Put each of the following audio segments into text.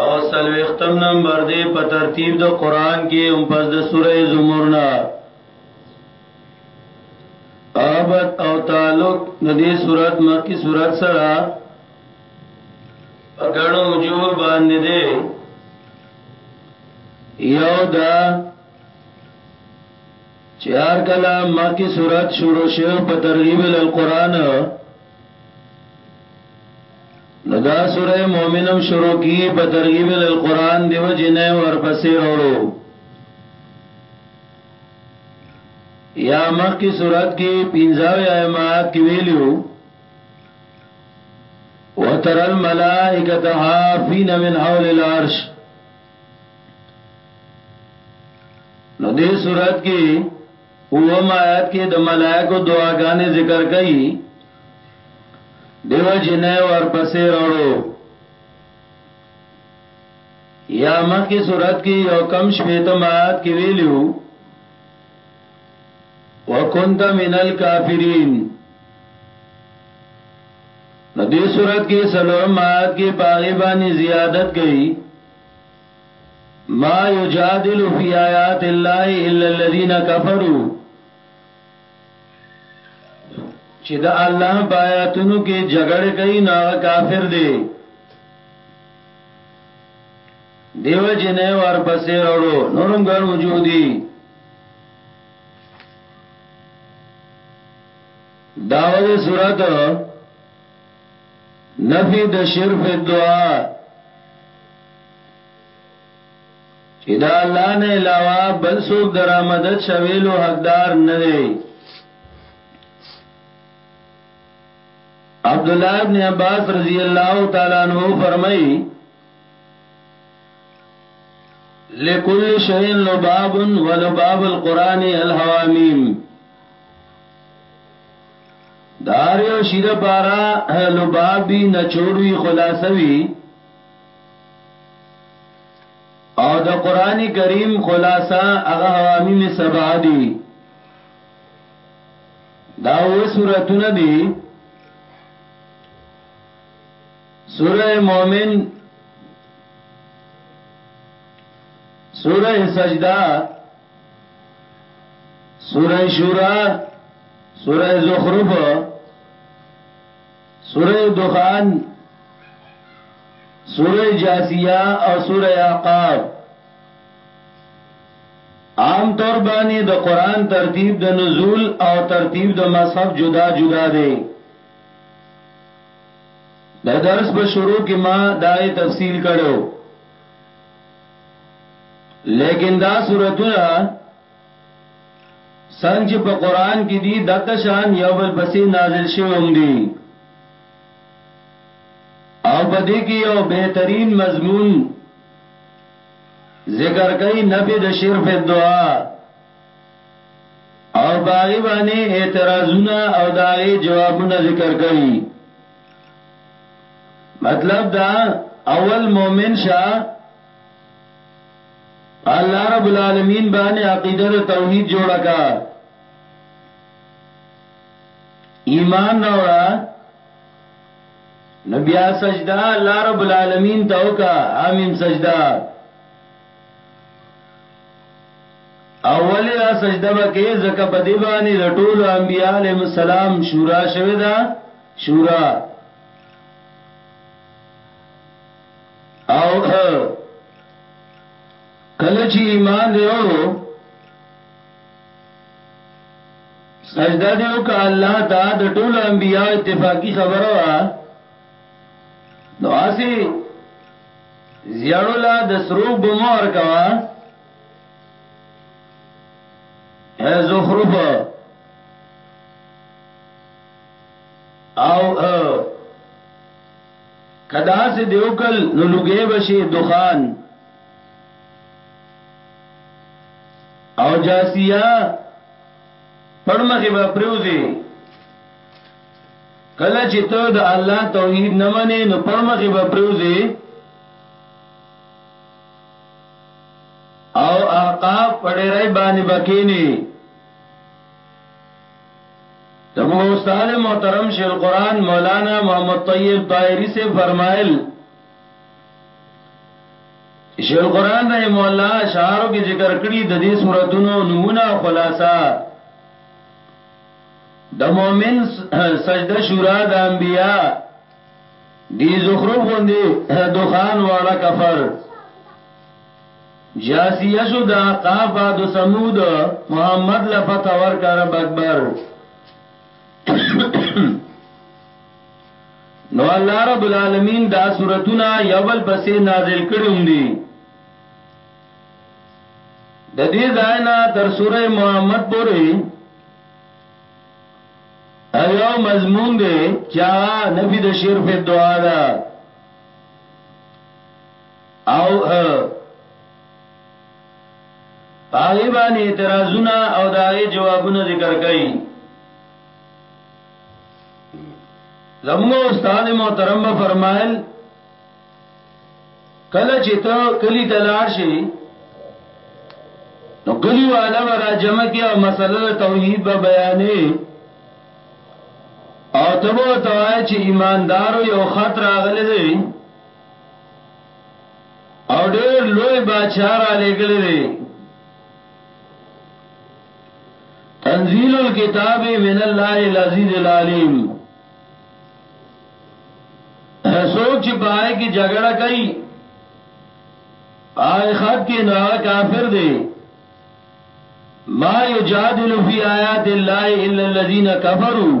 او سلوختم نمبر دې په ترتیب د قران کې هم پس د سوره زمر نه آبت او تعلق د دې سوره مکی سوره سره اګړو وجوه باندې دې یو دا چار کلا مکی سوره شروع شو په ترغیب القرآن نو دا سوره مؤمنم شروع کی په ترغیب ال قران دی وجنه ور پسې ورو یا مخ کی صورت کی 15 آیات کی ویلو وتر الملائکه حافین من حول العرش نو دې صورت کې اوم آیات کې د ملائکو دعاګانې ذکر کړي دیو جنې ورپسې وروړو یا مخکې صورت کې یو کم شپېته مات کې ویلو وکنت من الکافرین نو دې صورت کې سلور مات کې پاغي باندې زیادت کړي ما یجادل فی آیات الله الا الذین کفروا چې د الله آیاتونو کې جګړه کوي نه کافر دی دیو جنې ورپسې وروړو نورم ګڼ وجودي داوود سورته نفی د شرف دعا چې دا الله نه علاوه بل څوک درآمد شویلو حقدار نه دی عبد الله ابن عباس رضی الله تعالی عنہ فرمایي لكل شيء لباب ولباب القران الحواميم دار یو شیر پارا لباب وی نچوړ وی خلاصه وی او د قران کریم خلاصہ هغه حوامی می سبع دی دا و سورتون دی سوره مومن سوره سجده سوره شورا سوره زخرف سوره دخان سوره جاسیه او سوره عقاب عام طور باندې د قران ترتیب د نزول او ترتیب د مصحف جدا جدا دی د درس په شروع کې ما دای تفصیل کړو لیکن دا صورتونه څنګه چې په قران کې دي د کشان یو بل پسې نازل شوی هم دي او په دې کې یو بهترین مضمون ذکر کوي نبی د شرف دعا او باغی باندې اعتراضونه او داغه جوابونه ذکر کوي مطلب دا اول مومن شا الله رب العالمین باندې عقیده د توحید جوړه کا ایمان راوړه نبی سجدا الله رب العالمین ته وکا امیم سجدا اولی را سجده بکې زکه په دی باندې د ټولو انبیاء علیهم السلام شورا شوه دا شورا او کله چې ایمان دی وړو سجده دی او که الله دا د ټول انبیا اتفاقی خبره وا نو اسی زیړو لا د سرو بمو ور کوا زخرف او کدا سه دیوکل نو لګې بشي دخان او جاسیا پړمخه به پروزي کله چې ته د الله توحید نه منې نو پړمخه به پروزي او احقاف پډې راي باندې بکینی زموږ استاد محترم شیخ القرآن مولانا محمد طیب طاهری سے فرمایل شیخ القرآن رحم الله اشعارو کې ذکر کړی د دې سوراتونو نمونه خلاصہ د مؤمن سجده شورا د انبیا دی زخرف غوندې دوخان واړه کفر جاسیه شو دا قاف عاد سمود محمد لفت ورکا رب اکبر نو الله رب العالمین دا سورتونه یوبل پسې نازل کړیوم دي د دې ځای نه تر سوره محمد پورې ایو مضمون دی چې هغه نفي د شرف دعا ده او پاغي باندې اعتراضونه او داغه جوابونه ذکر کړي زموږ استاد محترم به فرمایل کله چې ته کلی تلار شي نو کلی والا ورا جمع کې او مسله توحید به بیانې او تبو توای چې ایماندارو یو خط راغلی دی او ډیر لوی بادشاہ را لګلې دي تنزيل الكتاب من الله العزيز العليم سوک چې پای کې جګړه کوي پای خط کې نو کافر دی ما یجادل فی آیات الله الا الذين کفروا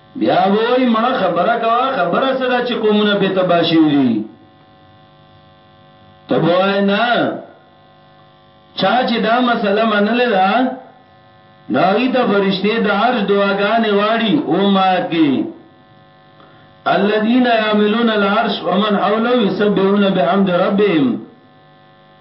بیا به وایی مړه خبره کوه خبره څه ده چې قومونه په تبا شوی دي ته به وای نه چا چې دا مسله منلې ده ناغي ته فرشته د عرش دعاګانې واړي او مات کې الذين يعملون العرش ومن حوله يسبحون بحمد ربهم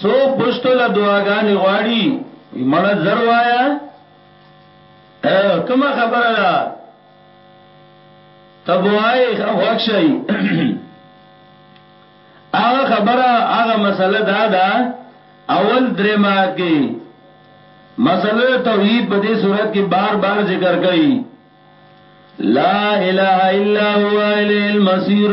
څوک پښتو له دعاګانې غواړي مړه زر وایا کومه خبره ده تبوای خوښ شي هغه خبره هغه مسله دا ده اول درې ما کې مسله توحید په دې صورت کې بار بار ذکر کړي لا اله الا هو الیه المسیر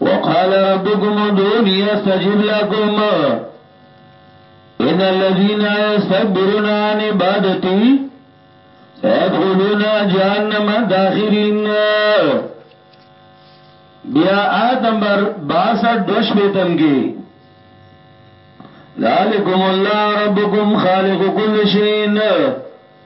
وقال ربكم ادعوني استجب لكم ان الذين يستكبرون عن عبادتي سيدخلون جهنم داخرين بیا آیت نمبر 62 دوشپیتم کې ذالکم الله ربکم خالق كل شيء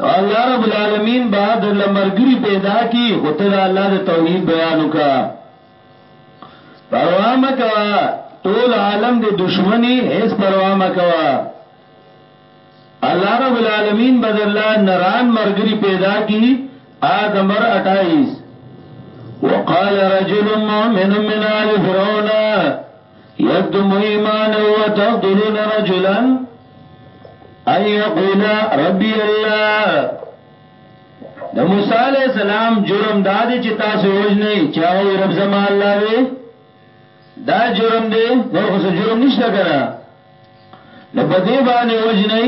الله رب العالمین با در لمرګری پیدا کی خو ته د الله د توحید بیان وکا پروا مکوا ټول عالم د دشمنی هیڅ پروا مکوا الله رب العالمین بدر لا نران مرګری پیدا کی آیت نمبر 28 وقال رجل مؤمن من آل فرعون يكتم ايمانه وتقتلون رجلا ان يقول ربي الله د موسی علی السلام جرم دا دی چې تاسو وژنئ چې هغه رب زما الله دی دا جرم دی نور خو څه جرم نشته کنه نو په دې باندې وژنئ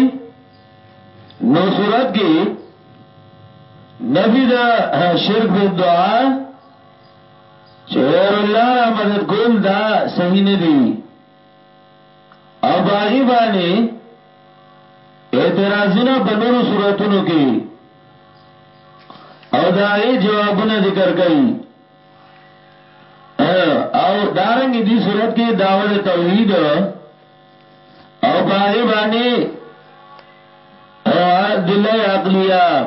نو صورت کې نفی دا شرک په دعا چې غیر الله را مدد کول دا صحیح نه دی او باغی باندې اعتراضونه په نورو صورتونو کې او دا غي جوابونه ذکر کړي او دارنګ دي صورت کې داوود توحید او باغی باندې دلای عقلیه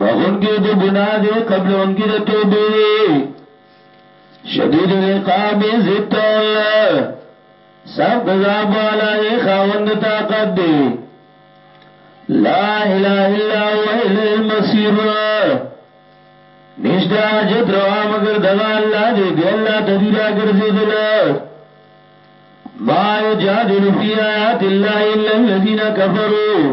بخونکی د گناہ دی قبلونکی د توبی دی شدید العقاب زدت اللہ سخت عذاب والا دی خاوند طاقت دی لا الہ الا و الی المصیر نشتا جت روا مگر دغا اللہ دی دی اللہ تدیرہ گرزی دلہ ما یجادل فی آیات اللہ الا الذین کفروا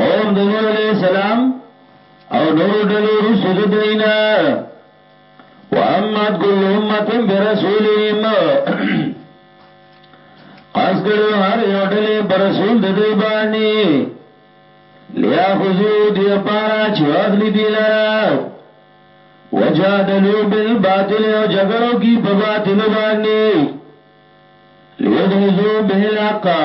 قوم د نوح علیہ السلام او نور ډلو رسو د دینا وامت کل امت برسولهم قاس کړو هر یو ډلې پر رسول د دی باندې لیا خذو دی پارا چې واخلي دی لرا وجادلو بالباطل او جګړو کی په باطل باندې لیدرزو بهلاقا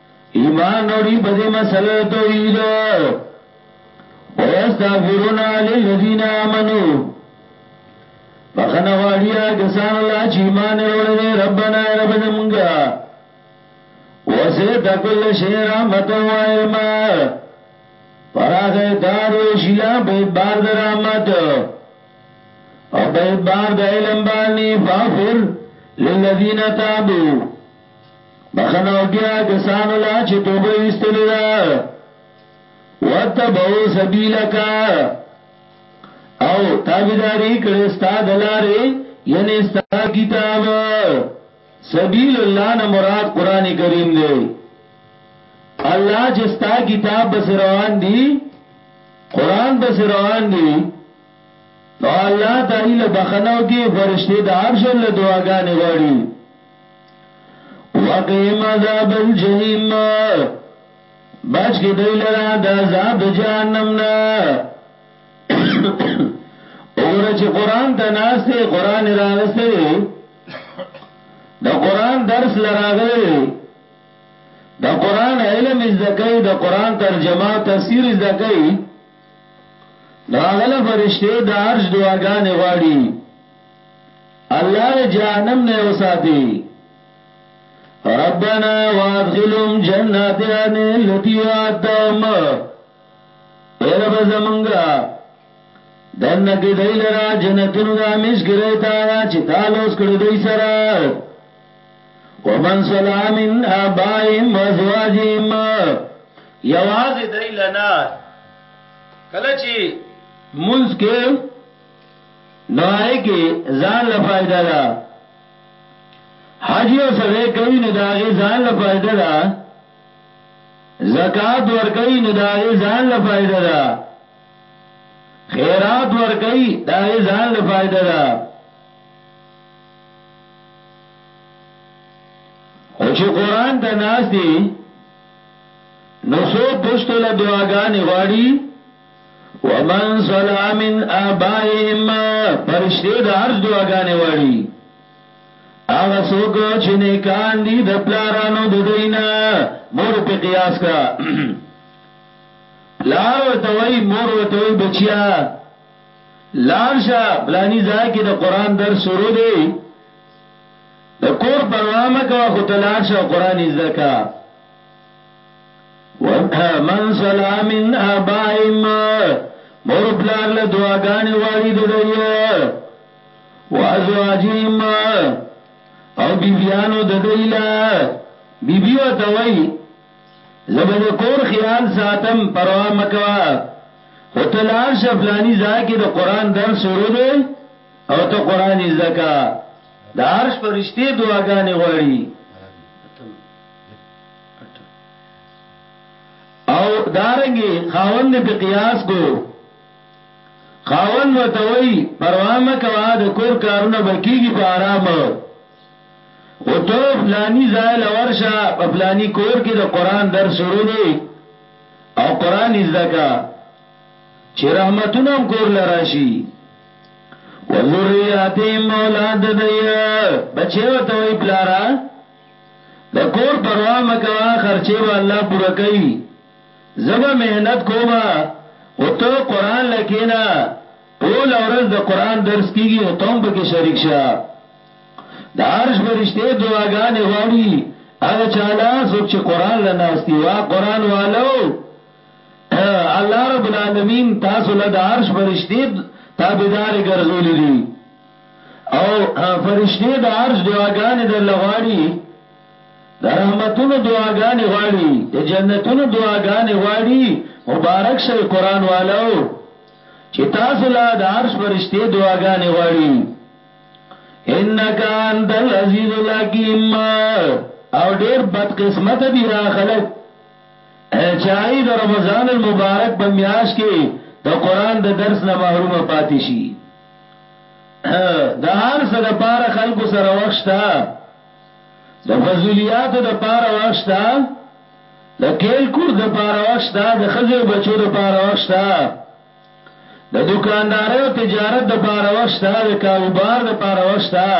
ایمان نوری بدی مسئلہ توحید ویستغفرون للذین آمنو بخنه غواړي کسان الله چې ایمان وروړي دي ربانا رب زمونږه وسعت کل شی رحمت و علما پراغه دار یو شیلا به بار د رحمت او به بار د علم باندې فافر للذین تابوا بخنه وکیا کسان لا چې توبه وستلی دا وتبو سبیلک او تابعداری کړه استاد لاره یعنی استاد کتاب سبیل الله نه مراد قران کریم دی الله چې ستا کتاب بس روان دی قران بس روان دی نو الله تعالی بخنو کې فرشته د عرش له دعاګانې غواړي وقیم عذاب الجحیم بچ کې دی لرا د عذاب د جهنم نه وګوره چې قران ته ناس دی قران راغسته دی د قران درس لراغلی دی د قران علم زده کوي د قران ترجمه او تفسیر زده کوي دا غل فرشته د عرش دعاګانې غواړي الله دې جهنم نه وساتي ربنا وادخلهم جنات عدن التي وعدتهم اے رب زمونږه دنه کې دای لرا جنتونو د امیش ګرې تا چې تعالی اوس کړې دای سره ومن سلام من ابائهم وازواجهم یواز دای لنا کله چې منځ کې دعای کې ځان له فائدہ ده حج یو سره کوي نو داغه ځان له فائدہ ده زکات ور کوي نو داغه ځان له فائدہ ده خیرات ور کوي داغه ځان له فائدہ ده او چې قران ته ناس دي نو سو پښتله دعاګانې غواړي ومن صلح من آبائهم فرشته د عرض دعاګانې وړي هغه څوک چې نیکان دي د پلارانو د دینه مور په قیاس کا پلار ورته وای مور ورته وای بچیا لارشه بلانی ځای کې د قران درس شروع دی د کور پروا مکه خو تلارشه قران زده کا ومن صلا من ابائم مور پلار له دعاګانې غواړي د دایې وازواجیم او بیبیانو د دیلا بیبی او توي زبد کور خیال ساتم پروا مکوا او تلار شفلانی ځای کې د قران درس ورو دی او ته قران زکا د عرش فرشتي دعاګانې غواړي او دارنګي خاوند په قیاس کو خاوند وتوي پروا مکوا د کور کارونه بکیږي په آرام او تو فلانی ځای لورشه په فلانی کور کې د قران درس شروع دی او قران زده کا چې رحمتونه هم کور لراشي وذریاتهم اولاد دیا بچیو ته وی پلارا د کور پروا مکوا خرچه به الله پوره کوي زبا مهنت کوما او ته قران لکینا ټول ورځ د قران درس کیږي نو تم به کې شریک شه د عرش فرشته دعاګانې غواړي هغه چاله څوک چې قران لناستي وا قران والو الله رب العالمین تاسو له د عرش فرشته تابعدار ګرځولې دي او فرشتې د عرش دعاګانې در لغواړي د رحمتونو دعاګانې غواړي د جنتونو دعاګانې غواړي مبارک شي قران والو چې تاسو لا د عرش فرشتي دعاګانې غواړي انک انت العزیز الحکیم او ډیر بد قسمت دي را خلق چای د رمضان المبارک په میاش کې د قران د درس نه محروم پاتې شي د هر څه د پاره خلکو سره وښتا د فضیلیات د پاره وښتا د کېل کور د پاره وښتا د خزه بچو د پاره وښتا د دکانداري او تجارت د پاره وښتا د کاروبار د پاره وښتا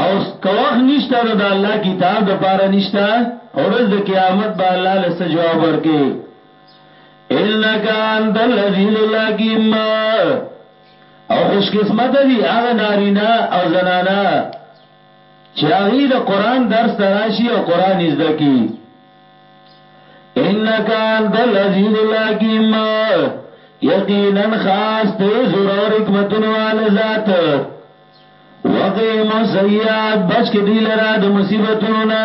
او کوخ نشته د الله کتاب د پاره نشته اورز د قیامت به الله له جواب ورکړي انك انت العزيز الحكيم او خوش قسمت دي هغه نارینا او زنانا چې هغه د قران درس تراشي او قران زده کی انك انت العزيز الحكيم یقینا خاص ته زور او حکمتونه وال ذات وقیم سیئات بچ کې دی لرا د مصیبتونو نه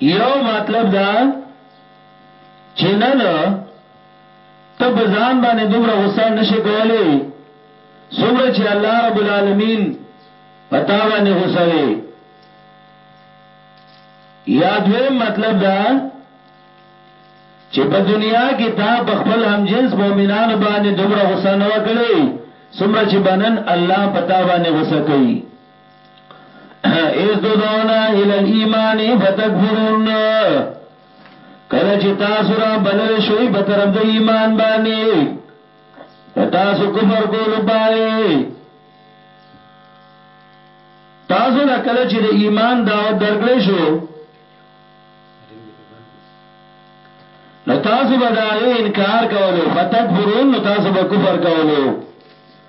یو مطلب دا چې نن ته په ځان باندې دومره غوسه نشې کولای څومره چې الله رب العالمین پتا باندې غوسه وي یا دویم مطلب دا چې په دنیا کې تا په خپل همجنس مؤمنانو باندې دومره غوسه نه وکړي څومره چې بنن الله پتا باندې غوسه کوي ایز دودونا الى الايمان فتكفرون کله چې تاسو را بلل شوي په طرف د ایمان باندې تاسو کفر کول پاره تاسو لا کله چې د ایمان دعوت درکړې شو نو تاسو به دا انکار کولو فتکفرون نو تاسو به کفر کولو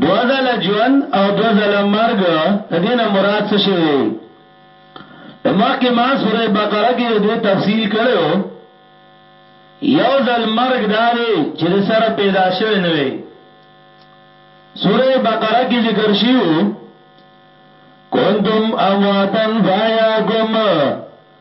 دوه ځله ژوند او دوه ځله مرګ د دې نه مراد څه شی دی د مخکې ما سوره بقره کې د دې تفصیل کړو یو ځل مرګ دا دی چې د سره پیدا شوی نه وي سوره بقره کې ذکر شیو کنتم امواتن فایاکم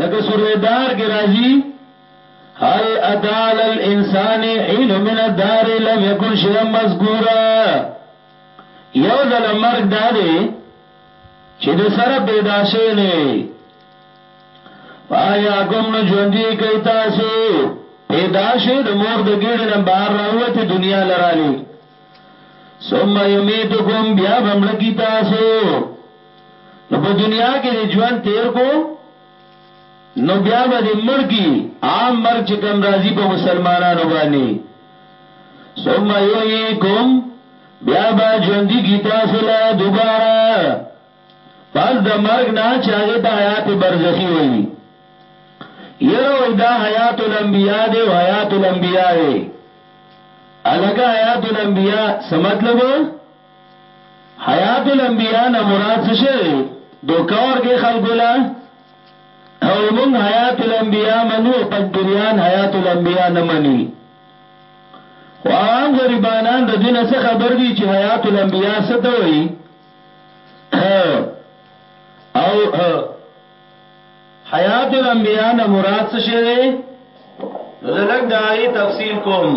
لکه سورې دار کې راځي هل اتال الانسان حين من الدار لم يكن شيئا مذكورا یو ځل مرګ دا دی چې د سره پیدا شي نه آیا کوم نو ژوندې کوي تاسو پیدا شي د مور د ګیډې نه بهر راوته دنیا لرالي ثم یمیتکم بیا بمړ کی تاسو نو په دنیا کې د ژوند تیر کو نو بیا به د مړ کی عام مرګ چې کم راضی په مسلمانانو باندې ثم یحییکم بیا به ژوند کی تاسو له دوباره پس د مرګ نه چې هغه د حیات برزخی وایي یره وای دا حیات الانبیاء دی او حیات الانبیاء دی الګه حیات الانبیاء څه مطلب حیات الانبیاء نه مراد څه شی دوکا ورګه خلکو لا او موږ حیات الانبیاء منو او پنځبریان حیات الانبیاء نه مني خو عام غریبانان د دین څخه خبر دي چې حیات الانبیاء څه ته وایي او حیات الانبیاء نه مراد څه شی دی زلک دای تفصیل کوم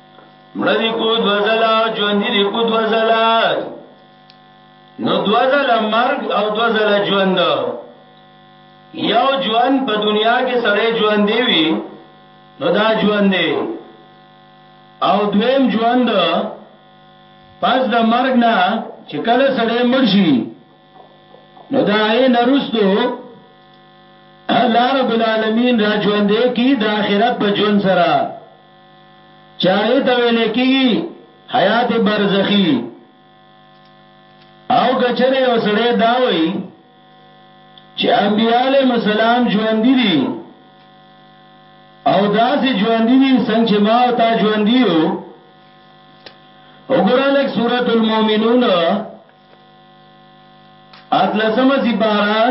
مړه دی کو دو زلا ژوند دی کو دو زلا نو دو زلا مرګ او دو زلا ژوند یو ژوند په دنیا کې سړی ژوند دی وی نو دا ژوند دی او دویم ژوند پس د مرګ نه چې کله سړی مړ شي نو دا یې نرستو الله رب العالمین را ژوندې کی د آخرت په ژوند سره چاغه ته ویل کیږي حیات برزخی او کچره یو سړی دا وای چې انبیاله مسالم ژوند دي او داسې ژوند دي څنګه چې ما او تا ژوند دیو وګوره لک سورۃ المؤمنون اتلسمه سپارا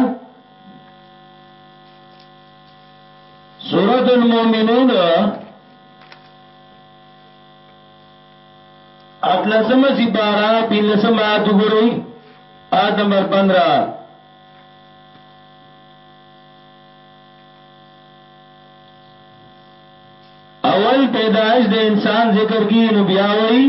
سورت المومنون اتلسمه سپارا بلسمه آیت گوری آیت نمبر پندرہ اول پیدائش د انسان ذکر کی نو بیا وای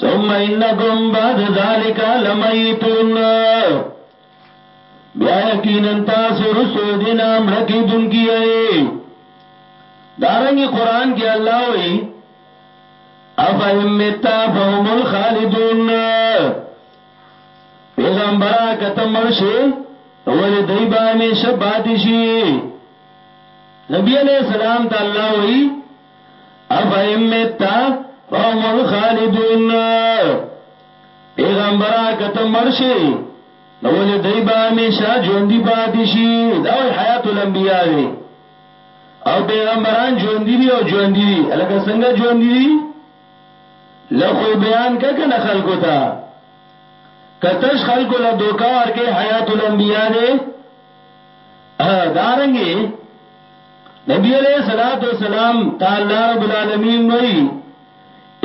ثم انکم بعد ذالک لمیتون بیا یقینا تاسو رسو دینا مړکی دن کی ای دارنګي قران کې الله وایي افهم متا فهم الخالدون پیغمبره کته مرشه ولې دای به همیشه پاتې شي نبی علیہ السلام ته الله وایي افهم متا فهم الخالدون پیغمبره کته مرشي نو ولې دای به همیشه ژوندۍ پاتې شي دا وی حیات الانبیاء دی او پیغمبران ژوندۍ دي او ژوندۍ دي الکه څنګه ژوندۍ دي لخوا بیان کا کنه خلکو ته کتش خلکو له دوکا ورکه حیات الانبیاء دی دارنګي نبی علیہ الصلوۃ والسلام تعالی رب العالمین وی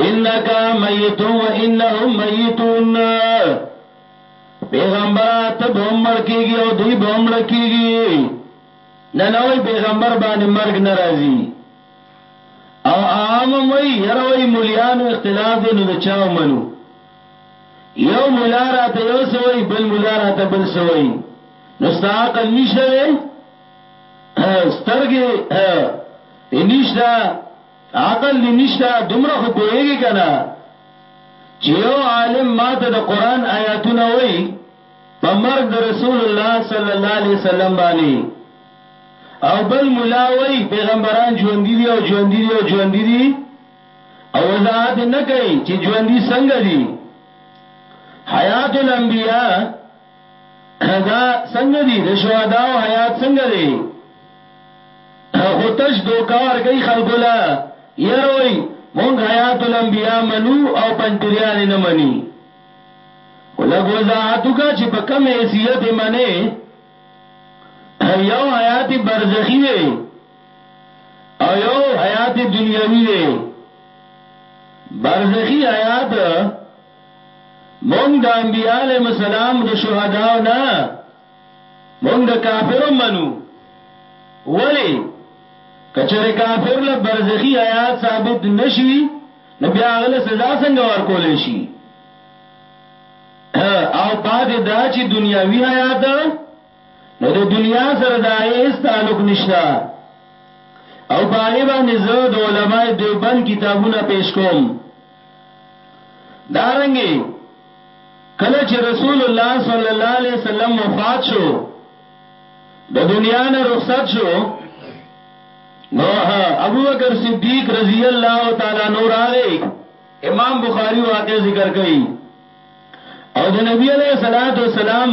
انک میت و انهم میتون پیغمبر ته بومړ کیږي او دوی بومړ کیږي نه نوې پیغمبر باندې مرګ ناراضي او عام وی يروي مليانو اختلاف دي نو چاو منو یو مولارا ته یو سوی بل مولارا ته بل سوی نو ستا عقل نشته سترګې نشته عقل دې نشته دومره خو پوهیږي کنه چې یو عالم ماته د قران آیاتونه وای په مرګ د رسول الله صلی الله علیه وسلم باندې او بل مولا وای پیغمبران ژوند دي او ژوند دي او ژوند دي او وضاحت نه کوي چې ژوند دي څنګه دي حیات الانبیاء دا څنګه دي د شهدا او حیات څنګه دي خو تش دوکا ور کوي خلکو لا یې روي مونږ حیات الانبیاء منو او پنځپیریان نه مني ولګ وضاحت وکړه چې په کوم حیثیت منه یو حیات برزخی دی او یو حیات دنیوی دی برزخی حیات مونږ د انبیاء علیهم السلام د شهداو نه مونږ د کافرو منو ولی کچره کافر له برزخی حیات ثابت نشوي نو بیا غل سزا څنګه ورکول شي او پات دا چې دنیاوی حیات نو د دنیا سره دا هیڅ تعلق نشته او باغی باندې زه د علماء دیوبند کتابونه پیش کوم دارنګي کله چې رسول الله صلی الله علیه وسلم وفات شو د دنیا نه رخصت شو نو ابو بکر صدیق رضی الله تعالی نور هغه امام بخاری واقع ذکر کړي او د نبی علیہ الصلوۃ والسلام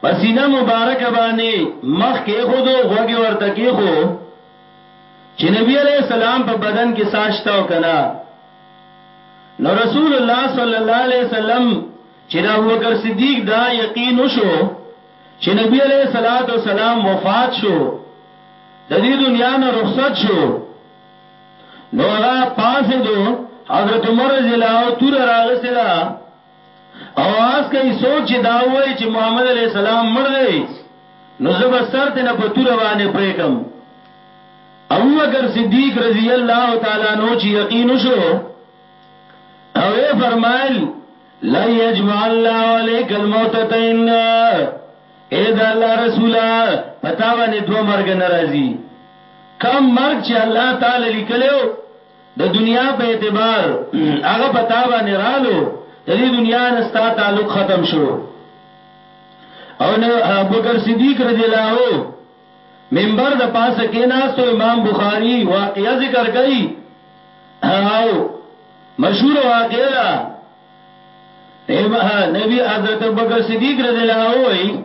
پسینه مبارک باندې مخ کې خودو غوږی ورته کې خو چې نبی علیہ السلام په بدن کې ساشته او کنا نو رسول الله صلی الله علیه وسلم چې د ابوبکر صدیق دا یقین وشو چې نبی علیہ الصلوۃ والسلام وفات شو د دې دنیا نه رخصت شو نو هغه پاسې دو حضرت عمر رضی الله عنه تور راغسته او اس کوي سوچ دا وای چې محمد عليه السلام مړ دی نو زب سر ته نه په تور باندې پریکم او اگر صدیق رضی الله تعالی نو چې یقین شو او یې فرمایل لا یجمع الله علیک الموتتین اے دا الله رسولا پتا باندې دوه مرګ ناراضي کم مرګ چې الله تعالی لیکلو د دنیا په اعتبار هغه په تا باندې رالو د دې دنیا نه ستا تعلق ختم شو او ابوبکر صدیق رضی الله عنه منبر د پاسه کې ناستو امام بخاری واقعیا ذکر کوي او مشهور واقعیا ده نبی حضرت ابوبکر صدیق رضی الله عنه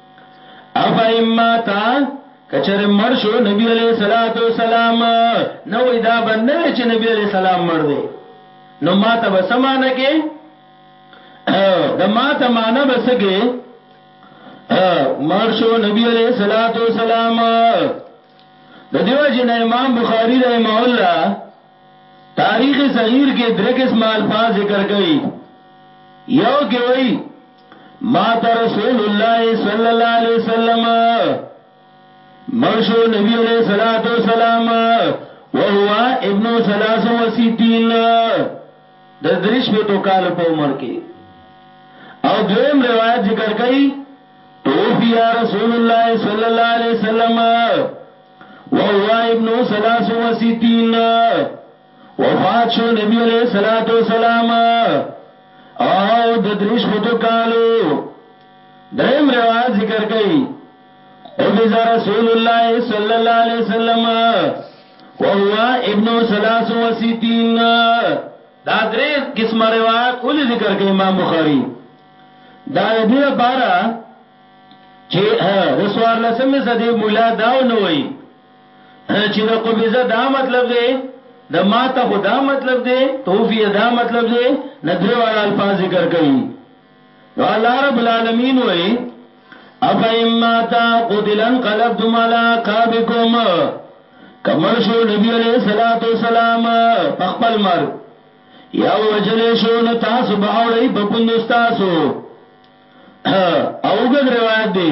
افا اماتا کچر مړ شو نبی علیہ الصلات والسلام نو دا بنوي چې نبی علیہ السلام مړ دی نو ما ته بسمانه کې د ما ته معنا بسګي مړ شو نبی علیہ الصلات والسلام د دیو جن امام بخاری رحم الله تاریخ صغیر کې درکس مال فاز ذکر کړي یو کې وایي مات رسول الله صلی الله علیه وسلم مرشو نبی علیہ الصلوۃ والسلام وهو ابن 63 د دریش په تو کال په عمر کې او دویم روایت ذکر کړي توفی رسول الله صلی الله علیه وسلم وهو ابن 63 وفات شو نبی علیه الصلاة والسلام او د درې شپږو کالو دریم روایت ذکر کړي قبض رسول الله صلی الله علیه وسلم وهو ابن 63 دا درې قسم روایت ول ذکر کوي امام بخاری دا د دې لپاره چې رسول الله صلی الله علیه وسلم مولا داو نه وي چې د قبضه دا مطلب دی د ماته خدا مطلب دی توفی دا مطلب دی نه دوی والا الفاظ ذکر کوي نو الله رب العالمین وایي افا اماتا قتلن قلبتم علا قابکم کمر شو نبی علیہ الصلات والسلام پخپل مرګ یا وجل شو نو تاسو باوړی په پوندستاسو او ګد روایت دی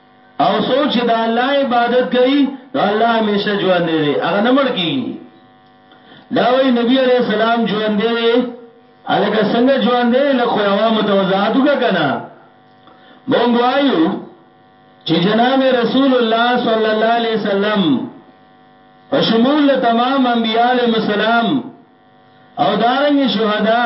او څوک چې د الله عبادت کوي نو الله همیشه ژوند دی هغه نه مړ کیږي دا وی نبی علی السلام ژوند دی الګ څنګه ژوند دی لکه عوام توزعات وکنا مونږ وایو چې جناب رسول الله صلی الله علیه وسلم په شمول تمام انبیاء علیهم السلام او دارنګ شهدا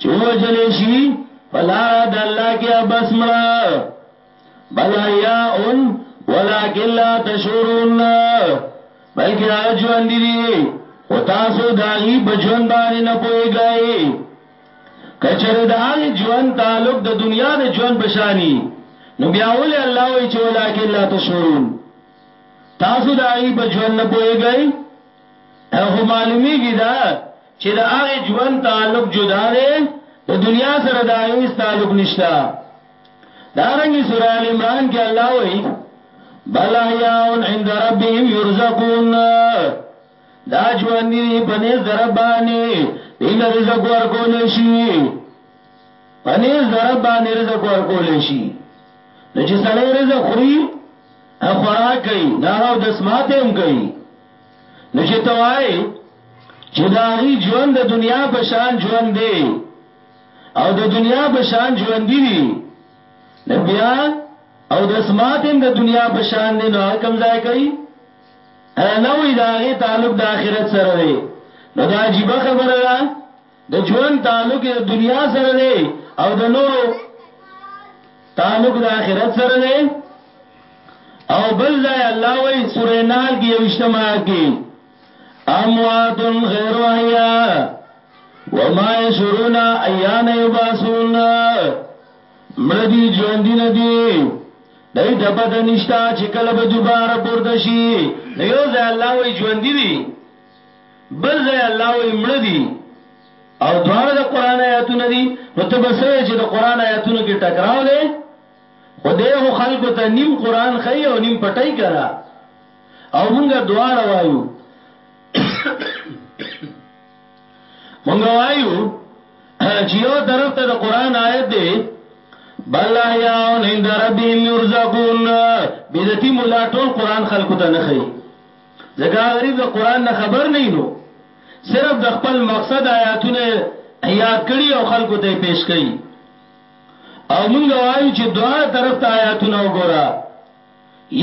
چې وجل شي فلار د الله کې ابس مړه بلا یا ان ولکن لا تشورون بلکې هغه ژوند دي او تاسو داغي بجوند باندې نه پويږئ کچره د هغه ژوند تعلق د دنیا د ژوند بشانی نو بیا ول الله وی چې ولکن لا تشورون تاسو داغي بجوند نه پويږئ هغه معلومیږي دا چې د هغه ژوند تعلق جدا دی د دنیا سره دا هیڅ تعلق نشته دا رنګي سورہ ال عمران کې الله وایي بل احیاون عند ربهم یرزقون دا ژوند دی په نس دربانې دل رزق ورکول شي په نس دربانې رزق ورکول شي نو چې سړی رزق خوري خوراک کوي نه او د سماعت هم کوي نو چې ته وایې چې د هغوی ژوند د دنیا په شان ژوند دی او د دنیا په شان ژوندي دي نو بیا او د اسمات هم د دنیا په شان دي نو هغه کم ځای کوي نو دا هغه تعلق د آخرت سره دی نو دا عجیب خبره ده د ژوند تعلق د دنیا سره دی او د نورو تعلق د آخرت سره دی او بل ځای الله وی سورې نحل کې یو اجتماع کې اموات غیر احیا وما یشرون ایان یباسون مړدی ژوند نه دی دای د بدن نشتا چې کله به دوباره پورته شي یو ځای الله وی ژوند دی بل ځای الله وی مړه دي او دواړه د قران آیاتونه دي نو ته بس وی چې د قران آیاتونو کې ټکراو دی خدای هو خلکو ته نیم قران خي او نیم پټای کړه او مونږه دواړه وایو مونږ وایو چې یو طرف ته د قران آیت دی بل احیاون عند ربهم یرزقون بدتی مولا ټول قران خلکو ته نه خي ځکه هغه غریب د قران نه خبر نه نو صرف د خپل مقصد آیاتونه یاد کړي او خلکو ته پیش کړي او مونږ وایو چې دواړه طرف ته آیاتونه وګوره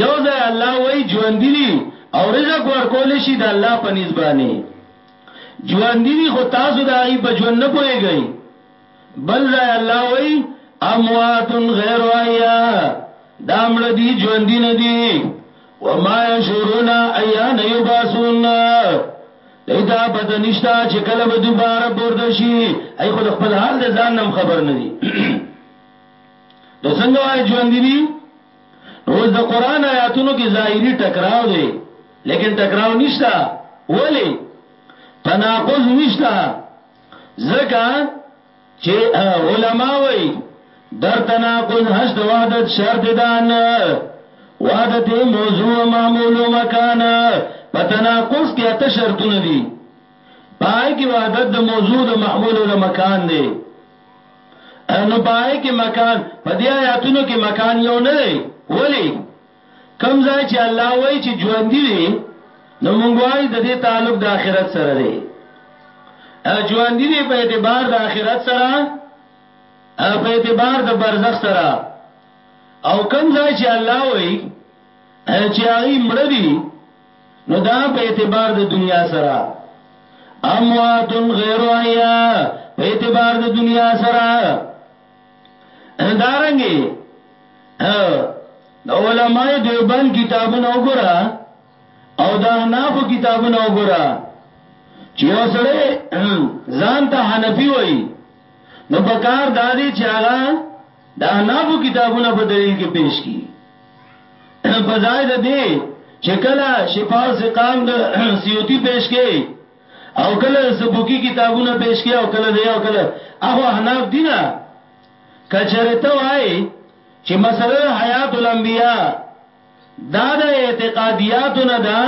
یو ځای الله وای ژوند دي او رزق ورکول شي د الله په نسبانه ژوند دي خو تاسو د هغه په ژوند نه پويږئ بل ځای الله وای اموات غیر احیا دا مړ دي ژوند نه دي وما يشورون ايان يباسون دیتا پته نشتا چې کله به دوباره پورته شي ای خود خپل حال د ځان نم خبر نه دي د څنګه وای ژوند دي روز د قران آیاتونو کې ظاهري ټکراو دی لیکن ټکراو نشتا ولی تناقض نشتا زکا چه علماء وی در تناقض هست وحدت شرط دان وحدت موضوع و معمول و مکان پا تناقض کیا تا شرطون دی پای کی وحدت دا موضوع دا معمول و دا مکان دی نو پای کی مکان پا دی آیاتونو کی مکان یو نده ولی؟ کوم ځای چې الله وایي چې ژوندۍ دي نو مونږ وایو د دې تعلق د آخرت سره دی ژوندۍ دي په اعتبار د آخرت سره په اعتبار د برزخ سره او کوم ځای چې الله وایي چې هغه مړ دي نو دا په اعتبار د دنیا سره اموات غیر احیا په اعتبار د دنیا سره دارنګي د علماء دیوبند کتابونه وګوره او د احناف کتابونه وګوره چې یو سره ځان ته حنفي وایي نو په کار دادی چې هغه د احناف کتابونه په دلیل کې پیش کړي په ځای د دې چې کله شفاء سقام د سیوتی پیش کړي او کله سبکی کتابونه پیش کیا او کله دی او کله اخو احناف دینا کچره ته وای چې مسله حیات الانبیاء دا د اعتقادیات نه ده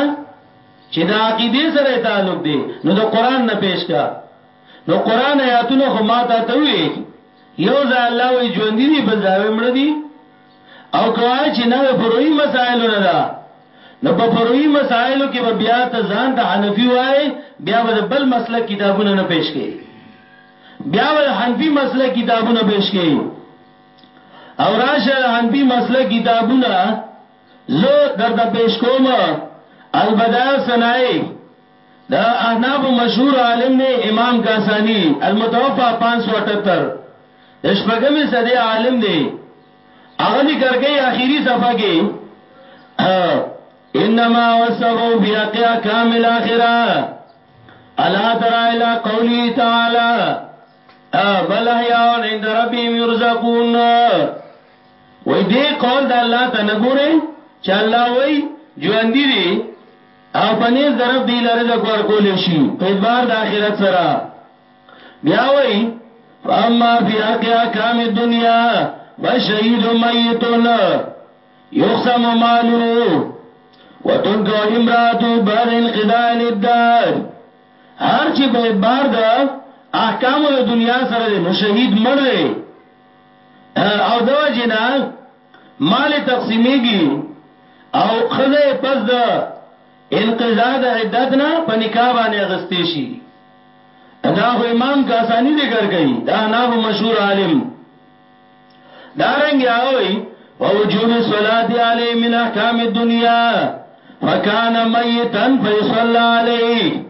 چې د عقیده سره تعلق دی نو د قران نه پیش کا نو قران آیاتونه خو ماته ته وی یو ځای الله وی ژوند دی بل ځای مړ دی او کوای چې نه د فروعي مسائلو نه ده نو په فروعي مسائلو کې به بیا ته ځان ته حنفي وای بیا به بل مسلک کتابونه نه پیش کړي بیا به حنفي مسلک کتابونه پیش کړي او راشه د حنفي مسلک کتابونه زه درته پیش کوم البدایع سنای د احنافو مشهور عالم دی امام کاسانی المتوفا 578 د شپږمې صدې عالم دی هغه ذکر کوي اخیری صفحه کې انما وصفه بیاقع کامل اخره الا ترى الى قوله تعالی بل احیاء عند ربهم يرزقون وای دې قول د الله ته نه ګوره چې الله وای ژوند دي او په نېز د رب دوی له رزق ورکول شي په اعتبار د آخرت سره بیا وایي فاما فی حق احکام الدنیا فشهید میت یقسم مالو وتنکو امراتو بعد انقضاء الادار هر چې په اعتبار د احکام د دنیا سره نو شهید مړ دی او دو جنا مال تقسیمیږي او خزه پس د انقضاء د عدت نه په نکاح باندې اغستې شي دا خو امام کاسانی ذکر کوي دا نه په مشهور عالم دارنګ یاوي ووجوب الصلاه علی من احکام الدنیا فکان میتا فیصلى علیه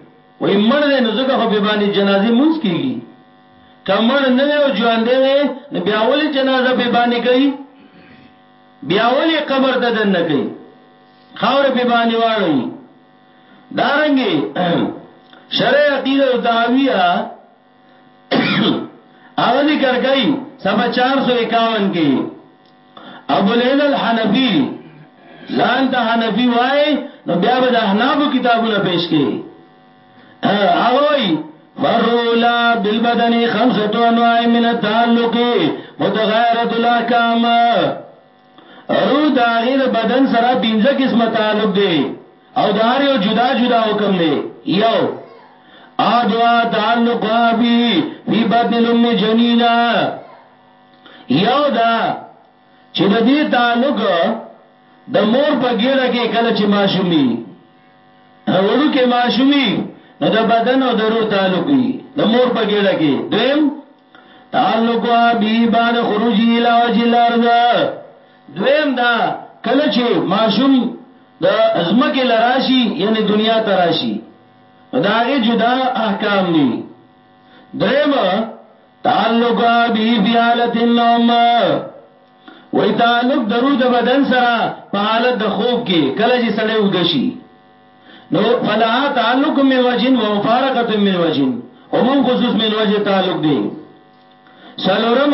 وای مړ نه ځکه خو به باندې جنازي مونږ کیږي که مړ نه وی او ژوندی وی نو بیا ولې جنازه پې باندې کوي بیا ولې قبر ته دننه کوي خاور پې باندې واړوي دارنګي شرع عقیده او تعویه هغه ذکر کوي صفحه 451 کې ابو العز الحنفی ځان ته حنفی وای نو بیا به د احناف کتابونه پیش کړي اغوی فرولا بالبدن خمسه انواع من التعلق متغیرت الاحکام رو داغی د بدن سره پنځه قسمه تعلق دی او دار یو جدا جدا حکم دی یو ادوا تعلق ابي في بدن الام جنينا یو دا چې د دې تعلق د مور په ګېډه کې کله چې ماشومي وړوکې ماشومي نو د بدن او د روح تعلق وي د مور په ګېډه کې دویم تعلق ابي بعد خروج الى وجه الارض دویم دا کله چې ماشوم د ازمکه لراشي یعنی دنیا تراشي داغه جدا احکام دي دریم تعلق ابي في حالت النوم وای تعلق درو د بدن سره په حالت د خوب کې کله چې سړی ودشي نو فلا تعلق من وجن و مفارقه من وجن عموم خصوص من وجه تعلق دی سلورم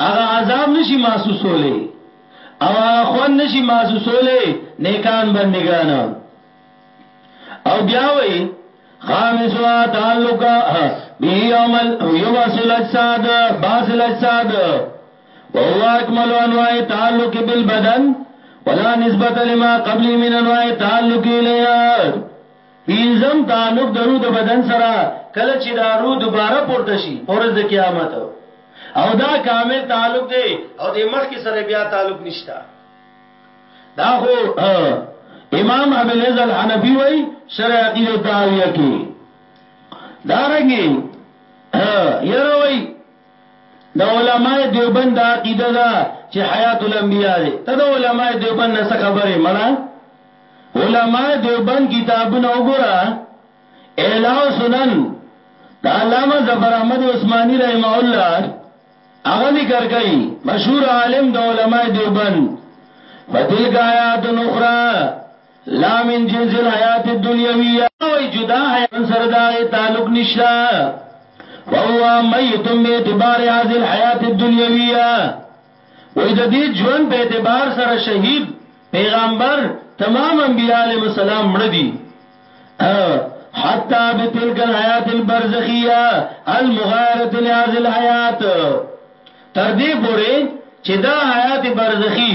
هغه عذاب نشي محسوسولې او هغه خوان نشي محسوسولې نیکان بندگان او بیا وی خامسوا تعلق به یوم یبعث الاجساد باس الاجساد وهو اكمل انواع تعلق بالبدن ولا نسبت لما قبل من انواع تعلق اليه پنځم، تعلق د روح د بدن سره، کله چې دا روح دوباره پورته شي په ورځ د قیامت او دا کامل تعلق دی او د مخکې سره یې بیا تعلق نشته. دا خو امام ابو العز الحنفي وايي شرح عقیدة الطحاویة کې. دارنګه یره وايي د علماء دیوبند دا عقیده ده چې حیات الانبیاء دی. ته د علماء دیوبند نه څه خبر یې مړه؟ علماء دیوبند کتابونه وګوره اعلاء سنن دا علامه ظفر احمد عثماني رحمه الله هغه ذکر کوي مشهور عالم د علماء دیوبند فتلک آیات اخرى لا من جنس الحیات الدنیویه وای جدا حیوان سره دا تعلق نشتا فهو میت به اعتبار هذه الحیات الدنیویه وایي د دې ژوند په اعتبار سره شهید، پیغمبر، تمام انبیاء علیهم السلام مړه دي. حتی بتلک الحیات البرزخیه المغایرة لهذه الحیات تر دې پورې چې دا حیات برزخی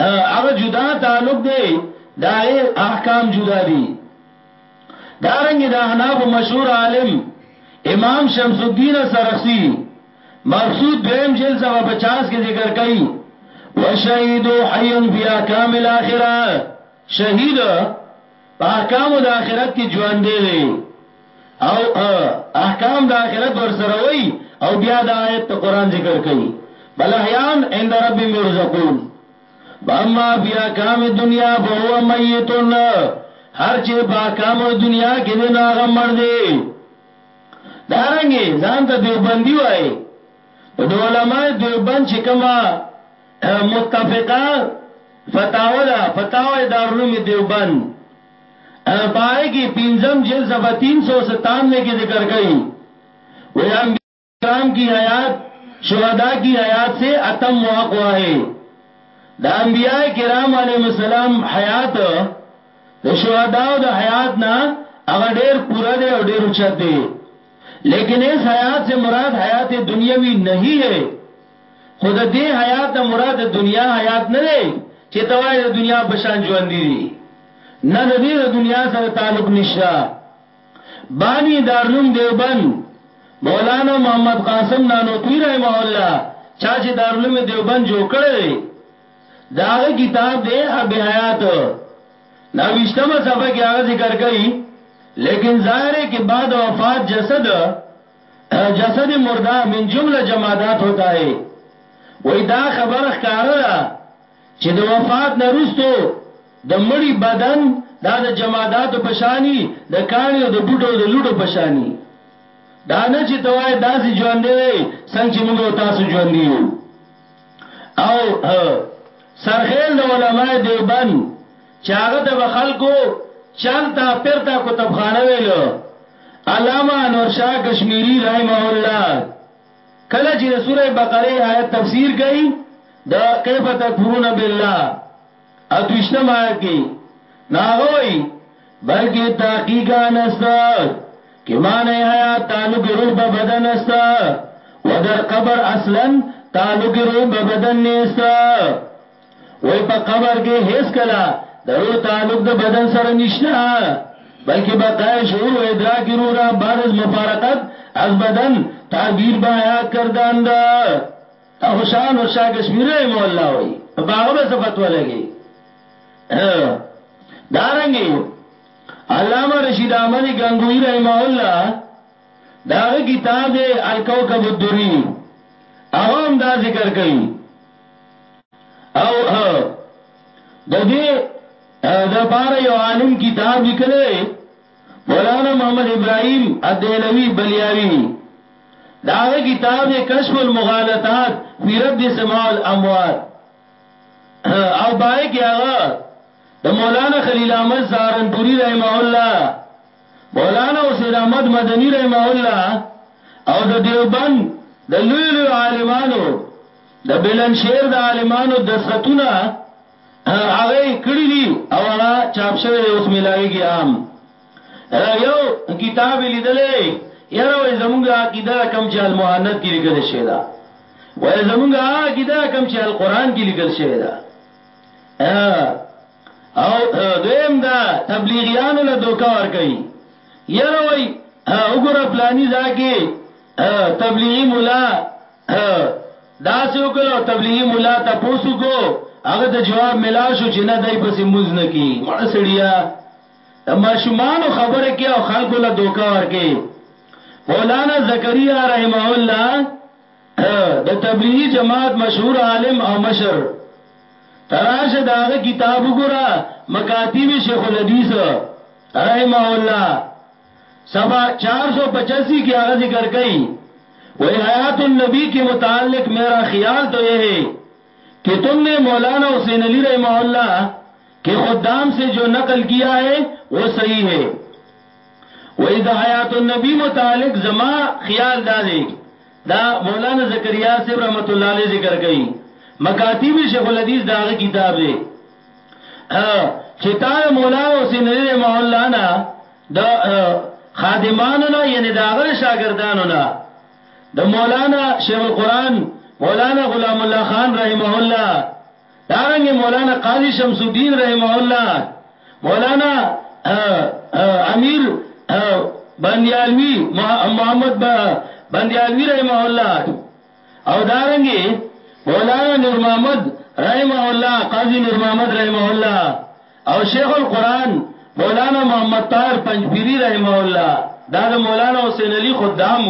هغه جدا تعلق دی دا احکام جدا دي دارنګ د احناف مشهور عالم امام شمس الدین سرخسی مبسوط دویم جلد صفحه پچاس کې ذکر کوي وشهید حی فی احکام الاخره شهید په احکام د آخرت کې ژوند دی او احکام د آخرت ور سره وای او بیا د آیت ته قران ذکر کوي بل احیان عند رب مرزقون واما فی احکام الدنیا فهو میتون هر چې په احکام د دنیا کې دی نو هغه مړ دی دارنګه ځان ته دیوبندی وای نو د علماء دیوبند چې کومه متفقه فتاوا ده فتاوا دارلوم دیوبند پای کې پنځم جلد صفحه 397 کې ذکر کړي وې انبیاء کرام کی حیات شهدا کی حیات سے اتم واقع ہے د انبیاء کرام علیهم السلام حیات د شهداو د حیات نه هغه ډیر پوره دی او ډیر اوچت دی لیکن اس حیات سے مراد حیات دنیاوی نہیں ہے خود دې حیات نه مراد دنیا حیات نه دی چې توای د دنیا په شان ژوند دي نه د دې د دنیا سره تعلق نشته بانی دارلوم دیوبند مولانا محمد قاسم نانوتوی رحمه الله چا چې دارلوم دیوبند جوړ کړی داغه کتاب دے اب حیات نوشتمه صفحه کې هغه ذکر کوي لیکن ظاهر ہے کہ بعد وفات جسد جسد مردہ من جمله جمادات ہوتا ہے وای دا خبر ښکاره ده چې د وفات نه رستو د مړی بدن دا د جمادات په شانی د کانی او د بوټو د لوټو په شانی دا نه چې توای داسې ژوند دی څنګه چې موږ تاسو ژوند یو او سرخیل د علماء دیوبند چې هغه ته به خلکو چلتا پرتا کتبخانه ویل علامه انور شاه کشمیری رحمه الله کله چې د سوره بقره آیت تفسیر کوي د کیف تکفرون بالله اتوشتم آیت کی ناغوئی بلکه تحقیقا نستا که معنی حیات تعلق روح با بدن استا و در قبر اصلا تعلق روح با بدن نیستا وی پا قبر کې هیڅ کلا د روح تعلق د بدن سره نشتا بلکه بقای شعور و ادراک روح را بعد از مفارقت از بدن تعبیر با حیات کردان دا حسین استاد کشمیر رحم الله وای په باغ به صفات ولګي دارنګي علامه رشید احمد گنگوی رحم الله داغه کتاب دی الکوكب الدری هغه هم دا ذکر کوي او د دې د پاره یو عالم کتاب لیکلی مولانا محمد ابراهیم الدهلوی بلیاوی داغه کتاب دی کشف المغالطات فی رد سماع الاموات او بای کې هغه د مولانا خلیل احمد سهارنپوری رحمه الله مولانا حسین احمد مدنی رحمه الله او د دیوبند د لوی لوی عالمانو د بلند شهر د عالمانو د ستونه هغه یې کړی دی او هغه چاپ شوی دی اوس ملاویږي عام دا یو کتاب لیدلې یاره وای زمونږه عقیده کم چې المهند کې لیکل شوی دا وای زمونږه عقیده کم چې القرآن کې لیکل شوی دا او دویم دا تبلیغیانو له دوکا ور کوي یاره وای وګوره پلانی ځکه تبلیغی مولا داسې وکړ او تبلیغي مولا ته پوسو کو هغه ته جواب ملاو شو چې نه دای پسې مونږ نه کی مړ سړیا د ماشومان خبره کې او خلکو له دوکا ورکه مولانا زکریا رحمه الله د تبلیغی جماعت مشهور عالم او مشر تراشه داغه کتاب وګوره مکاتیب شیخ الحدیث رحمه الله صفحه چار سو پچاسی کې هغه ذکر کوي وایي حیات النبی کې متعلق میرا خیال تو یې ہے کہ تم نے مولانا حسین علی رحمه الله کې خدام سے جو نقل کیا ہے وہ صحیح ہے وایي د حیات النبی متعلق زما خیال دا دی دا مولانا زکریا صاحب رحمت الله علیه ذکر کوي مکاتیب شیخ الحدیث داغه کتاب دی چې تا د مولانا حسین علی رحمه الله نه د خادمانو نه یعنی د هغه شاګردانو نه د مولانا شیخ القرآن مولانا غلام الله خان رحمه الله دارنګ مولانا قاضی شمس الدین رحمه الله مولانا امیر بندیالوی محمد بندیالوی رحمه الله او دارنګه مولانا نورمحمد رحمه الله قاضي نورمحمد رحمه الله او شیخ القرآن مولانا محمد طاهر پنجپیری رحمه الله دا د مولانا حسین علي خدام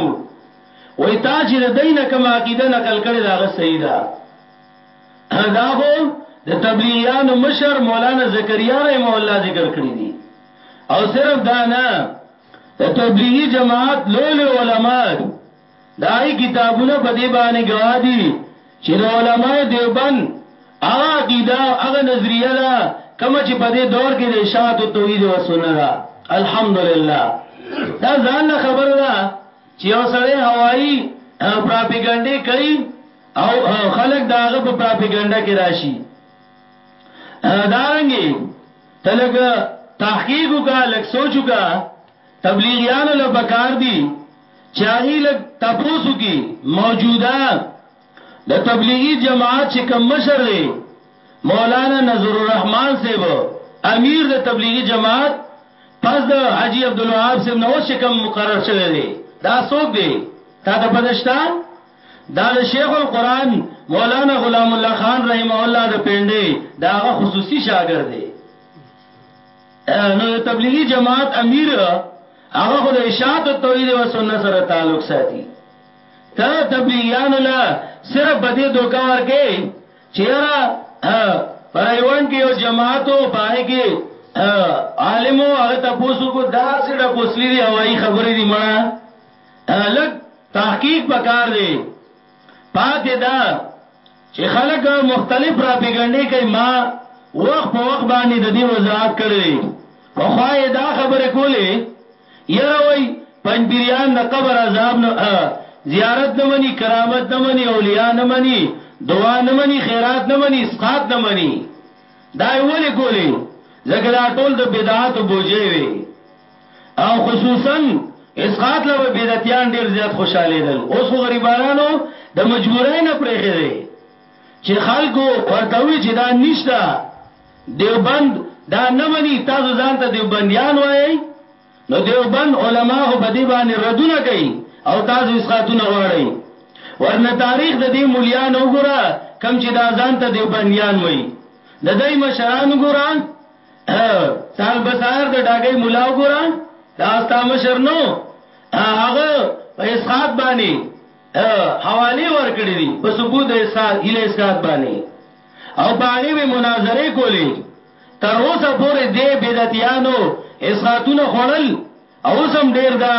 وای تا چې د دینه کوم عقیده نقل کړي داغه صحیح ده دا خو د تبلیغیانو مشر مولانا زکریا رحمه الله ذکر کړی دي او صرف دا نه د تبلیغی جماعت لوی لوی علما د هغوی کتابونه په دې باندې ګواه دي چې د علماء دیوبند هغه عقیده او هغه نظریه ده کومه چې په دې دور کې د اشاعت او توحید او سنت ده الحمدلله دا ځان له خبره ده چې یو سړی هوایی پراپګاندا کوي او خلک داغه په پراپګاندا کې راشي دارنګي تلګ تحقیق کا لک سوچ کا تبلیغیانو له پکار دي چې هغه لګ تپوسو کې موجوده د تبلیغي جماعت چې کوم مشر دی مولانا نظر الرحمن صاحب امیر د تبلیغي جماعت پس د حاجی عبد الوهاب صاحب نو چې کوم مقرر شوی دی دا څوک دی تا ته پدشتا دا د شیخ القرآن مولانا غلام الله خان رحمه الله د پنده داغه خصوصي شاګرد دی نو د تبلیغي جماعت امیر هغه خو د اشاعت توحید او سنت سره تعلق ساتي ته تبلیغیانو لا صرف بده دوکا ورکې چې یاره پر ایوان کې یو جماعت او پاره کې عالم هغه تاسو کو دا سره کوسلی دی هوايي خبرې دی مړه لګ تحقیق پکار دی پاتې دا چې خلک مختلف پراپیګنډې کوي، ما وخت په وخت باندې د دې وضاحت کړی دی. پخوا یې دا خبرې کولې، یره وایي پنجپیریان د قبر عذاب نه، زیارت نه مني، کرامت نه مني، اولیا نه مني، دعا نه مني، خیرات نه مني، اسقاط نه مني. دا یې ولې کولې؟ ځکه دا ټول د بدعاتو بوجۍ وې. او خصوصا اسقاط له به بدعتیان ډیر زیات خوشالیدل اوس خو غریبانانو د مجبورای نه پرېخې دی چې خلکو ورته وی چې دا نشته دیوبند دا نه مني تاسو ځان ته دیوبندیان وایي نو دیوبند علما خو په دې باندې ردونه کوي او تاسو اسقاطونه غواړئ ورنه تاریخ د دې مليان وګوره کم چې دا ځان ته دیوبندیان وایي د دای مشران وګوره تال بسار د ډاګي مولا وګوره دا استا مشر نو هغه په اسقاط باندې حواله ورکړې دي په ثبوت د اسقاط اله اسقاط باندې او باغې به مناظره کولې تر اوسه پورې دې بدعتيانو اسقاطونه خړل او سم ډېر دا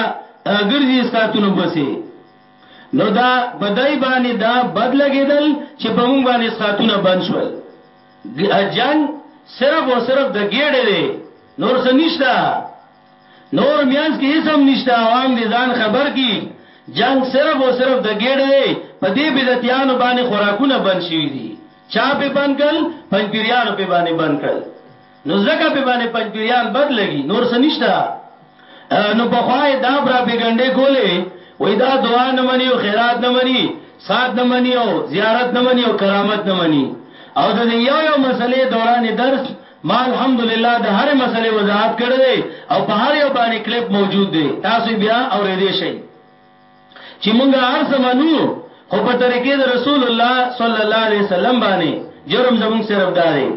ګرځي اسقاطونه بسي نو دا بدای باندې دا بد لګیدل چې په مونږ باندې اسقاطونه بند شول دا جنګ صرف او صرف د ګېډې دی نور څه نشته نور میانس کې هیڅ هم نشته عوام دې ځان خبر کی جنگ صرف او صرف د ګېډې دی په دې بدعتیانو باندې خوراکونه بند شوي دي چا په بند کړل پنځپیریانو په باندې بند کړل نو ځکه په باندې پنجپیریان بد لګي نور څه نشته نو په خوای دا پراپګنډې کولې وای دا دعا نه مني او خیرات نه مني سات نه مني او زیارت نه مني او کرامت نه مني او د یو یو مسلې دوران درس ما الحمدلله د هر مسلې وضاحت کړې او په هر یو باندې کلیپ موجود دی تاسو بیا اورې دې شي چې مونږه هر څه منو خو په طریقې د رسول الله صلی الله علیه وسلم باندې جرم زموږ صرف دا دی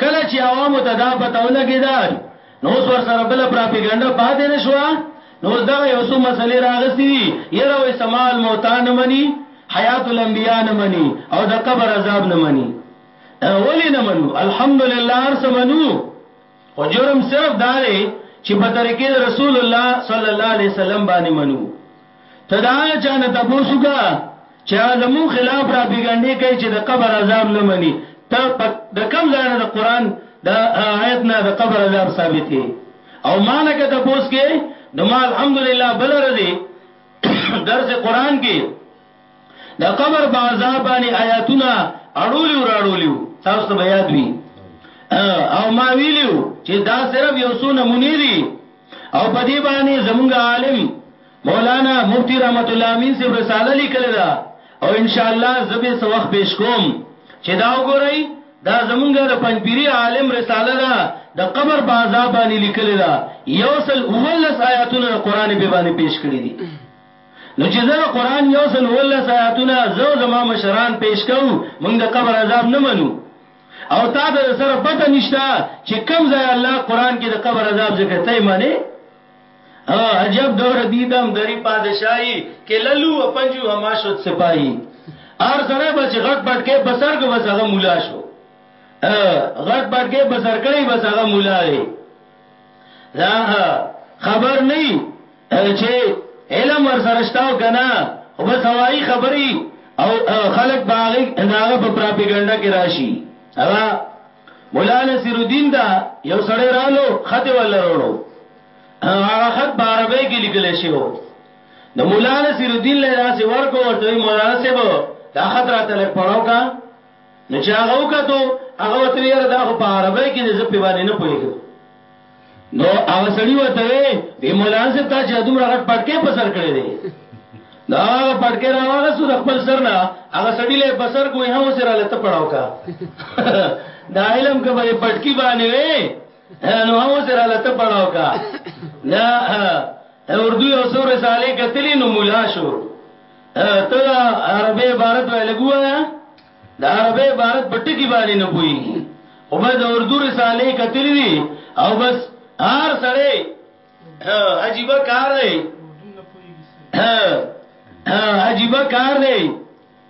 کله چې عوامو ته دا پته ولګی دا نو اوس ور سره بل پراپګاندا پاتې نشوه نو اوس دغه یو څو مسلې راغستې دي یره وې سمال موتان منی حیات الانبیاء نه منی او د قبر عذاب نه منی ولی نه منو الحمدلله هر څه منو خو جرم صرف دا دی چې په طریقې د رسول الله صلی الله علیه وسلم باندې منو ته دا هغه چا نه تاسو کا چې هغه زمو خلاف را پیګنډې کوي چې د قبر عذاب نه مني ته د کم ځای نه د قران د آیت نه د قبر عذاب ثابتې او مانه که تاسو کې نو ما الحمدلله بل رضی درس قران کې د قبر په عذاب باندې آیاتونه اړولی او راړولی تاسو ته یاد وی او ما ویلو چې دا صرف یو څو نمونې دي او په دې باندې زمونږ عالم مولانا مفتی رحمت الله امین صاحب رساله لیکل ده او ان شاء الله زبې سو وخت پیش کوم چې دا وګورئ دا زمونږ د پنځپيري عالم رساله ده د قبر په عذاب باندې لیکل ده یو سل اولس آیاتونه د قران په باندې پیش کړی دي نو چې زه د قرآن یو سل اوولس آیاتونه زه او زما مشران پیش کوو موږ د قبر عذاب نه منو او تا ته د سره پته نشته چې کم ځای الله قرآن کې د قبر عذاب ذکر ته یې منې عجب دور دیدم دری پادشاهی که للو و پنجو هما شد سپاهی ار سره بچ غټ پټ کې بسر کو بس هغه مولا شو غټ پټ کې بسر کړي بس هغه مولا دی دا خبر نه چي علم ورسره شته او که نه خو بس هوائي خبري او خلق به هغه د هغه په پراپيګنډه کي راشي هغه ملا نصير الدين ته يو سړی رالو خط يې ورله روړو هغه خط په عربۍ کي ليکل شوی وو نو ملا نصير الدين له داسې ورکو ورته وي مولانا صاحب دا خط راته لږ پړاو کا نو چې هغه وکتو هغه ورته یاره دا خو په عربۍ کې دی زه په باندې نه پوهېږم نو هغه سړی وته وی وی مولا صاحب تا چې دومره غټ پټکې په سر کړې دي نو هغه پټکې را واغه سو د خپل سر نه هغه سړی له په سر کوی هم سره لته پړاو کا دا علم کبه پټکی باندې وی نو هم سره لته پړاو کا نه اردو یو سور رساله کتلی نو مولا شو ته عربی عبارت ویل ګوایا د عربی عبارت په ټکی باندې نه پوهیږي او به د اردو رسالې کتلې دي او بس هر سړی عجیب کار دی عجیب کار دی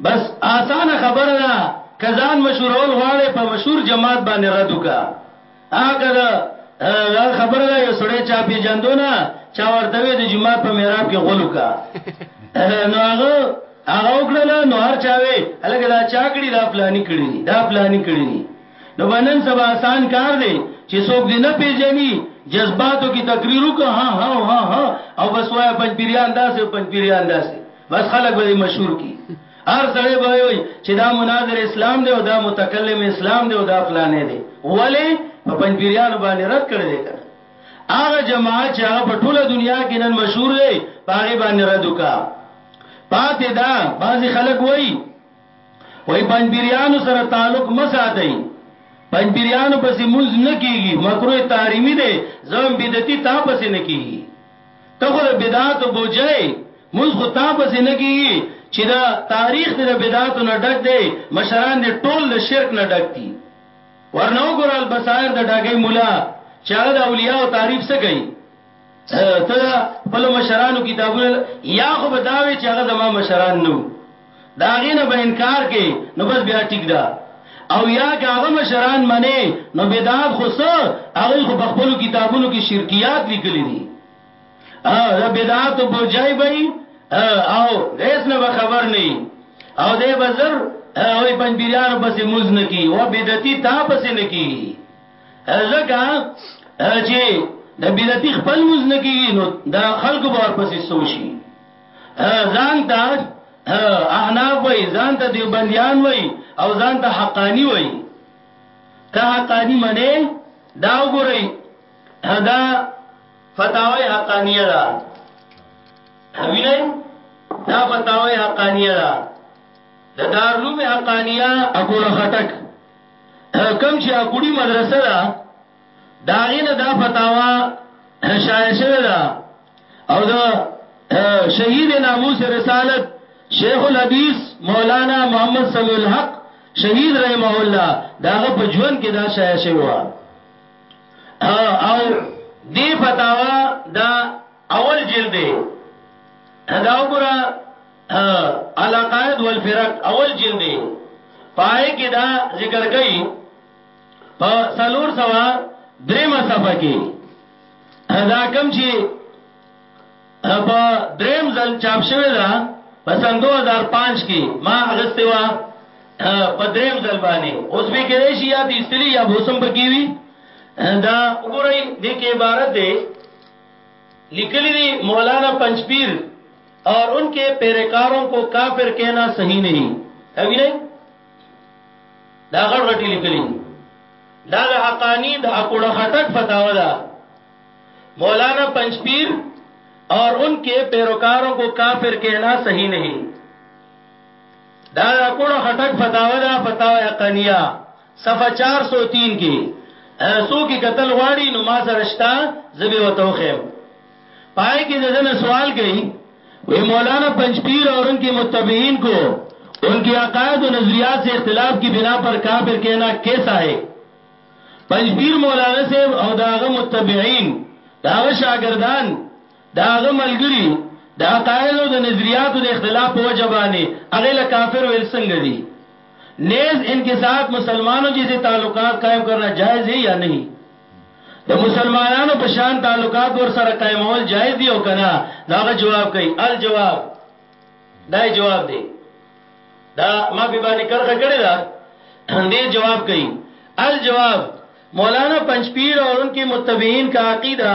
بس آسان خبره ده کزان مشهورول غواړي په مشهور جماعت باندې رد وکړه هغه دا خبره ده یو سړی چا پیجندو نه چا ورته وی د جمعات په محراب کې غول وکا نو هغه هغه وکړل نو هر چا وی الګه دا چا کړی دا پلاني کړی دی دا پلاني کړی دی نو بنن سبا آسان کار دی چې څوک دې نه پیژني جذباتو کې تقریر وکړه ها ها ها ها او بس وای پنځپیریان داسې پنځپیریان داسې بس خلک به مشهور کی هر سړی به وایي چې دا مناظر اسلام دی او دا متکلم اسلام دی او دا فلانه دی ولې په پنځپیریانو باندې رد کړی دی کنه هغه جماعت چې هغه په ټوله دنیا کې نن مشهور دی هغه باندې رد وکا پاتې دا بعضی خلک وایي وای پنځپیریانو سره تعلق مساتای پنځپیریانو پسې مونږ نه کیږي مکروه تحریمی دی زم بدعتي تا پسې نه کیږي ته خو د بدعاتو بوجه یې موږ خو تا پسې نه کېږي چې دا تاریخ دې د بدعاتو نه ډک دی مشران دې ټول د شرک نه ډک دي ورنه وګوره البصائر د ډاګۍ مولا چې هغه د اولیاء او تعریف څه کوي ته خپل مشرانو کتابونه یا خو به دا وي چې هغه زما مشران نه وو د هغې نه به انکار کړې نو بس بیا ټیک ده او یا که هغه مشران منې نو بدعات خو څه هغوی خو په خپلو کتابونو کې شرکیات لیکلي دي د بدعاتو بوجای به او هیڅ نه به خبر نه وي او دی به زر وایي پنجبیریانو پسې موز نه کي و بدعتي تا پسې نه کیږي ځکه چې د بدعتي خپل موز نه کیږي نو د خلکو به ورپسې سوشي ځان ته احناف وای ځان ته دیوبندیان وای او ځان ته حقانی وای که حقانی منه دا وګورئ دا فتاوی حقانیه ده وینئ دا فتاوی حقانیه ده د دارلوم حقانیه اګوره خټک کم چې اګوړي مدرسه ده د هغوی نه دا فتاوا شایع شوې ده او د شهید ناموس رسالت شیخ الحدیث مولانا محمد سمیع الحق شهید رحمه الله دا هغه په ژوند کې دا شایع شوې وه او دی فتاوا دا اول جلد دی دا وګوره العقائد والفرق اول جلد دی پای کې دا ذکر کړي په څلور سوا درېمه صفحه کې دا کم چې په دریم ځل چاپ شوی دا په سن 2005 کې ما اغسته وا په دریم ځل باندې اوس به کې راشي یا د استلی یا موسم پکې وي دا وګورئ د کې عبارت دی لیکلی دی مولانا پنځپیر اور ان کے پیرکاروں کو کافر کہنا صحیح نہیں ہے بھی نہیں دا غړ غټي لیکلي دا د حقانی د اکوړه خټک فتاوا ده مولانا پنځپیر اور ان کے پیروکاروں کو کافر کہنا صحیح نہیں دا اکوړه خټک فتاوا ده فتاوا حقانیه صفحه 403 کې سو کې قتل غواړي نو ما سره شتا زبې وتوخم پای کې د ده نه سوال کوي، وایي مولانا پنجپیر اور ان کی متبعین کو ان کی عقائد و نظریات سے اختلاف کی بنا پر کافر کہنا کیسا ہے؟ پنجپیر مولانا صاحب او د هغه متبعین، د هغه شاګردان، د هغه ملګري د عقایدو او د نظریاتو د اختلاف په وجه باندې هغه له کافر ویل څنګه دي؟ نیز ان کے ساتھ مسلمانو جیسے تعلقات قائم کرنا جائز ہے یا نہیں؟ د مسلمانانو په شان تعلقات ورسره قائمول جائز دي او کنه داغه جواب کوي الجواب دا جواب دی دا ما په باندې کرخه کړی دا دې جواب کوي الجواب مولانا پنځپیر اور ان کی متبعین کا عقیدہ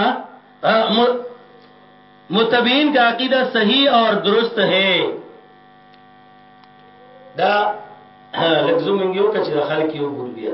متبعین کا عقیدہ صحیح اور درست ہے دا لګزو منګیو کچې خلک یو ګور بیا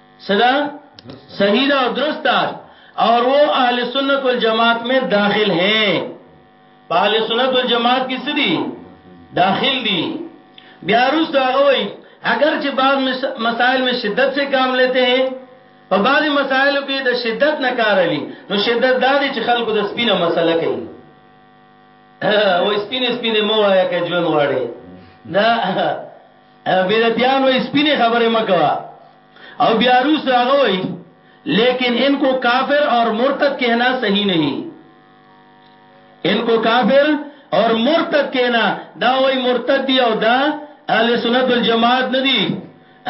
څه ده؟ صحیح ده او درست ده اور وہ اهل سنت والجماعت میں داخل ہیں په اهل سنت والجماعت کې څه دي داخل دي بیا روس دا غوي اگر چې بعض مسائل میں شدت سے کام لیتے ہیں په بعضی مسائلو کې د شدت نه کار الی نو شدت دا دی چې خلکو د سپینه مسله کوي او سپینه سپینه مو آیا کې ژوند غواړي دا بدعتیان وای سپینې خبرې مه کوه او بیا روس هغه وای لیکن ان کو کافر اور مرتد کہنا صحیح نہیں ان کو کافر اور مرتد کہنا دا وای مرتد دی او دا اهل سنت والجماعت ندی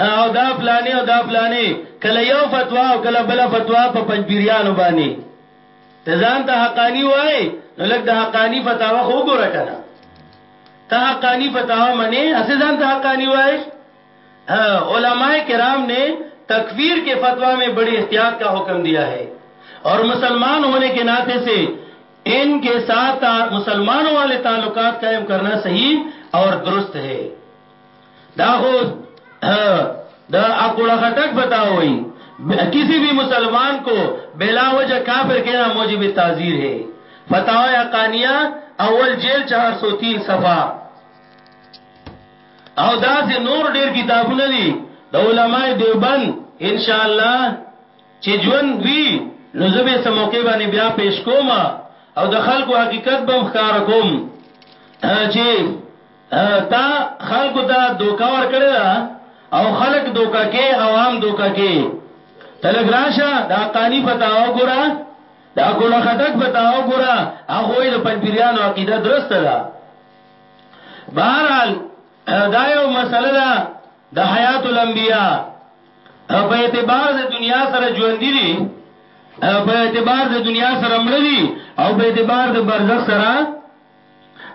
او دا فلانی او دا فلانی کله یو فتوا او کله بل فتوا په پنځپیریانو باندې تزان تا حقانی و نو لگ دا حقانی فتاوا خوب گو رکنا تا حقانی فتاوا منی اسے زان تا حقانی و علماء کرام نے تکفیر کے فتوا میں بڑی احتیاط کا حکم دیا ہے اور مسلمان ہونے کے ناتے سے ان کے ساتھ مسلمانوں والے تعلقات قائم کرنا صحیح اور درست ہے دا خو دا اکوړه خټک پتا وای کسی بھی مسلمان کو بلا وجہ کافر کہنا موجب تعزیر ہے فتاوی اقانیہ اول جیل 403 صفحہ او دا سے نور ډیر کتابونه دي د علماء دیوبند ان شاء الله چې جون وی نو زبې سموکې باندې بیا پیش کوم او د خلکو حقیقت بم ښکار کوم چې تا خلکو ته دوکا ورکړی دا او خلک دوکا کې عوام دوکا کې تلګ راشه دا قانی فتاوا ګورا دا کوله خټک فتاوا ګورا هغه د پنځپیرانو عقیده درسته ده بهرحال دا یو مسله ده د حیات الانبیاء په اعتبار د دنیا سره ژوند دي په اعتبار د دنیا سره مړ دي او په اعتبار د برزخ سره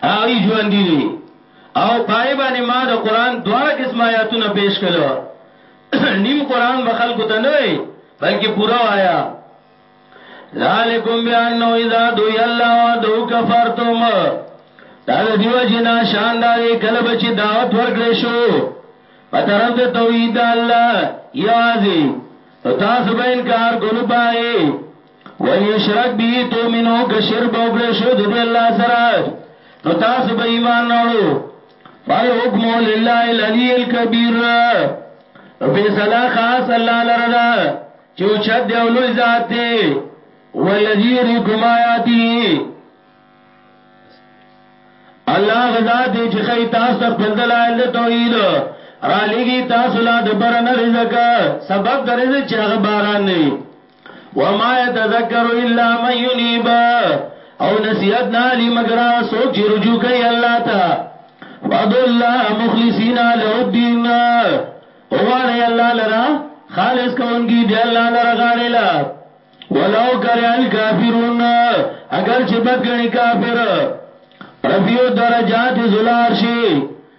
هغه ژوند دي او پای باندې ما د قران دواړه قسم آیاتونه پیش کړو نیم قران به خلکو ته نه وي بلکې پورا وایا ذالکم بیانو اذا دو یلا و دو کفرتم دا د دیو جنا شاندار کله بچ دعوت ورکړې شو په طرف د توحید الله یوازې تاسو به انکار کولو پاره وای اشراک به تو منو که شر بوګړې شو د دې الله سره نو تاسو به ایمان راړو فال حکم لله العلی الکبیر فیصله خاص الله لره دا چې او چت دی اولوی ذات دی والذی یریکم آیاتی الله غزا دې چې خی تاسو ته خپل دلایل د توحید را لګي تاسو لا د برن رزق سبب د رزق چې هغه باران نه وما يتذكر الا من ينيب او نصیحت نه علی مگر هغه څوک چې رجوع کوي الله ته فدو الله مخلصین له الدين او غړی الله لرا خالص کوونکی دی الله لرا غړی لا ولو کر الکافرون اگر چې بد غنی کافر رفیو درجات زلار شي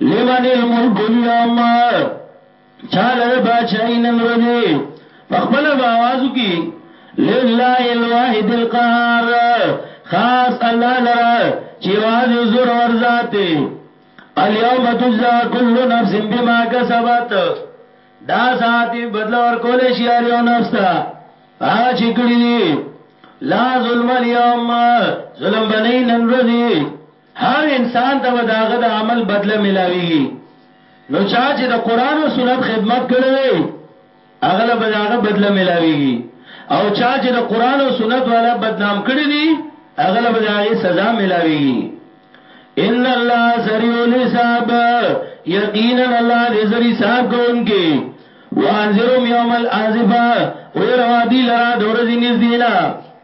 لمن الملک اليوم چاله د بادشاہي نن ورځې په خپل باوازو کې لله الواحد القهار خاص الله لرا چې واځي زور ور ذاته اليوم تجزا كل نفس بما كسبت دا ساتي بدل ور کول شي هر یو نفس ته هغه چې کړی دي لا ظلم اليوم ظلم بنئ نن ورځې هر انسان ته به د هغه د عمل بدله ملاویږي نو چا چې د قران او سنت خدمت کړی وي هغه له به د هغه بدله ملاویږي او چا چې د قران او سنت والا بدنام کړی دي هغه له به د هغه سزا ملاویږي ان الله سریع الحساب یقینا الله دې سری حساب کوونکی وانذرهم یوم الازفه ويروا دي لرا دورځي نږدې نه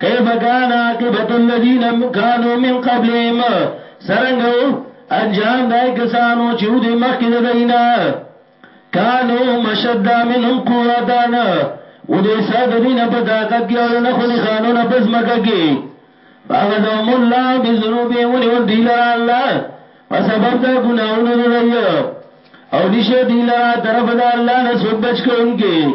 کیف کان عاقبت الذین کانوا من قبلهم سرنګو انجام دای کسانو چې ودی مخکې د دینه کانو مشد منهم قوتان و دې ساده دینه په طاقت کې او نه خو نه قانون پس مکه کې فغزهم الله بذنوبهم ونول دی لرا الله په سبب دا ګناونو دی او نشه دی لرا طرف دا الله نه سوک بچ کوونکې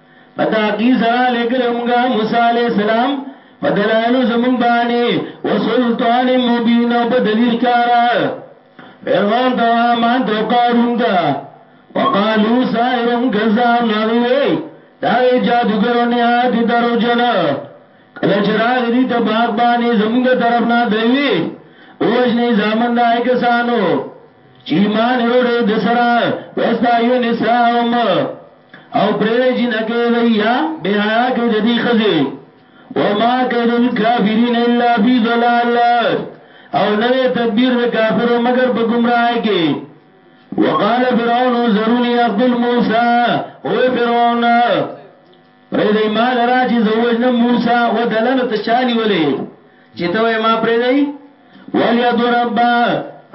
په تاقی سره لګل موږ موسی علی السلام په دلایل زمون باندې وسلطان مبین او په دلیل کارا فرعون ته هامان ته قارون ته وقالو ساحر کذاب نغوی دا جادوګر نه هادي درو جن کله چې راغلی ته باغ باندې زمونږ د طرف نه دوی اوجنې ځامن دا کسانو چې ایمان وروړي د سره وستا یو نساهم او پرې جن کې ویا به حیا کې د دې خزي وما کید الکافرین الا فی ضلال او نه تدبیر د کافرو مگر په گمراهی کې وقال فرعون ذروني اقتل موسی او فرعون پرېږدئ ما لره چې زه ووژنم موسی ودله نو ته چا نیولی چې ته وایې ما پرېږدئ ولیدو ربه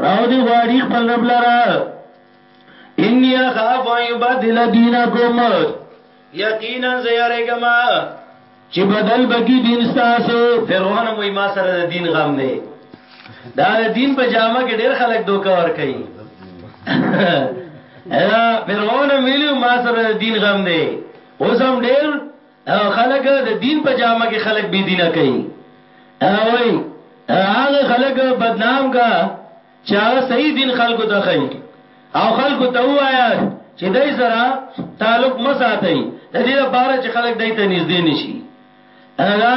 راو دې غواړي خپل رب لره انی اخاف ان یبدل دینکم یقینا زه یریږم چې بدل بکی دین تاسو فرعون مو ما سره د دین غم دی دا د دین په جامه کې ډېر خلک دوکا ور کوي فرعون ویلو ما سره د دین غم دی اوس هم ډېر خلک د دین په جامه کې خلک بی دینه کوي وای هغه خلک بدنام کا چې هغه صحیح دین خلکو ته خي او خلکو ته وایا چې دای سره تعلق مساتای د دې لپاره چې خلک دای ته نږدې نشي دا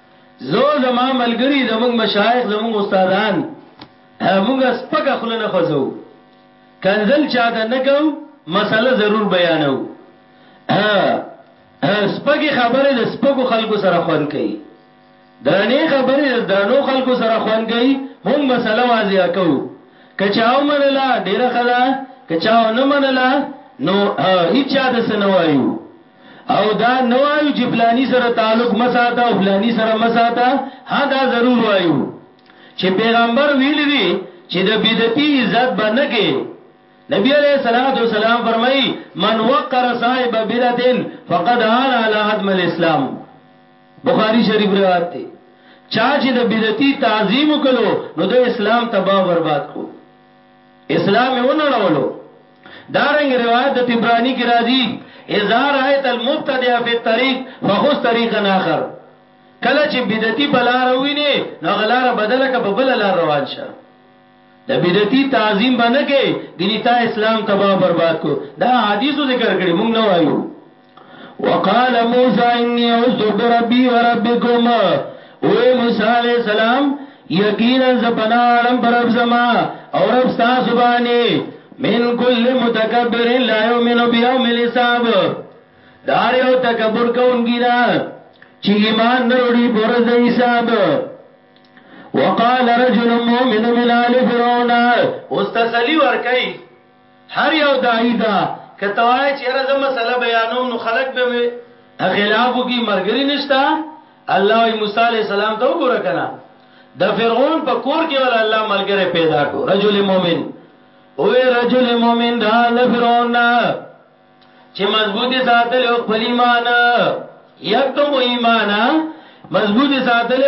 زه زما ملګری زموږ مشایخ زموږ استادان موږ سپک خل نه خوځو کنزل چا د نه کو مسله ضرور بیانو سپک خبره د سپکو خلکو سره خوان کوي درنې خبره د درنو خلکو سره خوان کوي موږ مسله واضح کو کچاو منلا ډیره خدا کچاو نه منلا نو هیڅ چا د سنوایو او دا نه وایو چې فلانی سره تعلق مساته او فلانی سره مساته ها دا ضرور وایو چې پیغمبر ویل دي چې د بدعتي عزت باندې کې نبی علیہ الصلوۃ والسلام فرمایي من وقر صاحب بدعتن فقد عان علی هدم الاسلام بخاری شریف روایت دی چا چې د بدعتي تعظیم وکړو نو د اسلام تباہ برباد کو اسلام یې ونړولو دارنګ روایت د تبرانی کی راځی اذا رایت المبتدع فی الطریق فخذ طریقا اخر کله چې بدعتي په لار ویني نو غلاره بدله ک په بل لار روان شه د بدعتي تعظیم باندې کې ګنیتا اسلام تباہ برباد کو دا حدیثو ذکر کړي مونږ نه وایو وقال موسی انی عذت بربی وربکم او موسی علیہ السلام یقینا زپنا علم پر رب زما او رب ستا سبانی من کل متکبر لا یؤمن بیوم الحساب دار یو تکبر کوونکی نه چې ایمان نه وروړي پر ورځ د حساب وقال رجل مؤمن من آل فرعون اوس تسلی ورکي هر یو داعی دا که ته وایې چې یاره زه مسله بیانوم نو خلک به مې خلاف وکړي مرګري نشته الله وی موسی علی السلام ته وګوره کنه د فرعون په کور کې ول الله ملګری پیدا کو رجل مؤمن اوې رجل مؤمن دا د فرعون چې مضبوطی ساتل او خپل ایمان یکتم ایمان مضبوطی ساتل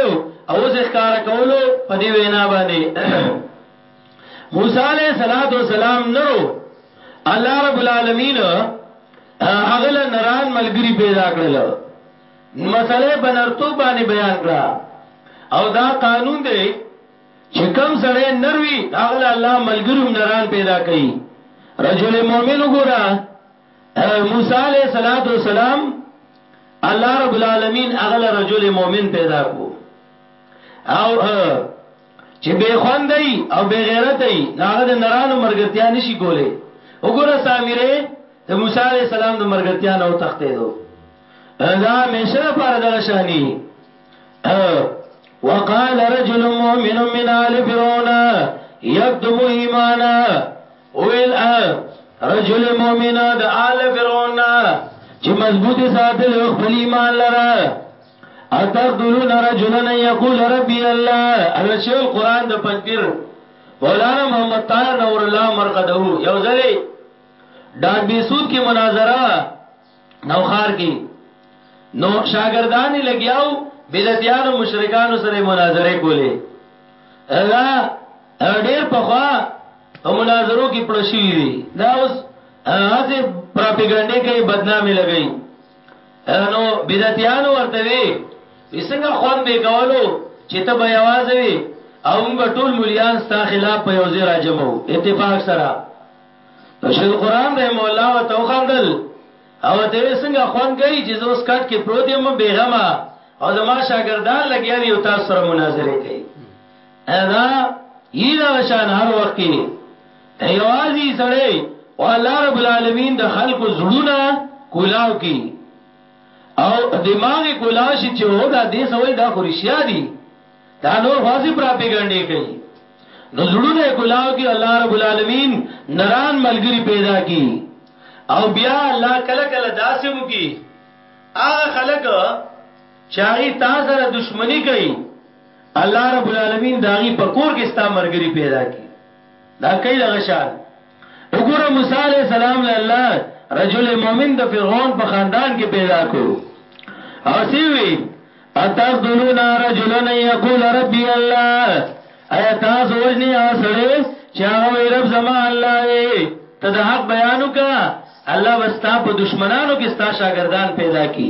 او ځکار کولو په دې وینا باندې موسی علیه الصلاۃ والسلام نرو الله رب العالمین هغه له نران ملګری پیدا کړل مسله بنرتو باندې بیان کړه او دا قانون دی چې کم سړی نروي هغه له الله ملګری هم نران پیدا کوي رجل مؤمن وګوره موسی علیه الصلاۃ والسلام الله رب العالمین هغه له رجل مؤمن پیدا کو او چې بې خونده يي او بې غیرته يي نو هغه د نرانو ملګرتیا نه شي کولی وګوره سامیره د موسی علیه السلام د ملګرتیا نه وتښتېدو دا همیشه لپاره دغه شانی وقال رجل مؤمن من آل فرعون يكتم ايمانا ويل رجل مؤمن د آل فرعون چې مضبوطی ساتل خپل ایمان لره اتقتلون رجلا ان يقول ربي الله الله شیخ القران د پنځپیر مولانا محمد طاهر نور الله مرقده یو ځلې ډاک بیسود کې مناظره نوخار کې نو شاګردانی لګیاو بدعتیانو مشرکانو سره مناظره کولې دا ډېر پخوا په مناظرو کې پړشي دي دا اوس هغه پروپاګاندا کوي بدنامي لګي نو بدعتيانو ورته وي څنګه خوان به کولو چې ته به आवाज وي او موږ ټول مليان ستا خلاف په یو ځای راجمو اتفاق سره نو شیخ القران رحم الله وتو خندل او ته څنګه خوان کوي چې زوس کټ کې پروت يم بیغمه او زما شاګردان لګیا دي او تاسو سره مناظره کوي ادا یی دا شان هر وخت کې ته یوازي سړی او الله رب العالمین د خلکو زړونه کولاو کی او دماغ کولاو شي چې هو دا دې سوي دا خو رښتیا دي دا نور خاصه پراپګانډې کوي نو زړونه کولاو کی الله رب العالمین نران ملګری پیدا کی او بیا الله کله کله داسې وکي هغه خلک چې هغه تاسو سره دښمنی کوي الله رب العالمین د هغوی په کور کې ستا ملګري پیدا کړي. دا کوي دغه شان وګوره موسی علیه السلام له الله رجل مؤمن د فرعون په خاندان کې پیدا کو او سی وی اتقتلون رجلا یقول ربی الله ایا تاسو وجنی او سړی چې هغه وی رب زما الله دی ته د حق بیانو کا الله وستا په دشمنانو کې ستا شاګردان پیدا کی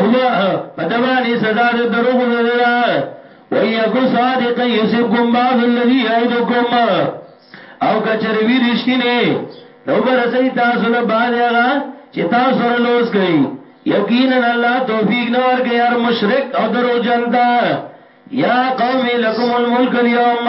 الله په دبانې سزا د دروغو نه ده ويکو صادق يصيبكم بعض الذي يعدكم او کچری وی رښتینه نو برسې تاسو له باندې هغه چې تاسو سره لوس کوي یقینا الله توفیق نه ورکړي هر مشرک او درو جنتا یا قوم لکم الملک اليوم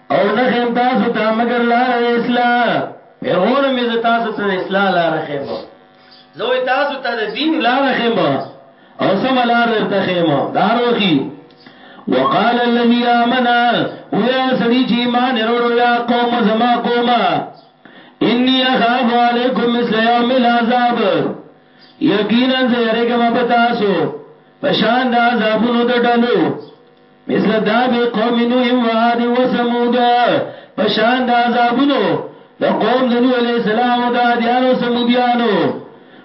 او نه خیم تاسو ته مگر لار د اصلاح پیغور مې ز تاسو ته د اصلاح لار خیم زه تاسو ته د دین لار خیم او سم لار درته خیم دار وخی وقال الذي امنا ويا سړي چې ایمان وروړو یا قوم زما قومه انی اخاف علیکم مثل یوم العذاب یقینا زه یریګم پتاسو پشان د عذابونو د ډلو مثل داب قوم نوح و عاد و ثمود پشان د عذابونو د قوم د نوح علیہ السلام او د عادیانو سمودیانو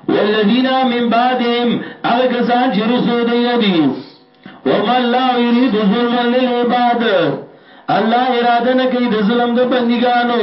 والذین من بعدهم هغه کسان چې رسو دی نه دی وما الله یرید ظلم للعباد الله اراده نه کوي د ظلم د بندګانو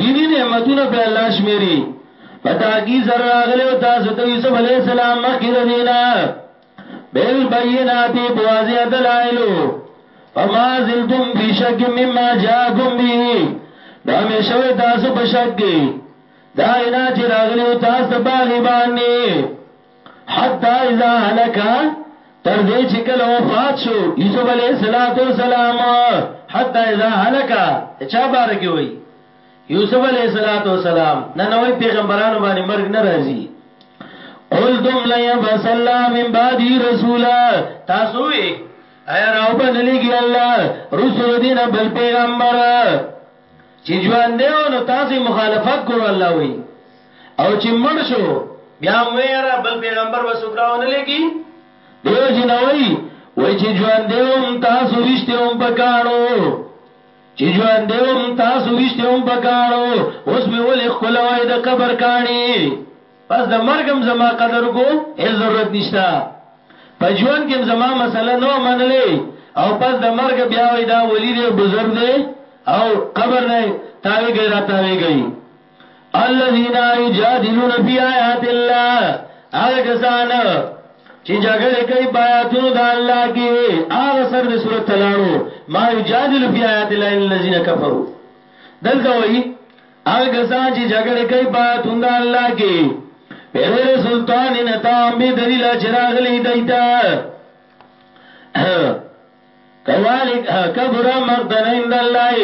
دینی نعمتونه په الله شمیري پتاکی زر راغلی او تاسو ته یوسف علی السلام مخکې د دینا بل بینات په واضح دلایلو فما زلتم فی شک مما جاءکم به نو همیشه تاسو په شک کې دا نه چې راغلی او تاسو باغی باندې حتا اذا هلك تر دې چې کله وفات شو یوسف علیه الصلاۃ والسلام حتا اذا هلك چا بارکی وای یوسف علیه الصلاۃ والسلام نه نوې پیغمبرانو باندې مرګ ناراضي قلتم لا يبعث الله من بعد رسولا تاسو وی اے راو بنلیږي الله رسول دین بل پیغمبر چې ژوند دی نو تاسو مخالفت کړو الله وی او چې مړ شو بیا مېره بل پیغمبر وسوکراو نه لګي دیو جنوي وای چې ژوند دی هم تاسو وشته هم پکاړو چې ژوند دی هم تاسو وشته هم پکاړو اوس مې ولې خپل وای د قبر کانی پس د مرګ هم زما قدر کو هیڅ ضرورت نشته په ژوند کې هم زما مسله نه منلې او پس د مرګ بیا وای دا ولی دی بزرګ دی او قبر نه تاوی گئی را تاوی گئی الذين يجادلون في آيات الله هغه کسان چې جګړه کوي بیاتونو د الله کې هغه سر د سورۃ تلاړو ما یجادل فی آیات الله الذین کفروا دلته وایي هغه کسان چې جګړه کوي په تون د الله کې پیریر سلطان نه تام به دلیل چې راغلی دایتا کذالک کبر مقتن عند الله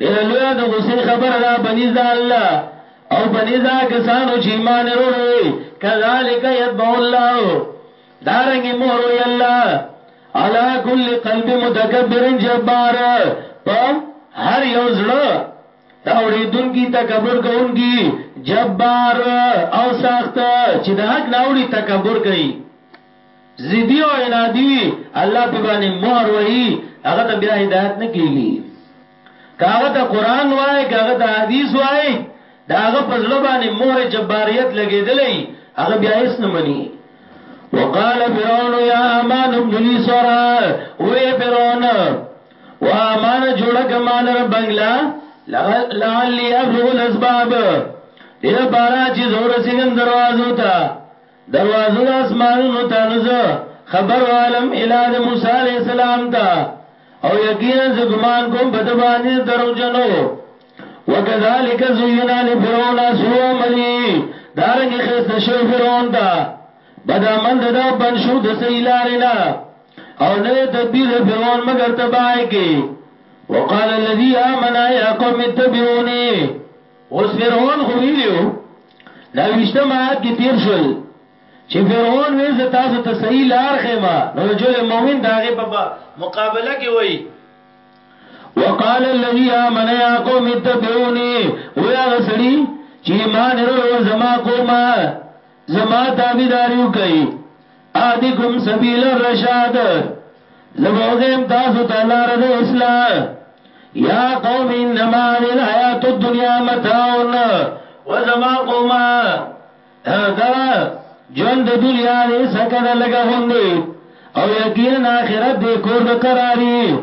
ډیر لوی د غصې خبره ده بنیز د الله او بنیزا کسانو چې ایمان وروړي کذالک یتبع الله دارنګ مور وی الله علا کل قلب متکبر جبار په هر یو زړه دا اوریدونکي تکبر کوونکي جبار او سخت چې د حق ناوړي تکبر کوي زیدی او عنادی وی الله په باندې مہر وای هغه ته بیا هدایت نه کیږي کاغه ته قران وای کاغه ته حدیث وای داغه پزړه باندې مہر جباریت لګیدلې هغه بیا هیڅ نه مني وقال فرعون يا امان ابن لي سرا وې فرعون وا مان جوړه کمال رب بنگلا لعلی ابلغ الاسباب دې لپاره چې زور سیګم دروازو ته دروازو د اسمانونو ته نزه خبر عالم الاله موسی علی السلام ته او یقینا ز ګمان کوم بد باندې درو جنو وکذالک زینا لفرعون سوء عملی دارنګ خسته شو فرعون ته بد عمل ددا بن شو د سیلارنا او نه تدبیر د فرعون مگر تباہی کې وقال الذي آمن يا قوم اتبعوني اوس فرعون خو ویلو دا وشتم آیات کې تیر شول چې فرعون وې ز تاسو ته صحیح لار خېما نو رجل مؤمن داغه په مقابله کې وای وقال الذي آمن يا قوم اتبعوني ويا غسړي چې ایمان ورو زما کومه زما تابعداري وکړي اهديکم سبيل الرشاد زبوغم تاسو ته لار د اسلام یا قوم انما الحیات الدنیا متاعون و زما قوما دا جون د دنیا دې سکه د لګه غوندي او یقینا آخرت دې کور د قراری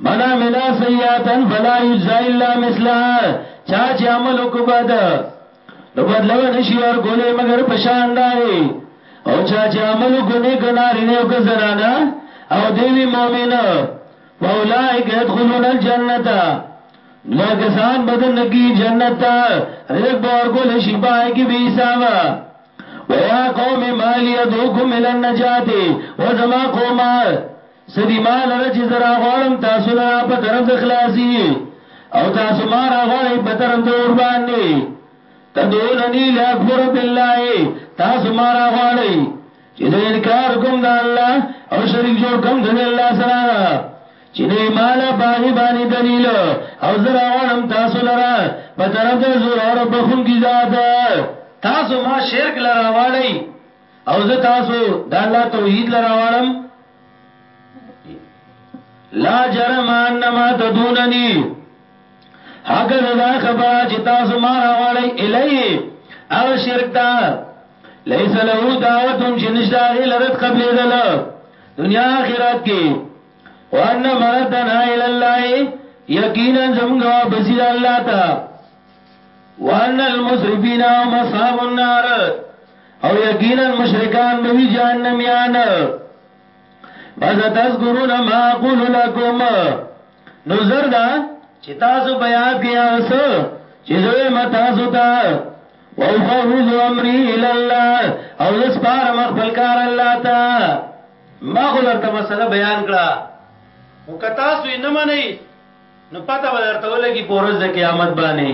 منا ملا سیاتن فلا یجزا الا مثلا چا چې عمل وکړ نو بدله به نشي ورکولې مګر په شان داغي او چا چې عمل وکړي ګناري نه او زنانا او دیوی مؤمن فاولائک يدخلون الجنه دا کسان بدن کی جنت تا رزق باور کول شي پای کی بي حساب ويا قوم مالي ادوکم الى النجات وزما قوم څه دي ما لره چې زه راغواړم تاسو لره په طرف د خلاصي او تاسو ما راغواړئ په طرف د اور باندې تدعونني لاکفر بالله تاسو ما راغواړئ چې د انکار کوم د الله او شریک جوړ کوم د الله سره چې نه مال باغی باندې دلیل او زه راغواړم تاسو لره په طرف د زور او بخون کی ذات تاسو ما شرک لره واړئ او زه تاسو د الله توحید لراوړم لا جرم انما تدوننی هغه دا خبره چې تاسو ما راوړی الی او شرک دا لیس له دعوت چې نشدا غی لرت قبل دل دنیا آخرت کې وان مردنا الی الله یقینا زمغه بصیر الله تا وان المسرفین هم اصحاب النار او یقینا مشرکان به وی جهنميان فستذكرون ما اقول لكم نو زردا چې تاسو بیا کې اوس چې زوی متاسو ته وفوض امري الى الله او زس پار مخ خپل کار الله ته ما خو درته مسله بیان کړه وکتا سو نه منئ نو پته به درته ولګي په ورځ د قیامت باندې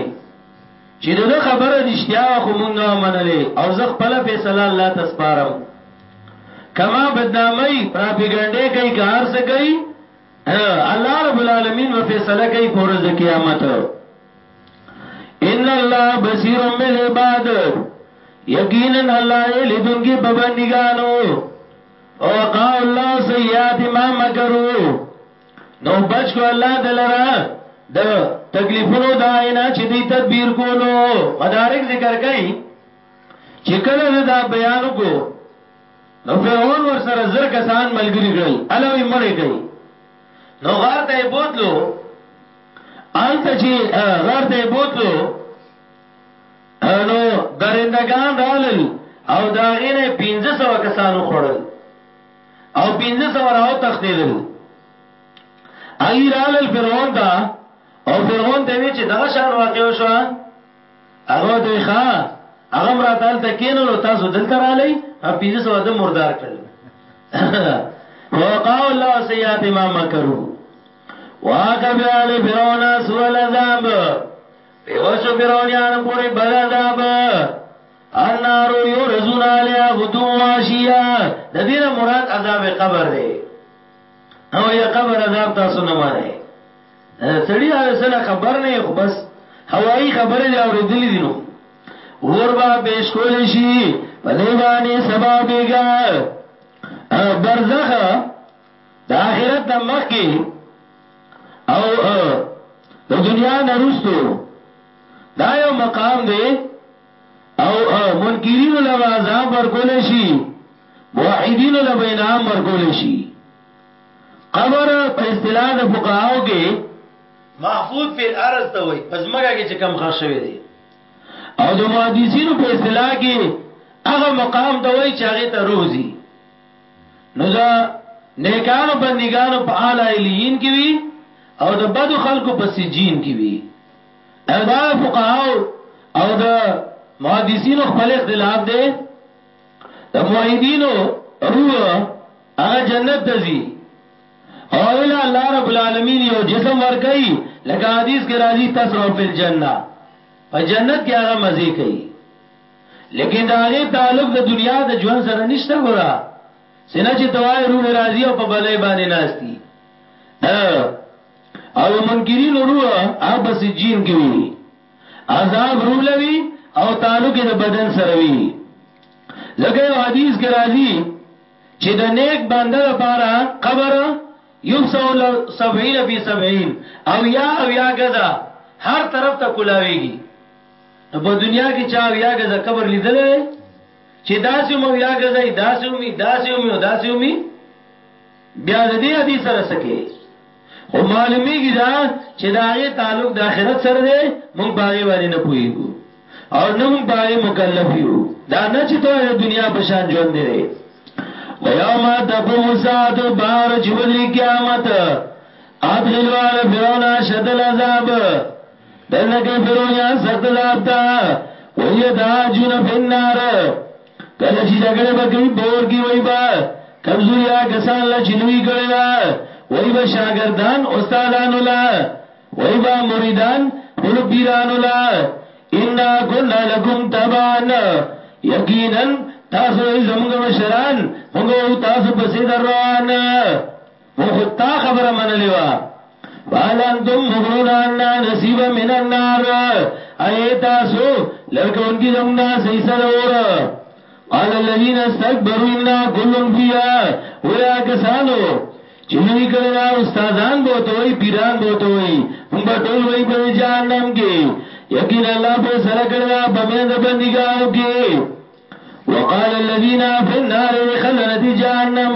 چې د ده خبره رښتیا وه خو مونږ نه منلې او زه خپله فیصله الله ته سپارم کما بدنامي پراپیګنډې کوي که هر څه کوي الله رب العالمین به فیصله کوي په ورځ د قیامت ان الله بصیر بالعباد یقینا الله لیدونکي په بندګانو او قال الله سیئات ما مکروا نو بچ کو الله دلرا د تکلیفونو دا اینا چې دی تدبیر کولو مدارک ذکر کړي چې کله دا بیان کو نو فرعون ور سره زر کسان ملګری کړل الوی مړې کوي نو غار ته بوتلو آلته چې غار ته بوتلو نو درندگان رالل او داغینه 1500 کسانو خړل او پنځه سوه راوتښتېدل. هغوی راغلل فرعون ته او فرعون ته یې ویل چې دغه شان واقعه وشوه؟ هغه ورته وویل، ښه، هغه هم راته هلته کېنول او تاسو دلته راغلئ او پنځه سوه ده مردار کړل. فوقاه الله سیئات ما مکروا واقع بآل فرعون سوء العذاب، پرې وشو فرعونیانو پورې بد عذاب. النار یورزون علیها غدو واشیا د دې نه مراد عذاب قبر دی او یا قبر عذاب تاسو نه مانه سړی هغه سره خبر نه خو بس هوایی خبره دی اورېدلې دي نو وربا پیش کول شي په دې باندې سبا بیګا برزخ د آخرت د مخ کې او د دنیا نرستو دا یو مقام دی او منکرینو له عذاب ورکول شي موحدینو له بینام ورکول شي قبر په اصطلاح د فقهاو کې محفوظ فی الارض ته وای پزماګه کې چې کم خښ شوی دی او د محدثینو په اصطلاح کې هغه مقام ته وای چې هغه ته روح زی نو دا نیکانو بندګانو په اعلی الیین کې وی او د بدو خلکو په سجین کې وی او دا فقهاو او د محدثینو خپل اختلاف دی د موحدینو روح هغه جنت ته ځي او اله الله رب العالمین یو جسم ورکي لکه حدیث کې راځي تسرو فی الجنه په جنت کې هغه مزه کوي لیکن دا هغه تعلق د دنیا د ژوند سره نشته ګورا سینه چې توای روح راضی او په بلای باندې ناشتي او منکرین روح هغه په سجین کې وي عذاب روح لوي او تعلق د بدن سره وي ځکه یو حدیث کې راځي چې د نیک بنده لپاره قبر یوسو له 70 فی 70 او یا او یا غزا هر طرف ته کولاویږي په دنیا کې چا او یا غزا قبر لیدل چې داسې مو یا غزا داسې مې داسې مې داسې مې بیا د دې حدیث سره څه کې خو معلومیږي دا چې دا غي تعلق د آخرت سره دی مونږ باغی باندې نه پويګو او نه مونږ باغی مکلف یو دا نه چې ته د دنیا په شان ژوند دی و یوم تقوم الساعه بار چې ودري قیامت ادخلوا على فرعون شد العذاب دلته فرعون یا سخت عذاب تا ویدا جن فی النار کله چې جګړه به کوي بور کې وای با کمزوریا کسان لا چلوي کړي دا وای با شاګردان استادان ولا وای با مریدان خپل پیران ولا ان كنا لكم تبعن یقینا تاسو زموږ مشران موږ تاسو پسې دروان مونږ خو تا خبره منلې وه فهل انتم مغنون عنا نصیبا من النار اي تاسو لرکونکي زمونږه سيسه دور قال الذين استكبروا انا كل فيها ويا کسانو چې لوی کړه دا استادان به ته وي پیران به ته وي موږ به ټول وي په جهنم کې یقینا الله په سره کړه دا په مې د بندګانو کې وقال الذين في النار دخلنا جهنم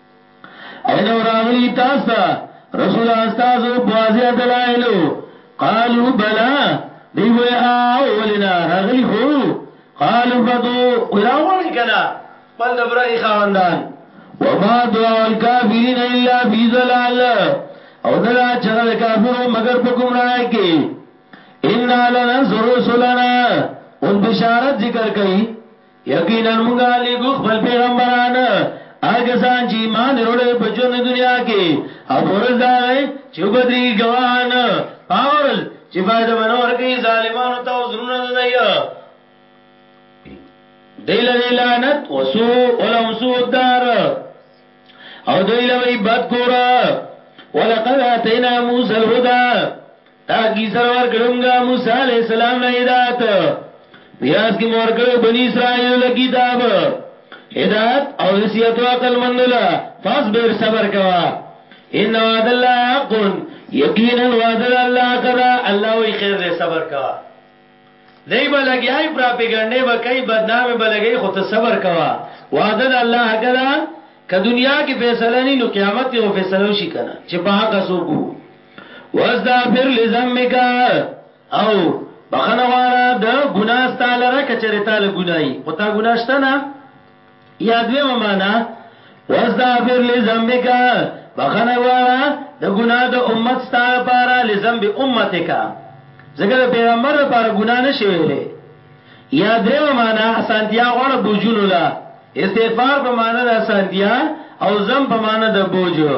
اين راغلی تاسو رسول استاد بوازي دلایلو قالو بلا دی وی اولنا راغلی خو قالو فدو وراوړی کنا بل دبرغي خواندان وما دعاء الكافرين الا في ضلال او نه دا چغه د کافرو مگر په گمراه کې ان لنا رسولنا اوس بشارت ذکر کړي یقینا مونږه لګو خپل پیغمبران هغه سان چې ایمان وروړي په ژوند دنیا کې او پرز دا غي چې بدري گواهان پاورز چې فائدہ بنور کوي ظالمانو ته زرونه ده دی دیل دی لعنت وسو ولهم سوء الدار او دیل وی بد کورا ولقد اتینا موسی الهدى تاګی سر ور کړمګه موسی علی السلام له هدایت میراث کې مور کړو بنی اسرائیل له کتاب هدایت او نصیحت او عقل مندلا فاصبر صبر کوا ان وعد الله حق یقینا وعد الله قضا الله وی خیر دې صبر کوا دی به لګیای پراپیګنډې به کوي بدنامې به لګي خو ته صبر کوه وعده د الله حق ده که دنیا کې فیصله نه نو قیامت کې فیصله وشي کنه چې په حق سوکو واستغفر لذنبک او بخنه غواړه د ګناستاله را کچره تعالی ګنای او تا ګناشته نه یا دویمه معنا واستغفر لذنبک بخنه غواړه د ګناه د امت ستاره لپاره لذنب امتک ځکه د پیغمبر لپاره ګناه نشي ویلې یا دریم معنا اسانتیا غواړه بوجونو لا استغفار په معنا د اسانتیا او زم په معنا د بوجو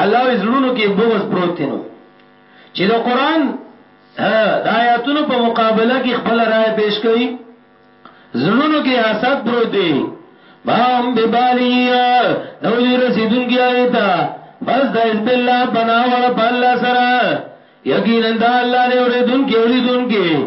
الله وی زړونو کې بغض پروت دی نو چې د قران د آیاتونو په مقابله کې خپل رائے پیش کړي زړونو کې حسد پروت دی ما هم ببالیا نو دې رسیدون کې آیتا بس د حزب الله بناوړ په الله سره یقینا د الله نه اوریدون کې اوریدون کې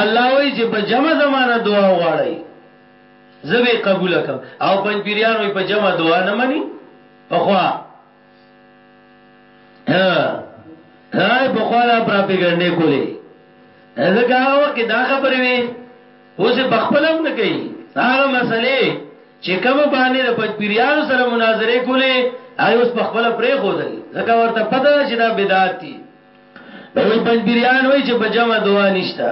الله وی چې په جمع زمانه دعا وغواړی زبی قبول کم او پنځ پیریان وی په جمع دعا نه منی په خوا ها ها په خوا دا پراپګاندا کولی ځکه هغه وخت دا خبرې وي اوس په خپل هم نه کوي هغه مسلې چې کوم باندې د پنځپیرانو سره مناظره کولې آی اوس په خپل پرې خو دی ځکه ورته پته ده چې دا بدعت دي نو وی پنځپیریان وی چې په جمع دعا نشتا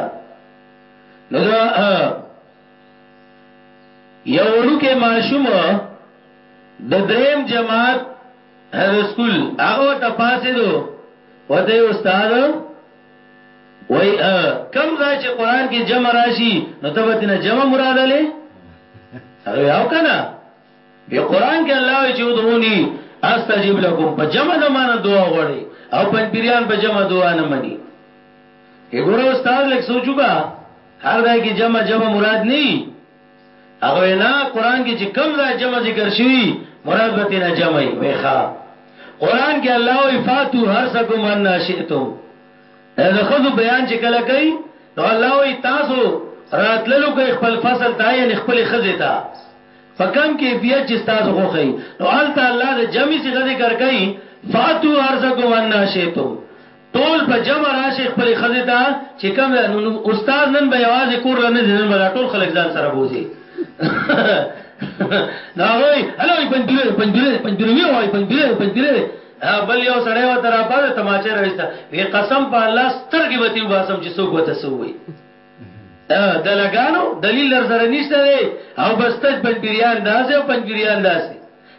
نو دا یو وړوکه ماشوم د دریم جماعت هر سکول هغه ته پاسې دو وته استاد وای کم ځای چې قران کې جمع راشي نو تبه تینا جمع مراد لې هغه یو کنه په قران کې الله وی چې ادعوني استجب لكم په جمع نه معنی دعا غوړي او پنځپیریان په جمع دعا نه مني وګوره استاد لک سوچو کا هر ځای کې جمع جمع مراد نه هغه نه قران کې چې کم ځای جمع ذکر شوی مراد به تینا جمع وي ښا قران کې الله وی فاتو هر سکم ان شئتم دا خذو بیان چې کله کوي نو الله وی تاسو راتللو کوي خپل فصل ته یا خپل خزه ته په کوم کیفیت چې ستاسو خوښه وي نو هلته الله د جمع صيغه ذکر کوي فاتو حرثکم ان شئتم ټول په جمع راشي خپل خزه ته چې کوم نو استاد نن به یوازې کور لنه نن به ټول خلک ځان سره بوزي دا وای هلو پنځبيره پنځبيره پنځبيره وی وای پنځبيره پنځبيره بل یو سړی و تر په تماچه راځه وی قسم په الله سترګې به تیو باسم چې څوک وته سوې دلګانو دلیل در سره نشته دی او بس تج پنځپیریان داسې او پنځپیریان داسې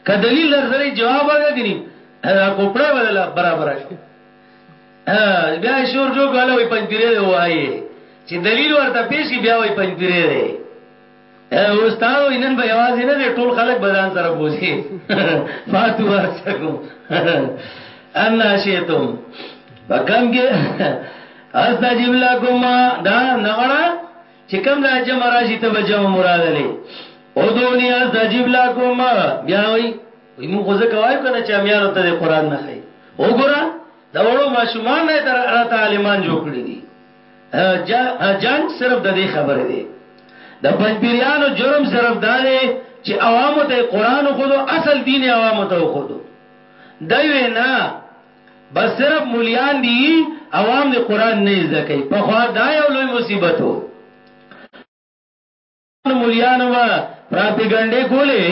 که دلیل در سره جواب ورکړه کني دا کوپړه بدل برابر شي بیا شور جو غلا وي پنځپیری دی وایي چې دلیل ورته پیش بیا وي پنځپیری دی استاد وینن به یوازې نه ټول خلک به ځان سره بوزي فاتو ورسکم ان شیتم بکم کې استجیب لکم دا نغړه چې کوم ځای جمع راشي ته به جمع مراد لې او دونی استجیب لکم بیا وای وی مونږ خو ځکه وایو کنه چې امیانو ته قرآن نه خي وګوره دا وړو ماشومان نه تر راته عالمان جوړ کړی دي جنګ صرف د دې خبرې دی د پنځپیریانو جرم صرف دا دی چې عوامو ته قران خو دو اصل دین عوامو ته خو دو دوی نه بس صرف مليان دي عوام دي قران نه زده کوي په خوا دا یو لوی مصیبت وو مولیانو به پراپیګنډې کولې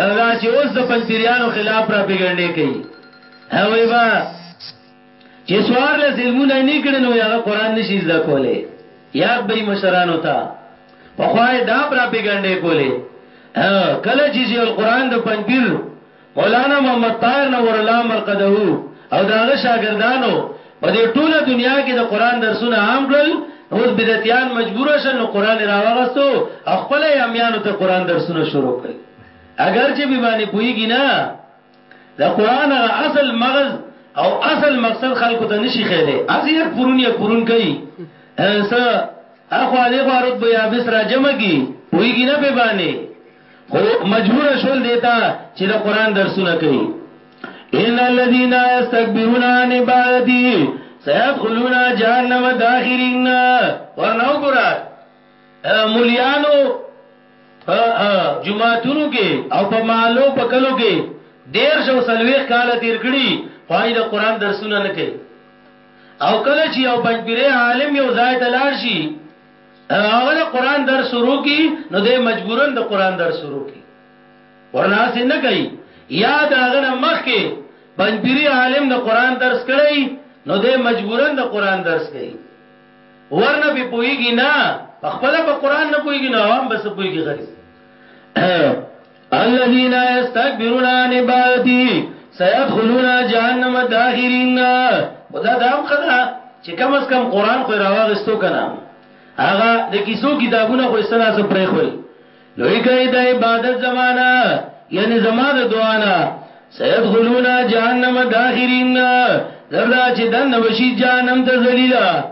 او دا چې اوس د پنځپیریانو خلاف پراپیګنډې کوي هغوی به چې سوار له ظلمونه نه کړي نو هغه قران نشي زده کولی یاد به مشرانو ته په خوای دا پراپیګنډې کولې کله چې القرآن د پنځپیر مولانا محمد طاهر نور الله مرقده او د هغه شاګردانو په دې ټوله دنیا کې د قران درسونه عام کړل اوس بدعتيان مجبور شل نو قران راوغستو او خپل امیانو ته قران درسونه شروع کړل اگر چې به باندې پويږي نه د قران غ اصل مغز او اصل مقصد خلکو ته نشي خېله از یک پرون یک پرون کوي س اخو دې خو رتبه یا بس را جمع کی پويږي نه به باندې خو مجبور شول دیتا چې د قران درسونه کوي ان الذين يستكبرون عن عبادتي سيدخلون جهنم داخرين ورنو ګرا مليانو جمعاتونو کې او په مالو په کلو کې دیر شو سلويخ کال تیر کړي خوای د قران درسونه نه کوي او کله چې یو پنځپيره عالم یو ځای ته لاړ شي هغه د قران درس شروع کی نو د مجبورن د قران درس شروع کی ورنه سي نه کوي یا داغه نه مخ کې پنځپيري عالم د قران درس کړی نو د مجبورن د قران درس کوي ورنه په پويږي نه خپل په قران نه پويږي نو عوام بس پويږي غريب الذين يستكبرون عن عبادتي سيدخلون جهنم داخرين خدا دام خدا چې کم از کم قران خو راوغستو کنه هغه د کیسو کتابونه خو استلا سو پرې خپل لوی کوي د عبادت زمانہ یعنی زما د دعا نه سيدخلون جهنم داخرين زردا چې دنه وشي جهنم ته ذلیلا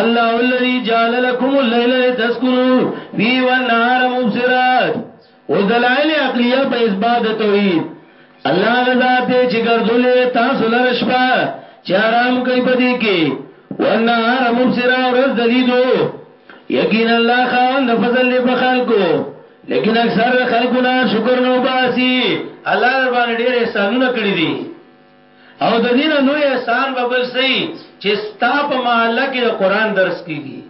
الله الذي جعل لكم الليل لتسكنوا فيه والنهار مبصرات اوس دلائل عقلیه په اثبات د توحید الله غزا ته چې ګرځولې تاسو لره شپه چې آرام کوي په دې کې والنهار مبصرا ورځ دلیدو یقینا الله خاوند فضل په خلکو لیکن اکثر خلکو نه شکر نه وباسي الله در باندې ډېر احسانونه کړی دي او د دین لوی احسان به بل سي چې ستا په محله کې د قران درس کیږي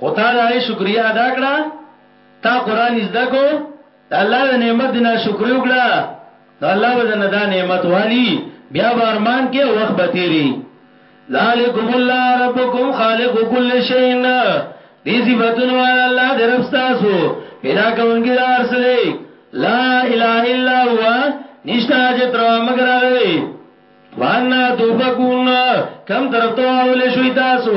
خدای دې شکریا ادا کړه تا قرآن ازده کو د الله د نعمت دی ناشکری وکړه نو الله به درنه دا نعمت والی بیا به ارمان کې وخت به تیری ذالکم الله ربکم خالق کل شیء دې صفاتونه والا الله دې رب تاسو پیدا کوونکی دا ارس دی لا اله الا هو نشتا حاجت روا مگر هغه وانا توفقون کم طرف ته اول شوي تاسو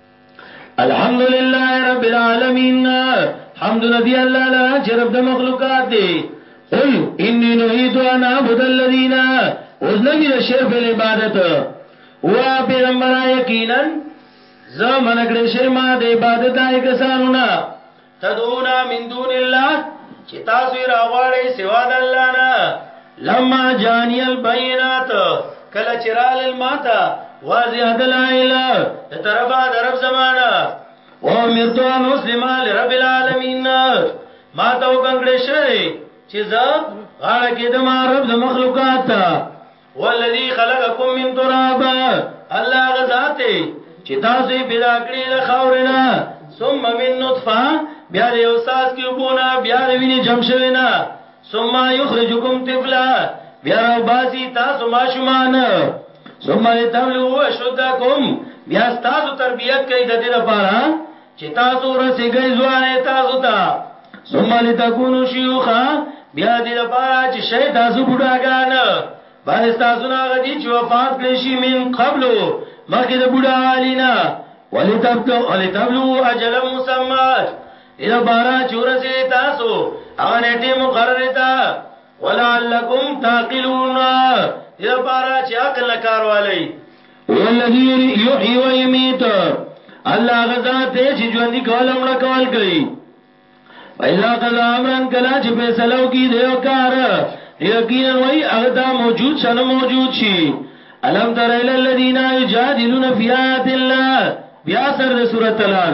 الحمد لله رب العالمین حمد ندی الله لرا چې رب د مخلوقات دی قل انی نهیت ان اعبد الذین اوس نبی د شرف په عبادت وا پیغمبر یقینا زه منګړې شی ما د عبادت دای کسانو نه تدعونا من دون الله چې تاسو یې راغواړئ سوا د الله نه لما جانی البینات کله چرال الماتا واضح دلائل تربا درب زمانہ و مرتو ان مسلم لرب العالمین ما ته وګنګړې شوی چې زه غاړه کې د ما رب د مخلوقات والذي خلقكم من تراب الله غزاته چې تاسو پیدا کړی له خاورنا ثم من نطفه بیا د یو ساس کې وبونه بیا د وینې جمع شوی نه ثم یخرجکم طفلا بیا راو باسي تاسو ماشومان ثم لتبلغوا اشدکم بیا تاسو تربیت کوي د دې لپاره چې تاسو ورسېږئ ځوانه تاسو ته ثم لتكونوا شيوخا بیا دې لپاره چې شي تاسو بډاګان بل تاسو نه غدي چې وفات کړئ شي من قبل مخکې د بډا والینا ولتبلو ولتبلو اجل مسمى اذا بارا چورسي تاسو هغه نیټه مقرره تا ولعلکم تعقلون اذا بارا چې عقل کاروالي هو الذی یحیی و یمیت الله غزاد ته چې ژوند کول امړه کول کوي اذا قضا امرا کلا چې فیصلو کی دیو کار یقینا وای هغه دا موجود شنه موجود شي الم تر الى الذين يجادلون في آيات الله بیا سر د سورۃ الار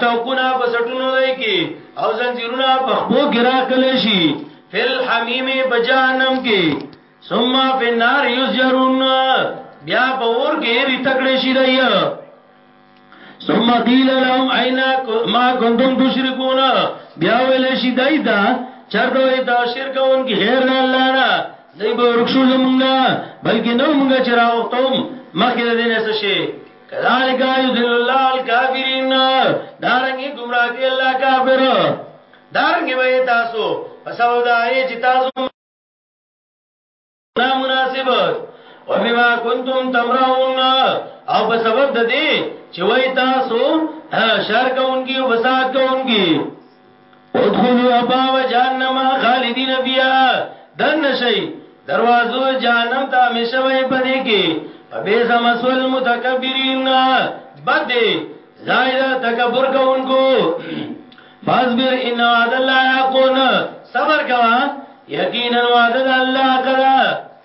توکونه په سټونو دی کی او زنجیرونه په خپو کې راکلی شي فل حمیم بجانم کې ثم فی النار یسجرون بیا په اور کې ری تکړه شي دی ثم قیل لهم اين ما كنتم تشركون بیا ویل شي دای دا چرته وي دا شرک اون کی غیر الله نه دای به رخصو زمونږه بلکې نو مونږه چراوختم مخکې دینه څه شي کذالک یذل الله الکافرین دارنګي گمراه کوي الله کافر دارنګي وای تاسو پس او دا ای چې تاسو نا مناسب او بما کنتم تمرون او په سبب د دې چې وای تاسو شر کوونکی او فساد کوونکی ادخلوا ابواب جهنم خالدین فیها دن شي دروازو جهنم ته همیشه وي پدې کې فبئس مسول متکبرین بد زائد تکبر کوونکو فاصبر ان وعد الله حقون صبر کوا یقینا وعد الله قد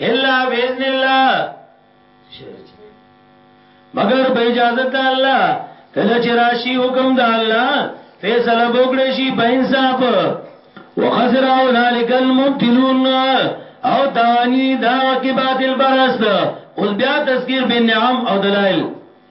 الا باذن الله مگر به اجازه د الله کله چې راشي حکم د الله فیصله وکړي شي په انصاف وخسر اولئک المبتلون او توانی دا کی باطل پرست اوس بیا تذکیر بنعم او دلائل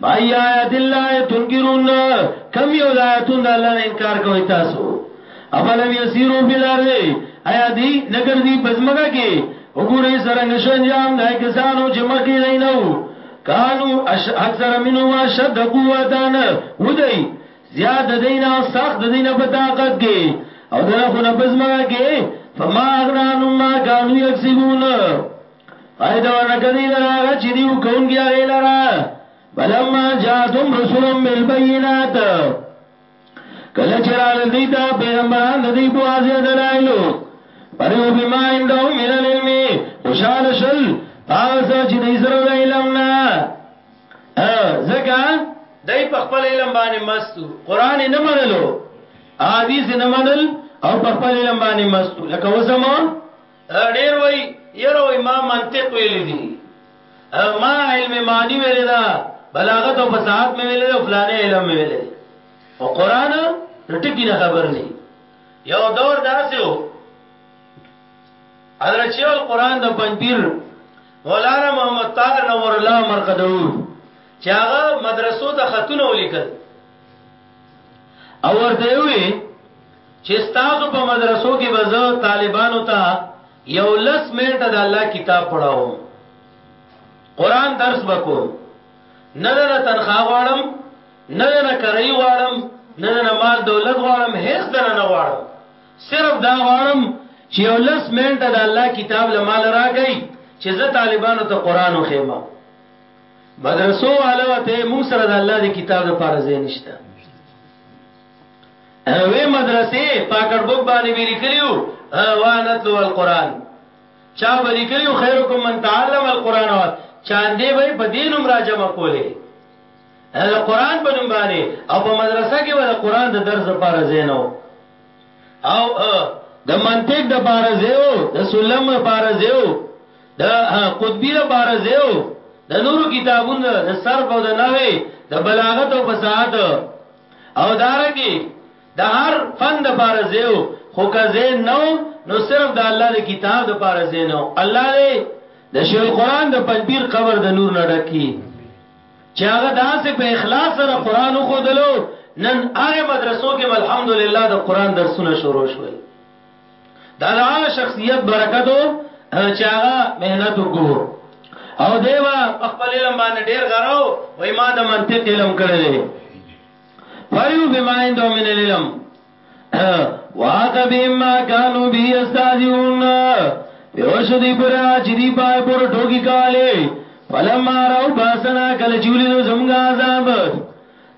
بای آیات الله تنکرون کم یو آیاتون د الله نه انکار کوي تاسو افلم یسیرو فی الارض ایا دی نګرځي پزماګه کې وګوري سرنګ شو انجام دای کسانو چې مخکې نه نو کانو اکثر منو ما شد قوتان ودی زیاد دینا سخت دینا په طاقت کې او دغه خو نه پزماګه کې فما اغنانو ما کانو یکسبون فائدہ ورنکه دی لرا آغا چی دیو کون گیا غی لرا فلما جاتم رسولم بالبینات کله چې راغل دی دا پیغمبران د دې بوازه دلایلو پریو بما عندهم من العلم خوشال شل هغه چې دې سره د علم نه زکه دای په خپل علم باندې مستو قران نه منلو حدیث نه منل او په خپل علم باندې مستو لکه وسمه ډیر وای یره وای ما منطق ویل دي ما علم معنی ویل دا بلاغت او فصاحت مې ویل او فلانه علم مې ویل او قران ټکی نه خبر نه یو دور داسې وو حضرت شیخ القران د پنځیر مولانا محمد طاهر نور الله مرقدور چې هغه مدرسو ته خطونه ولیکل او ورته وی چې ستاسو په مدرسو کې به زه طالبانو ته یو لس منټه د الله کتاب پڑھاوم قران درس وکوم نه نه تنخواه غواړم نه نه کرای غواړم نه نه مال دولت غواړم هیڅ نه نه غواړم صرف دا غواړم چې یو لس منټه د الله کتاب له مال راکړي چې زه طالبانو ته قران وخېما مدرسو والو ته موږ سره د الله د کتاب لپاره ځای نشته وې مدرسې پاکټ بوک باندې به لیکلیو وانتلو القرآن چا به لیکلیو خیرکم من تعلم القرآن او چاندې به په دین عمره جمع کولې د قرآن په نوم باندې او په مدرسه کې به د قرآن د درس لپاره زینو او د منطق د لپاره زیو د سلم لپاره زیو د قطبی لپاره زیو د نورو کتابونو د صرف او د نحوی د بلاغت او فصاحت او دارنګي د هر فن د پاره زیو خو که زین نو نو صرف د الله د کتاب د پاره زینو الله دې د شیخ القرآن د پنځپیر قبر د نور نه ډکی چې هغه داسې په اخلاص سره قرآن خو دلو نن هغه مدرسو کې الحمدلله د قرآن درسونه شروع شول دا د هغه شخصیت برکتو چې هغه مهنت وکړو او دیوا خپل علم باندې ډیر غراو وای ما د منطق علم کړی دی فریو بما عندو من العلم واق بهم ما كانوا به يستهزئون پیوش دی پر چې دی پای پر ټوکی کاله فلما راو باسنا کله چولی نو زمغا عذاب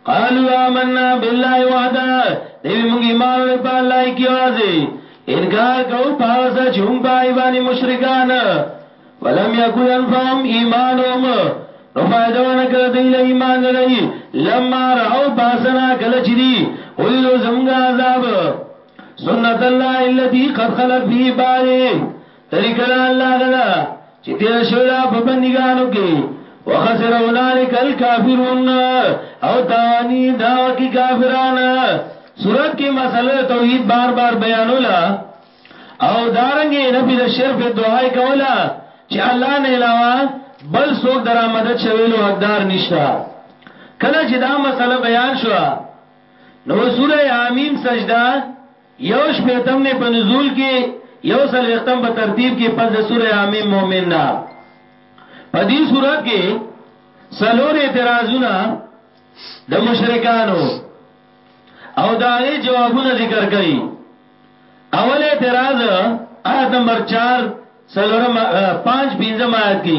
قالو آمنا بالله وحده دوی مونږ ایمان لري په الله کې یوازې انکار کوو پاغه څه چې هم پای باندې مشرکان ولم یکون انفهم ایمانهم نو فائدہ ونه کړ دی له ایمان لري لما راو باسنا کله چې دی ولید زمغه عذاب سنت الله الذي قد خلق فی باره طریقه دا الله غلا چې تیر شوی دا په بندګانو کې وخسر هنالک الکافرون او تاوانی دا کی کافران صورت کې مسله توحید بار بار بیانولا او دارنګې نبی د شرف دعای کولا چې الله نه علاوه بل څوک درآمد شویلو حقدار نشتا کله چې دا مسله بیان شو نو سوره حمیم سجده یو شپېتم نه په نزول کې یو څلوېښتم په ترتیب کې پس د سوره حمیم مؤمن نه په دې صورت کې څلور اعتراضونه د مشرکانو او دا غي جوابونه ذکر کړي اول اعتراض آیت نمبر 4 سلورم 5 پنځم آیت کې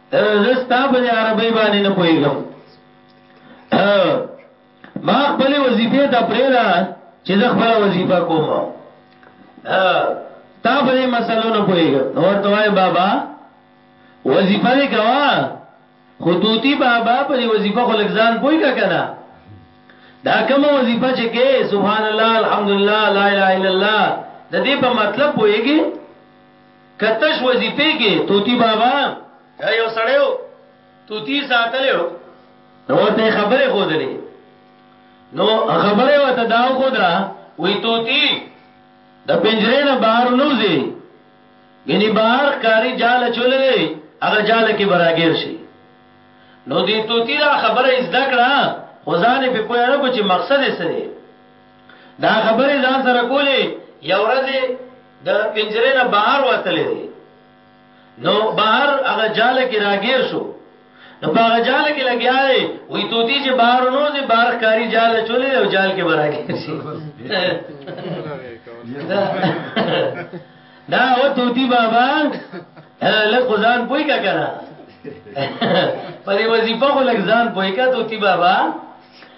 زه ستا په عربی باندې نه پويګم ما خپل وظیفه ته پریدا چې زه خپل وظیفه کوم تا په دې مسلو نه پويګم نو ورته وای بابا وظیفه دې کوا خطوطی بابا په دې وظیفه خلک ځان پوي کا کنه دا کوم وظیفه چې کې سبحان الله الحمدلله لا اله الا الله د دې په مطلب پويږي که تش وظیفې کې طوطي بابا دا یو سړی و طوطي ساتلی و نو ورته یې خبرې ښودلې نو خبره یې ورته دا وښوده وایي طوطي د پنجرې نه بهر نه وځې ګنې بهر ښکاري جال اچولی دی هغه جال کې به راګیر شي نو دې طوطي دا خبره یې زده کړه خو ځان یې پرې پوه نه کړو چې مقصد یې څه دی دا خبرې ځان سره کولې یو ورځ د پنجره نه بهر وتلې دي نو بهر هغه جال کې راګیر شو نو هغه جال کې لګیا دی وې توتی چې بهر نو دې بهر کاری جال چولې او جال کې براګیر شي دا او توتی بابا له خدان پوي کا کرا پدې وظیفه خو لګزان پوي کا توتی بابا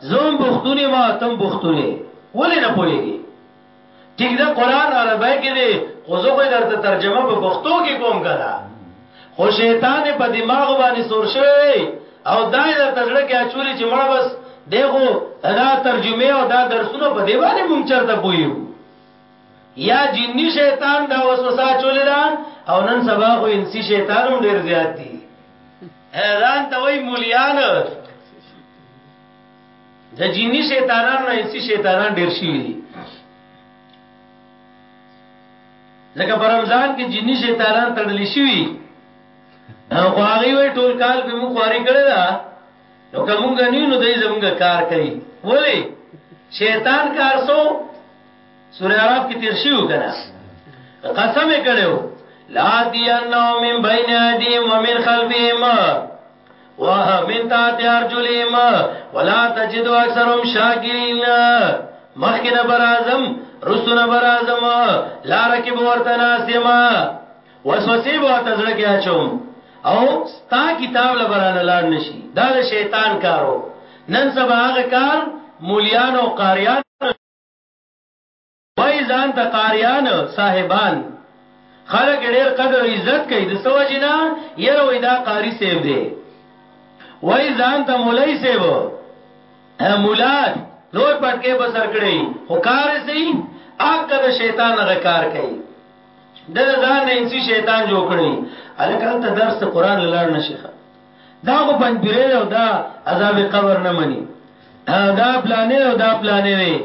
زوم بختونه ما تم بختونه ولې نه پويږي ټیک دا قران عربی کې دی خو زه خو درته ترجمه په پښتو کې کوم کنه خو شیطان په دماغ باندې سور شوی او دای د تزړه کې اچولې چې مړ بس دغه دا ترجمه او دا درسونه په دی باندې مونږ چرته پویو یا جنی شیطان دا وسوسه چولې دا او نن سبا خو انسی شیطانم ډیر زیات دي اذان ته وای مولیان د جنی شیطانان نه انسی شیطانان ډیر شي لکه په رمضان کې جنی شیطانان تړل شي او هغه وی ټول کال به مو خواري کړی دا نو کومګ نه نو دای زمونږ کار کوي ولی شیطان کار سو سورہ عرب کې تیر شیو کنه قسم کړو لا دی انو من بین ادی و من خلفهم و من تحت ارجلهم ولا تجد اکثرهم شاکرین مخکنه بر اعظم رسونه بر اعظم لار کې ورته ناسما وسوسه به تزړه کې اچوم او ستا کتاب لبرانه لار نشي دا شیطان کارو نن سبا هغه کار مولیان او قاریان وای ځان ته قاریان صاحبان خلک ډېر قدر او عزت کوي د سو جنا یره وای دا قاری سیب دی وای ځان ته مولای سیب مولاد نور پټکې په سر کړی خو کار سي اګه د شیطان هغه کار کوي د ځان نه انسی شیطان جوړ کړی الکه ته درس قران لاړ نشي دا خو پنځپیره ده او دا عذاب قبر نه مني دا پلانې او دا پلانې دی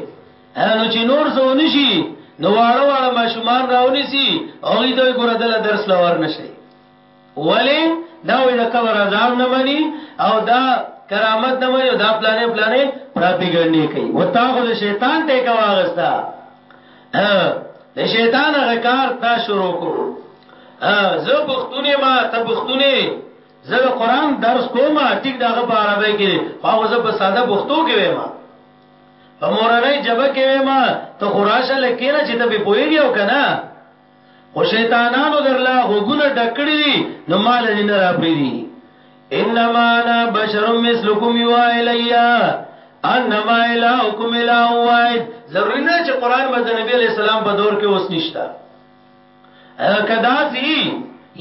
نو چې نور څه ونشي نو واړه واړه ماشومان راونی سي او غي دوی ګره دل درس لور نشي ولی دا وې د قبر عذاب نه مني او دا کرامت نه مني دا پلانې پلانې پراپیګنډي کوي وتاخذ شیطان ټیکا واغستا د شیطان هغه کار تا شروع کو زه پښتونې ما ته پښتونې زه د قران درس کوم ټیک دغه په عربی کې خو زه په ساده پښتو کې وایم په مورنۍ جبه کې وایم ته خراشه لکینه چې ته په پویږي او کنه خو شیطانانو درلا غوګونه ډکړی دي نو مال دې نه راپریدي انما انا بشر مثلکم یوا الیا انما الهکم اله واحد ضروري نه چې قران مې د نبی علی السلام په دور کې اوس نشتا کدا سی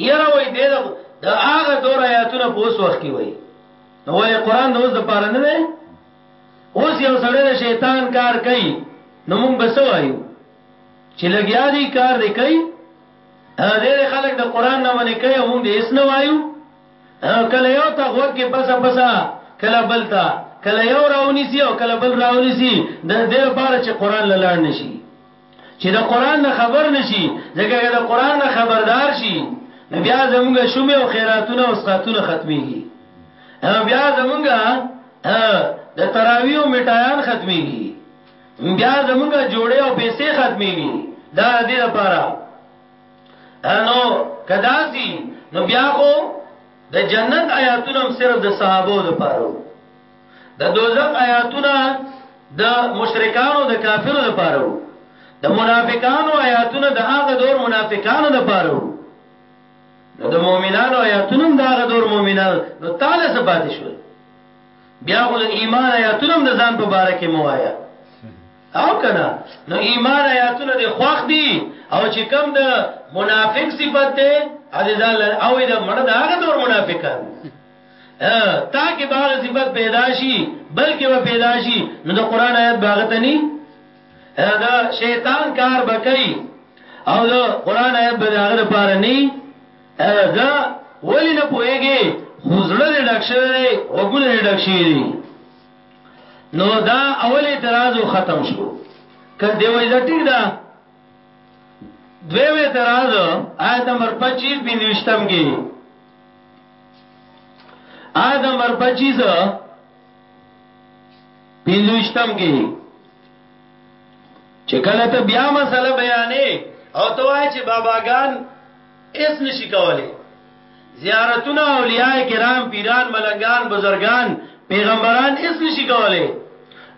یره وای دې د هغه دور آیاتونه په اوس وخت کې وای نو ولې قران د اوس د پاره نه دی اوس یو سړی د شیطان کار کوي نو موږ بس وایو چې لګیا دی کار دی کوي ډېر خلک د قران نه منې کوي موږ دې اس نه وایو کله یو تا غوږ کې پسا پسا کله بلتا کله یو راونی سی او کله بل راونی سی د دې لپاره چې قران لاله نشي چې د قران نه خبر نشي ځکه چې د قران نه خبردار شي بیا زمونږ شومې او خیراتونه او سقاتونه ختميږي بیا زمونږ د تراویو میټایان ختميږي بیا زمونږه جوړې او پیسې ختميږي دا دې لپاره نو کداسي نو بیا خو د جنت آیاتونه هم صرف د صحابو د پاره د دوزخ آیاتونه د مشرکانو د کافرو د پاره د منافقانو آیاتونه د هغه دور منافقانو د پاره نو د مؤمنانو آیاتونه د هغه دور مؤمنانو نو تعالی څه پاتې شول بیا خو د ایمان آیاتونه هم د ځان په باره کې مو وایا او کنه نو ایمان آیاتونه د خوښ دي او چې کم د منافق صفت ده عزیزان او د مړ د هغه دور منافقان تاکي باغ صفت پیدا شي بلکې و پیدا شي نو د قران آیات باغ ته ني دا شیطان کار بکئی او دا قران آیت به هغه لپاره نه هغه ولې نه پوهېږي خو زړه دې ډک شوی دی غوږونه دې ډک شوي دي نو دا اول اعتراض ختم شو که دی وایي دا ټیک ده دویم اعتراض آیت نمبر 25 بنوشتم کې آیت نمبر 25 بنوشتم کې چې کله ته بیا مسله بیانې او ته وایې چې باباګان اس نشي کولای زیارتونه اولیاء کرام پیران ملنګان بزرگان پیغمبران اس نشي کولای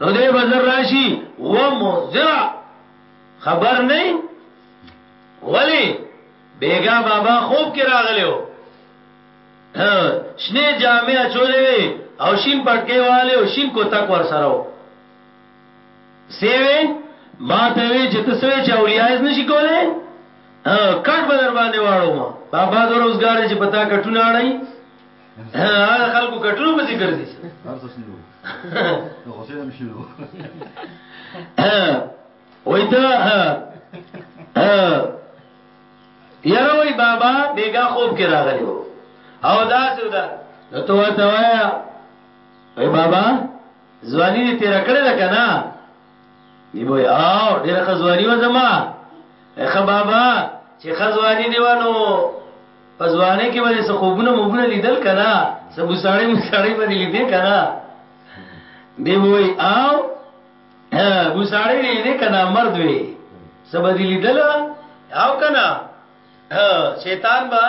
نو دې بزر راشي و مزر خبر نه ولی بیگا بابا خوب کې راغلو شنه جامع چولې وي او شین پټکي والے او شین کوتک ور سره سه وې ما ته وې چې ته سه وې چې اولیایز نشي کولای ها کټ به در باندې واړو ما بابا دور اوسګار چې پتا کټونه اړای هغه خلکو کټونو په ذکر دي هر څه شنو غوسه هم شنو وای ته یاره وای بابا بیګا خوب کې راغلی او دا سودا نو ته وته وایا وای بابا ځواني دې تېره کړې ده که نه؟ دی به وایي، او، ډېره ښه ځواني وه زما. وایي، ښه بابا، چې ښه ځواني دې وه، نو په ځوانۍ کې به دې څه خوبونه موبونه لیدل که نه؟ څه بوساړۍ موساړۍ به دې لیدې که نه؟ دی به وایي، او، بوساړۍ دې لیدې که نه؟ مرد وې، څه به دې لیدل او که نه؟ شیطان به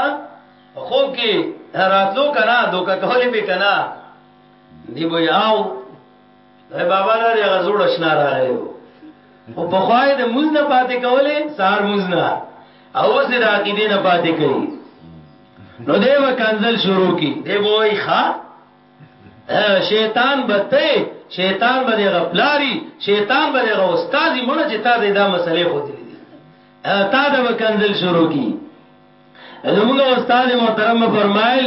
په خوب کې راتلو که نه؟ دوکه کولې به یې که نه؟ دی به یاو دا بابا لري هغه زوړ شنا راغلی وو او په خوای د مونږ نه پاتې کولې سار مونږ نه او اوس د عقیدې نه پاتې کوي نو دی به کنزل شروع کی دی به وای ښا شیطان به ته شیطان به غپلاری شیطان به غ استاد مړه چې تا دا مسلې خو دي تا دا به کنزل شروع کی نو موږ استاد محترم فرمایل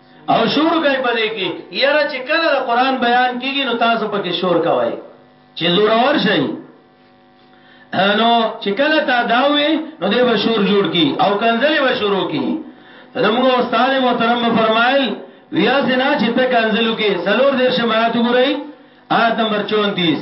او شور کوي په دې کې یاره چې کله د قران بیان کیږي نو تاسو په کې شور کوي چې زور اور شي نو چې کله تا داوي نو دې به شور جوړ کی او کنځلې به شروع کی زموږ استاد محترم فرمایل ویا سنا چې ته کنځلو کې سلور دې شمات ګورئ آیت نمبر 34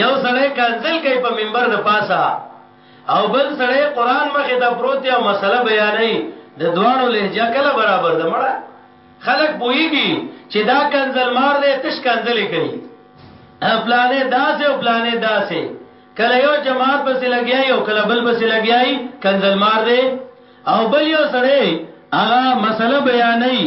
یو سړی کنځل کوي په منبر د پاسه او بل سړی قران مخې ته پروت دی او مسله بیانوي د دوانو لهجه کله برابر ده مړه خلک پوهیږي چې دا کنځل مار دی تش کنځلې کوي پلانې داسې او پلانې داسې کله یو جماعت بس لګیای او کله بل بس لګیای کنځل مار دی او بل یو سړی هغه مسله بیانوي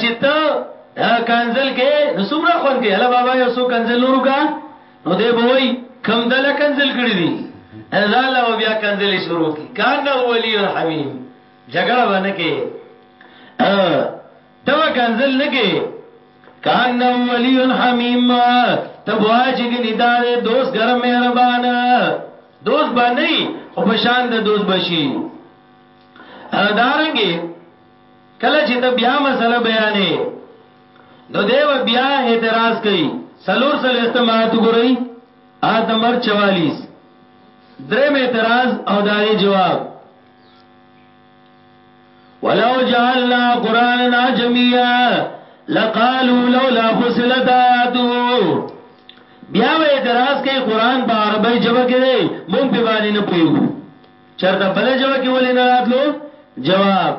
چې ته کنزل کې نو سمره خوند کې الا بابا یو سو کنزل نورو کا نو دی به وای کم دل کنزل کړی دی ځان له بیا کنزل شروع کی کان ولی الحمیم جګړه باندې کې ته کنزل نه کې کان ولی الحمیم ته وای چې ندار دوست ګرم مهربان دوست باندې او بشان د دوست بشي دارنګي کله چې ته بیا مسله بیانې نو دیو بیا اعتراض کوي سلور سل استماعت ګورئ آیت نمبر 44 درم اعتراض او داغي جواب ولو جعلنا قرانا جميعا لقالوا لولا فصلت آیاته بیا و اعتراض کوي قران په عربی ژبه کې دی مونږ په باندې نه پوهیږو چرته بل جوه کې ولې نه راتلو جواب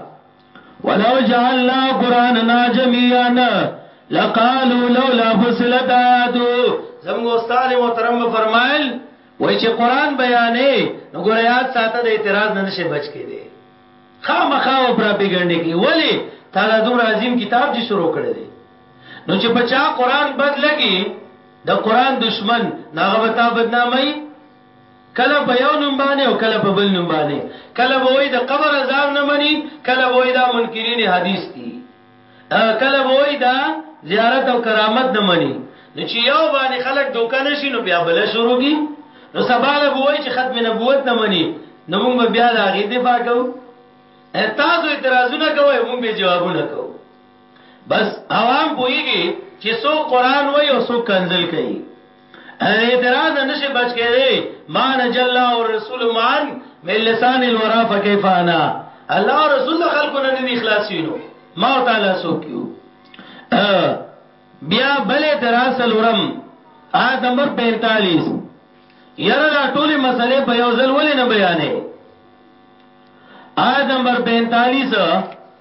ولو جعلنا قرانا جميعا لقالوا لولا فصلت آياته زموږ استاد محترم فرمایل وای چې قران بیانې نو ګریات ساته د اعتراض نه نشي بچ کېده خامخا او پراپګاندا کې ولی تا دا دومره عظیم کتاب چې شروع کړی دی نو چې پچا قران بد لګي د قران دشمن ناغه وتا بدنامي کله په یو نوم باندې او کله په بل نوم باندې کله به وای د قبر عذاب نه مني کله به وای دا منکرین حدیث دي کله به وای دا زیارت او کرامت نه مني نو چې یو باندې خلک دوکه نشي نو بیا بل شروع کی نو سباله به وای چې ختم نبوت نه مني نو موږ بیا دا غي دفاع کوو تاسو اعتراضونه کوئ موږ به جوابونه کوو بس عوام پوېږي چې سو قران وای او سو کنزل کوي له اعتراض نه نشي بچ کېدی ما نجا الله او رسول معن من لسان الورا فكيف انا الله او رسول د خلکو نه ندي خلاصینو ما تعالی سوکیو بیا بل اعتراض لورم آیت نمبر 45 یره دا ټولې مسلې په یو ځل ولې نه بیانې آیت نمبر 45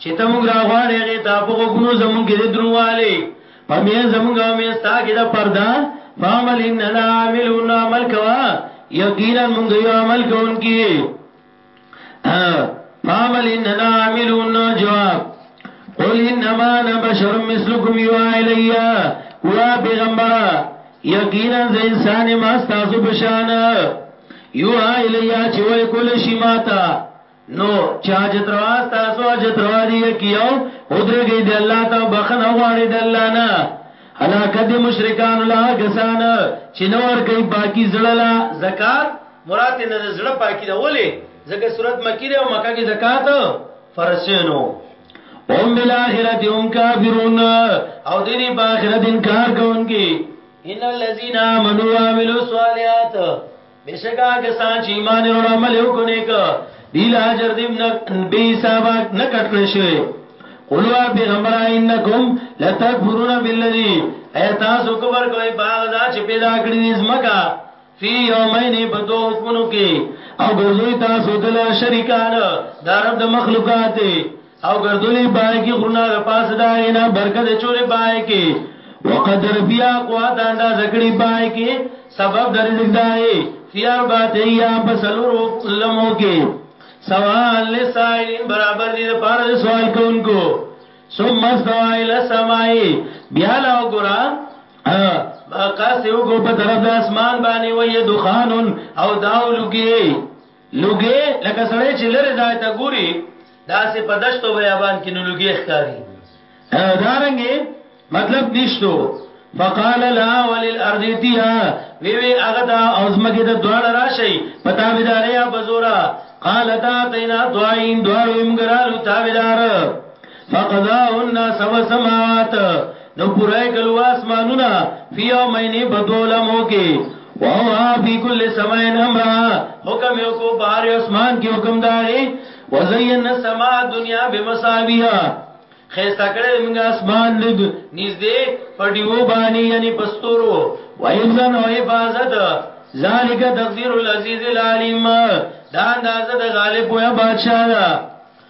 چې ته موږ راغواړې هغې ته په غوږونو زمونږ کې د دروالی په مینځ زمونږ او مینځ تا کې د پرده فعمل اننا عاملون عمل کوا یقینا موږ یو عمل کوونکي فعمل اننا عاملون جواب قل انما انا بشر مثلكم يوحى الي وا پیغمبر یقینا ز انسان ما تاسو بشان یوحى الي چې وای کول شي ماته نو چې حاجت روا تاسو حاجت روا دی کیو ودرېږي د الله ته بخنه غواړي د الله نه هلاکت د مشرکان لا کسان چې نو ور کوي پاکي زړه لا زکات مراد نه زړه پاکي دا ولې زکه صورت مکی دی او مکه کې زکات فرسینو هم بالاخره هم کافرون او د دې په اخرت انکار کوونکي ان الذين امنوا وعملوا الصالحات بشکا کسان چې ایمان او عمل وکړي ک دی لا اجر دې نه بي حساب نه کټ کړی شي قولوا پیغمبر انکم لتکفرون بالذی ایا تاسو کوبر کوي باغ دا چې پیدا کړی دې زمکا فی یومین بدو حکمونو کې او ګرځوي تاسو دل شریکان دا رب د مخلوقات او ګردلي پای کې غرونه د پاسه دا غینا برکت چورې پای کې وقدر فیا قوا د انداز کړي پای کې سبب د رزق دای فیار بات یا بسلور لمو کې سوال لسائلین برابر دي د پاره د سوال کوونکو ثم استوى الى السماء بیا لا وګرا قاس یو کو په طرف د اسمان باندې وې دخان او داولږي لوګی لکه سړی چې لرې ځای ته ګوري داسې په دشت او بیابان کې نو لوګی ښکاري دارنګې مطلب نشته فقال لا وللارض تیا وی وی هغه دا اوزمګه د دوړ راشي پتا بيداریا بزورا قال تا تینا دوین دوړ ویمګرالو تابعدار فقضاهن سبع سماوات نو پوره کلو اسمانونه فی یومین بدو لمو کې واو فی کل سماین امرا حکم یو کو بار اسمان کې حکم داغي وزین السما دنیا بمصابیح خیستا کړه موږ اسمان د نږدې پډیو باندې یعنی پستورو وایزن او حفاظت ذالک تقدیر العزیز العلیم دا اندازه د غالب یا بادشاہ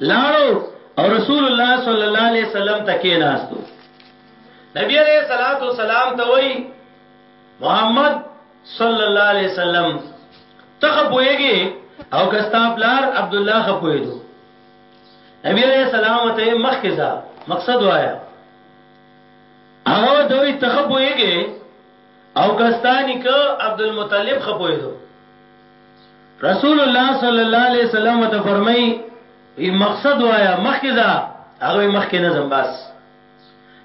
لاړو او رسول الله صلی الله علیه وسلم تکې ناستو نبی علیہ الصلات والسلام ته وای محمد صلی الله علیه وسلم ته خپويږي او کستا پلار عبد الله خپوي دو نبی علیہ السلام ته مخکزا مقصد وایا هغه دوی تخپويږي او کستانی ک عبد المطلب خپوي دو رسول الله صلی الله علیه وسلم ته فرمای وی مقصد وایا مخکې ځه هغه مخکې نه زم بس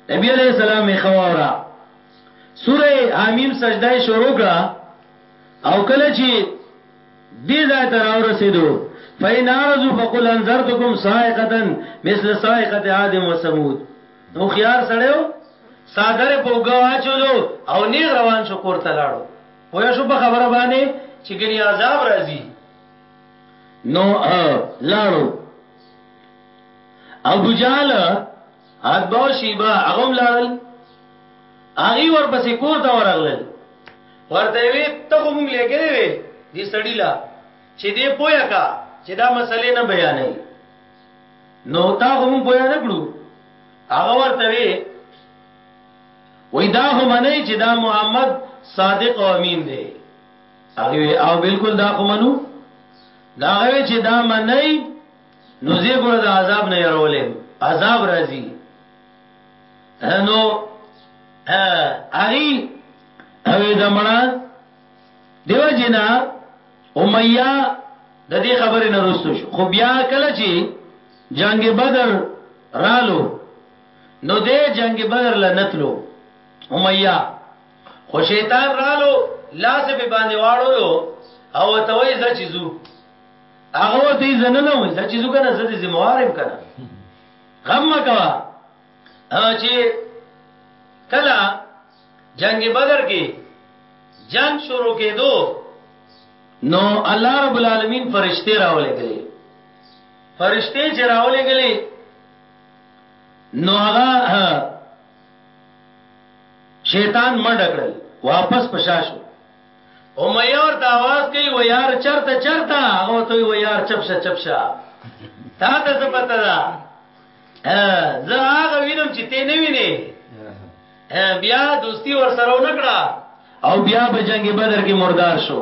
نبی علیہ السلام یې خواورا سوره حمیم سجده شروع کړه او کله چې دې ځای ته راورسېدو فین ارزو فقل انذرتکم صاعقه مثل صاعقه عاد و ثمود نو خيار سړیو صادره په وګواچولو او نیغ روان شو کور ته لاړو پوه شو په خبره باندې چې ګني عذاب راځي نو لاړو ابو جال اتباو شیبا هغه لاړل هغه ورپسې کور ته ورغلل ورته وی ته هم لګلې وی دې سړی لا چې دې پویا کا چې دا مسلې نه بیانې نو تا هم پویا نه کړو هغه ورته وی وای دا خو منی چې دا محمد صادق او امین دی هغه او بالکل دا خو منو دا غوي چې دا منی نو زی ګره د عذاب نه يرولم عذاب راځي نو هغه او دمړه دیو جنا امیہ د دې خبرې نه رسو شو خو بیا کله چې جنگ بدر رالو نو دې جنگ بدر لنتلو امیہ خو شیطان رالو لاس په باندې واړولو او ته وای ز چې زو هغه ورته زنه نه وای ز چې زو کنه زده زموارم کنه غم کوا چې کلا جنگ بدر کې جنگ شروع کېدو نو الله رب العالمین فرشته راولې غلې فرشته چې راولې غلې نو هغه شیطان منډه کړل واپس پشا شو او مې ورته आवाज کوي و یار چرته چرته هغه ته و یار چپشه چپشه تا ته څه پته ده زه هغه وینم چې ته نه وینې بیا دوستی ور سره ونکړه او بیا په جنگ بدر کې مردار شو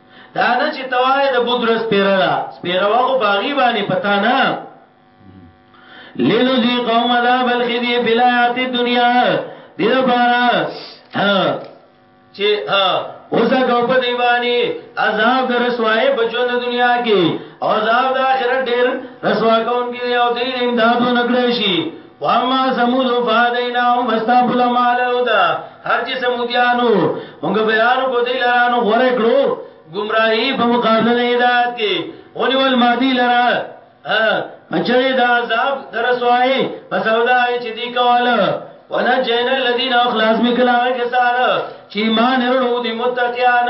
دا نه چې توای د بدر سپیره دا سپیره وغو باغی باندې پتا نه لینو ذی قوم عذاب الخزی فی الحیات الدنیا دې لپاره چې اوسه کو په دی باندې عذاب در رسوای په ژوند دنیا کې او عذاب د آخرت ډیر رسوا کون کې او دې امدادو نکړې شي واما سمود فادیناهم واستاب لما لودا هر چې سمودیانو موږ بیان کو دی لرانو غره کړو گمراهی په مقابله نه هدایت کې اونې ول مادی لرا اچره دا عذاب درسوای پس ودا چې دی کوله ولا جن الذين اخلاص مکلا کسان چې ایمان ورو دي متقیان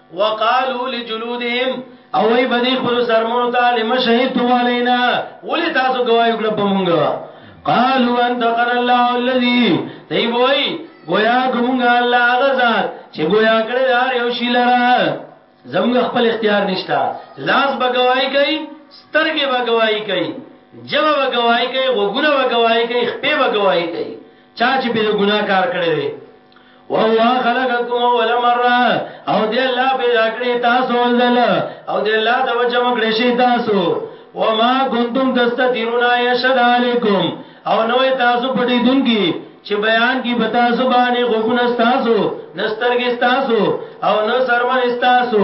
وقالو لجلودهم او وی بدی خپل سرمونو ته لم شهیدتم علینا ولی تاسو گواہی وکړه په مونږه قالو ان دقن الله الذی دی وای گویا کومه الله هغه ذات چې گویا کړی دار یو شی لره زموږ خپل اختیار نشتا لاس بګوای کوي سترګې بګوای کوي جبه بګوای کوي غوګونه بګوای کوي خپې بګوای کوي چا چې به ګناه کار کړی وهو خلقکم اول مره او دې الله پیدا کړی تاسو ولدل او دې الله د وجه مګړې شي تاسو وما کنتم تستترون یشهد علیکم او نوې تاسو پټې دونکي چې بیان کی بتا زبانه غوګونه تاسو نسترګې تاسو او نو سرمن تاسو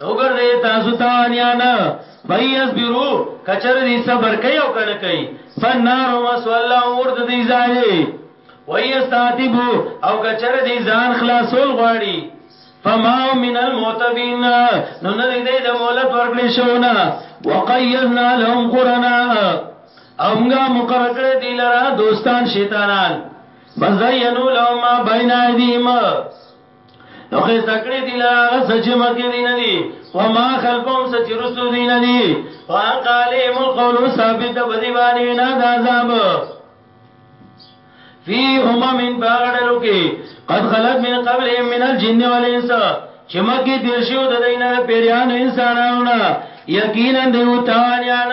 وګرځي تاسو تاوانيان فیس بیرو کچر دې صبر کوي او کنه کوي فنار مسو الله ورد دې ځای ويستاتبو او کچر دې ځان خلاصول غواړي فما من المعتبين نو نه دې د مولت ورکړې شونه وقيدنا لهم قرنا امغا مقرر کړې دې لرا دوستان شیطانان بزینو لهم ما بین ایدیم نو خې ذکرې دي لاره سچ مکه دي نه دي وما خلفهم سچ رسو دي نه دي وقاله مل قول ثابت بدی باندې نه دا عذاب فی امم باغړلو کې قد خلت من قبل من الجن والانس چې مکه دیر شو د دینه پیریان انسانانو نه یقینا دیو تاوانیان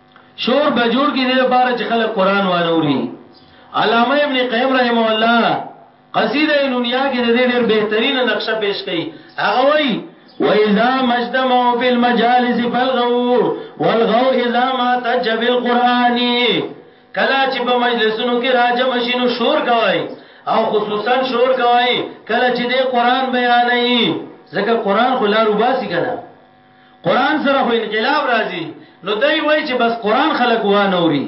شور به جوړ کی دې لپاره چې خلک قران وانوري علامه ابن قیم رحم الله قصیده نونیا کې د دې ډېر بهترین نقشه پیش کړي هغه وایي واذا مجتمعوا في المجالس فالغوا والغوا اذا ما تج بالقران کلا چې په مجلسونو کې راجم شینو شور کوي او خصوصا شور کوي کلا چې د قران بیانې ځکه قران خو لارو باسي کنه قران سره خو انقلاب راځي نو دای وای چې بس قران خلک و نه اوري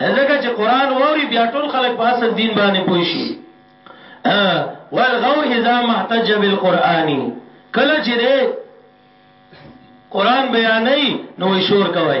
ځکه چې قران ووري بیا ټول خلک په اصل دین باندې پوي شي والغو اذا محتج بالقران کله چې قران بیانې نو شور کوي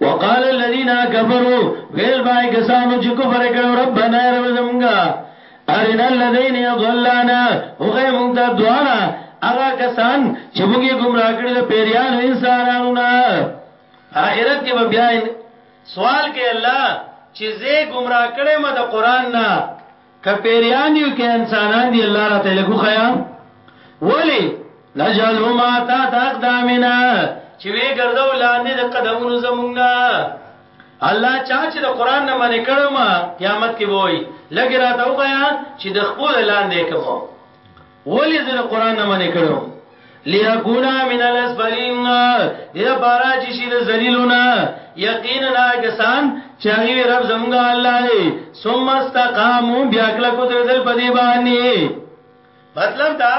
وقال الذين كفروا ويل باي کسانو چې کفر کړو ربنا رب زمونږه ارنا الذين يضلنا هغه مونږ ته دواړه هغه کسان چې مونږه گمراه کړی د پیریانو انسانانو نه اخرت کې به بیا سوال کوي الله چې زه گمراه کړم د قران نه که پیریان دی او که انسانان دی الله راته لګو خیا ولی نجلو ما تا تقدامنا چې وی ګرځو لاندې د قدمونو زمونږه الله چا چې د قران نه منې کړم قیامت کې وای لګی راته وخیا چې د خپل لاندې کوم ولې زه د قران نه منې کړو ليكون من الاسفلين دې لپاره چې شي د ذلیلونه یقینا کسان چې هغه رب زموږ الله دی ثم استقاموا بیا کله کو تر دل پدی باندې مطلب دا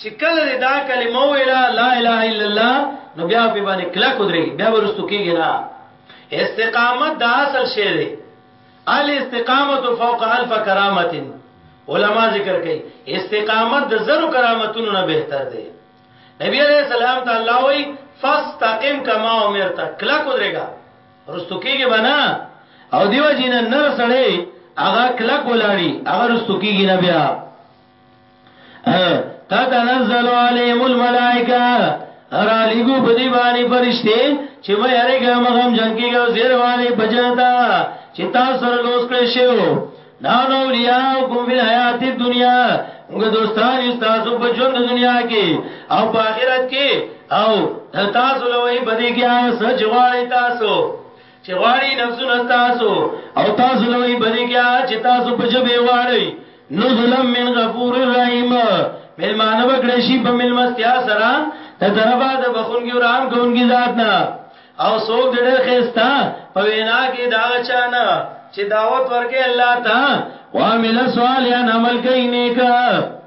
چې کله دا کلمه ویلا لا اله الا الله نو بیا په باندې کله کو درې بیا ورستو کېږي نه استقامت دا اصل شی دی الاستقامة فوق الف کرامت علما ذکر کوي استقامت د زرو کرامتونو نه بهتر دی نبی علیہ السلام ته الله وی فاستقم کما امرت کلا کو درګه رستو کېږي بنا او دیو جن نر سړی هغه کلا کولاړي هغه رستو کېږي نه بیا تتنزل عليهم الملائکه را لګو په دی باندې فرشته چې مې هرې ګرم غم جن کېږي او زیر والي بجنتا چې تاسو سره لوس کړی شو نا نو لیا کوم فی الحیات الدنیا موږ دوستان یو تاسو په ژوند دنیا کې او په آخرت کې او تاسو لوی بدی کې هغه سچ غواړی تاسو چې غواړي نفسونه تاسو او تاسو له وی بری کې چې تاسو په جبه غواړي نزلا من غفور الرحیم ملمان بکړی شي په ملمستیا سره ته طرفه د بخونګي او رحم کوونګي ذات نه او څوک دې ډېر خستا په وینا کې دا چانه چې دعوت ورکې الله ته وامل صالحا عمل کوي نیکه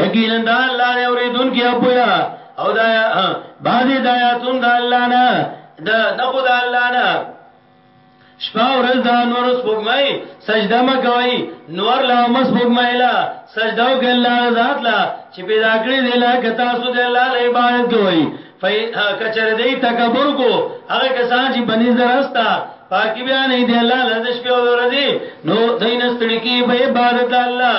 یقینا دا الله دی اوریدونکي او پویا او دا بعضی د آیاتونو د الله نه د نخو د الله نه شپه ورځ دا نور سپوږمۍ سجده ما کوي نور لا مس سپوږمۍ لا سجده وکړه الله ذات لا چې پیدا کړی دی لا کتا سو دی الله له عبادت کوي کچر دی تکبر کو هغه کسان چې بنی زرستا پاکی بیان دی الله لږ شپه ورځي نو دین ستړي کی په عبادت الله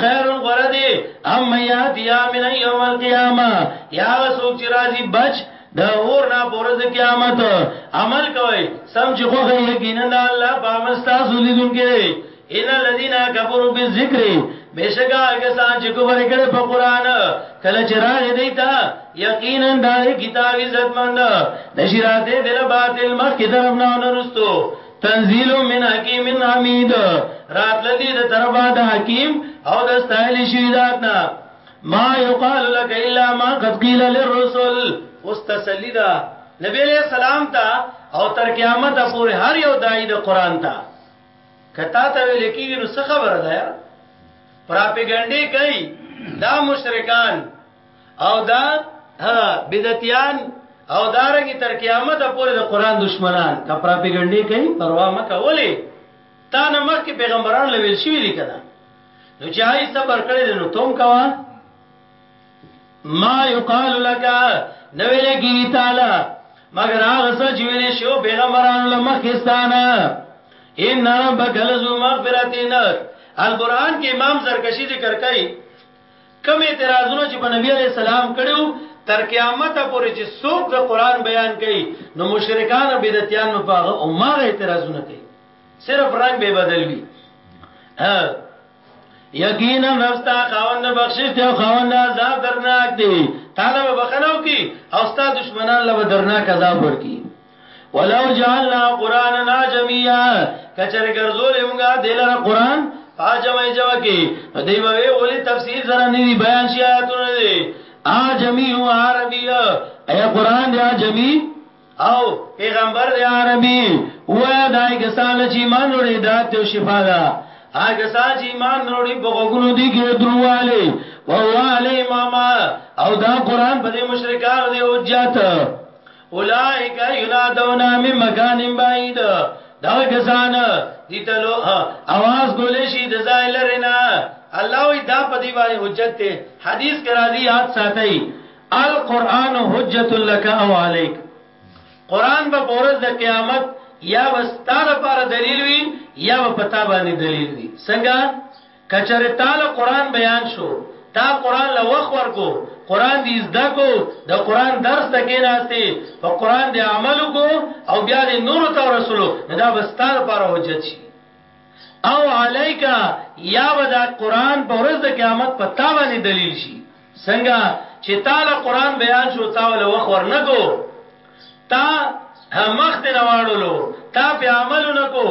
خیر غره دی ام یاتی امن یوم القیامه یا سوک چې راځي بچ د اور نه پورز قیامت عمل کوي سم چې خو یقینا د الله په مستا سولیدون کې ان الذين كفروا بالذکر بشکا کسان چې کوبر کړه په قران کله چې راغی دی تا یقینا د کتاب عزت مند د شراته دل باطل مخ کې درم نه ورستو تنزيل من حکیم حمید راتل دی د طرفه د حکیم او د استایل شوی ذاتنا ما یقال لك الا ما قد قيل للرسل واستسلی دا نبی علیہ السلام تا او تر قیامت پورې هر یو دای د قران تا کتا ته ویل کیږي نو څه خبره ده پراپګانډي کوي دا مشرکان او دا بدعتيان او دارنګ تر قیامت پورې د قران دشمنان کا پروپاګاندا کوي پروا مکه ولې تا نه مخکې پیغمبران لویل شي دي کنه نو چې هاي صبر کړی نو تم کوا ما یقال لك نو ویل کی تعالی مگر هغه څه چې ویل شو پیغمبرانو لمخستانه ان ربک لزو مغفرتین القران کې امام زرکشی ذکر کوي کوم اعتراضونه چې په نبی علی السلام کړیو تر قیامت پورې چې څوک د قران بیان کوي نو مشرکان او بدعتيان په هغه امه اعتراضونه کوي صرف رنگ به بدل وي یقینا نفستا خاوند بخشش دی او خاوند عذاب درناک دی طالب بخنو کی او ستا دشمنان له درناک عذاب ورکی ولو جعلنا قرانا عجميا کچر ګرځول موږ دلر قران پاجمه جمع کې نو دی به ولی تفسیر سره نه دی بیان شي آیاتونه دی عجمی او عربی ایا قران دی عجمی او پیغمبر دی عربی و دای کسان چې ایمان وروړي دات او شفا ده هغه سان چې ایمان وروړي په غوګونو دي کې درواله او علی ماما او دا قران په مشرکان دی او جات اولائک ینادون من مکان بعید دا کسان دي تلو आवाज ګولې شي د ځای لري نه الله وی دا په دی باندې حجت ته حدیث کرا دی یاد ساتي القرآن حجت لك او عليك قرآن به پورز د قیامت یا وستاره پر دلیل وی یا په پتا باندې دلیل وی څنګه که چېرې تا له قرآن بیان شو، تا قرآن له وخت ورکړو، قرآن دې زده کړو، د قرآن درس ته کېناستې، په قرآن دې عمل وکړو او بیا دې نورو ته ورسولو، نو دا به ستا لپاره حجت شي. او علیک، یا به دا قرآن په ورځ د قیامت په تا باندې دلیل شي. څنګه چې تا له قران بیان شو تا ول وخت ورنکو تا مخ ته نواړلو تا په عمل نکو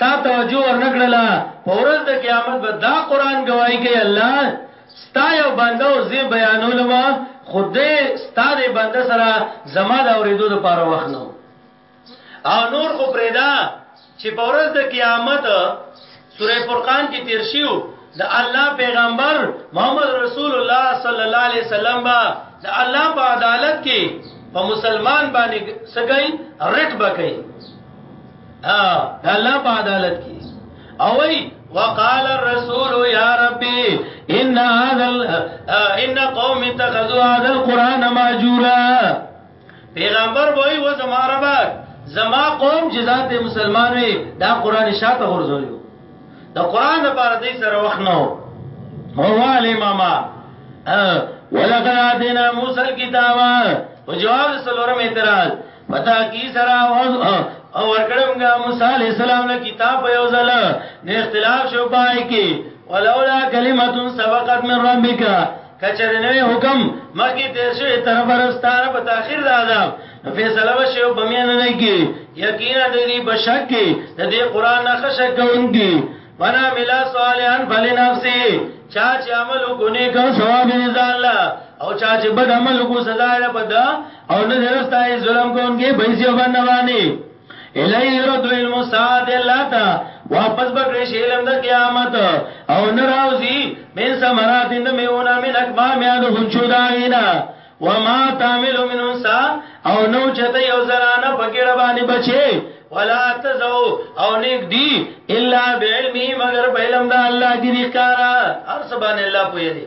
تا توجه ورنکړلا په ورځ د قیامت به دا قران گواہی کوي الله ستا یو بنده او زی بیانولم خدای ستا د بنده سره زما د اوریدو لپاره وخت نو او نور خو پرېدا چې په ورځ د قیامت سوره فرقان کې تیر شیو د الله پیغمبر محمد رسول الله صلی الله علیه وسلم با د الله په عدالت کې په مسلمان باندې سګي رټ بکې ها د الله په عدالت کې او وی وقال الرسول يا ربي ان هذا ان قوم اتخذوا هذا القران ماجورا پیغمبر وای و زما رب زما قوم چې ذات مسلمان وي دا قران شاته ورزولیو دا قران لپاره دې سره وخت نه هو علی ماما ولقد اتینا موسی الكتاب او جواب سلورم اعتراض پتا کی سرا او ورکړم غا موسی علی السلام له کتاب یو ځل نه اختلاف شو پای کی ولولا کلمه سبقت من ربک کچره نوې حکم مګي تیر شوی تر برستانه په تاخير د عذاب فیصله وشي او بمین نه کی یقینا د دې بشک کې د دې قران نه خشک کوونکی وانا ملا صالحان فلنفسي چا چې عمل وکړي کوم ثواب یې ځاله او چا چې بد عمل وکړي سزا یې نه پد او نه درسته ظلم کوونکی پیسې باندې الی یرد المساد الله تا واپس بکړې شی علم د قیامت او نراوزی من ثمرات د میونه من اکمام یاد خلچو داغینا وما تعمل من انسا او نو چته یو زنانه پکړه باندې بچي ولا تزو او نیک دی الا بعلمه مگر په علم د الله کې دي کارا هر سبحان الله پوهه دي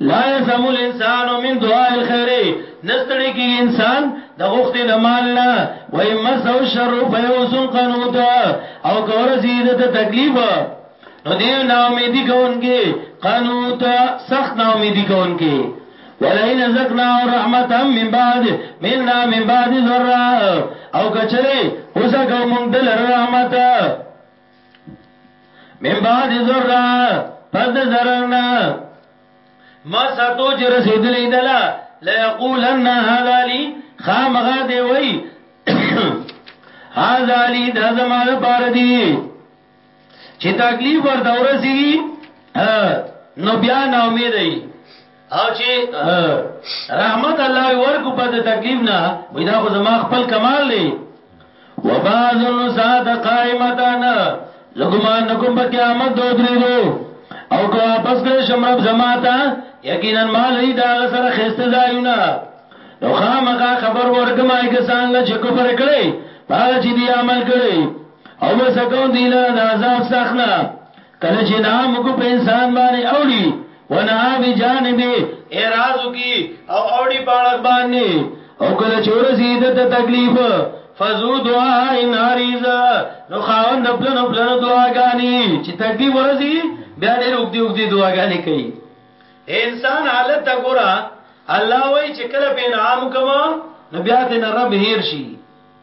لا يسم الانسان من دعاء الخير نستړي کی انسان د غخت د مال نه وای مسو شر فیوس قنوت او کور زید ته تکلیف نو دی نا امیدی کونکي قنوت سخت نا امیدی کونکي ولئن زکنا رحمتا من بعد ملنا من بعد ذرا او کچره اوسه کوم دل رحمت من بعد ذرا پس د زرنا ما ساتو چې رسیدلې دلا لا یقولن هذا لي خامغه دی وای هذا لي د زمانه بار دی چې تکلیف ورته ورسیږي نو بیا نو امید ای او چې رحمت الله ورکو په تکلیف نه وې دا خو زما خپل کمال دی وبعض النساء قائمتان زګمان نکوم په قیامت دوه درې دو او کو واپس کړ شمرب زماتا یقینا مال ای دا سره خسته ځایونه نو خامخا خبر ورکم آی کسان له چې کفر کړي هغه چې دی عمل کړي او وسکون دی له عذاب سخنه کله چی نا موږ په انسان باندې اوړي ونها بی جانبه اعراض کی او اوړي پاړخ باندې او کله چی ورسی د تکلیف فزو دعا ان عریض نو خاوند پلنو پلنو دعاګانی چې تکلیف ورسی بیا دې وګدي وګدي دعاګانی کوي انسان حالت ته ګورا الله وای چې کله په انعام کما نو بیا دې رب هیر شي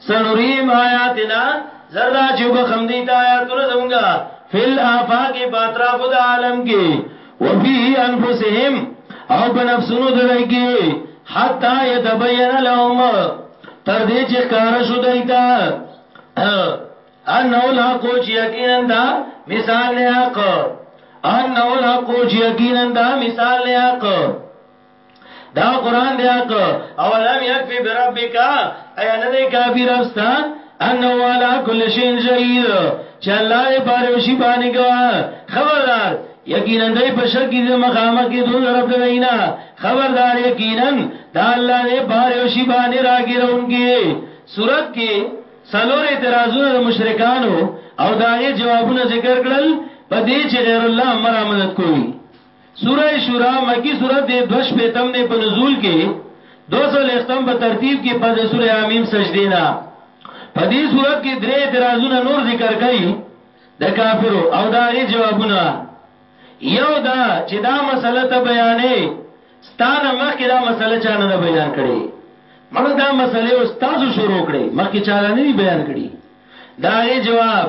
سنريهم آياتنا ذرا چې وبخم دي تا آیاتونه زمونږه فل آفاق په اطراف د عالم کې وفي انفسهم او په نفسونو دای کې حتا يتبين لهم تر دې چې کار شو دایتا انه لا کوچ یقینا دا مثال نه حق انه لا کوچ یقینا دا مثال نه حق دا قران دی حق او لم یکفی بربک ایا نه دی کافی رستا انه والا کل شین شهید چې الله دې پاره شی باندې گواه خبردار یقینا دای په شک کې مخامه کې دون رب دینا خبردار یقینا دا الله دې پاره شی باندې راګیرونکي صورت کې سلور اعتراضونه مشرکانو او داغه جوابونه ذکر کړل په دې چې غیر الله مرا مدد کوي سوره شورا مکی سورت دی دو شپیتم دی په نزول کې دو سو لختم په ترتیب کې پس سوره آمیم سجدینا په دې سورت کې درې اعتراضونه نور ذکر کړي د کافرو او دا غي جوابونه یو دا چې دا مسله ته بیانې ستانه مخکې دا مسله چا نه بیان کړي مړه دا مسله استاد شروع کړي مخکې چا نه بیان کړي دا غي جواب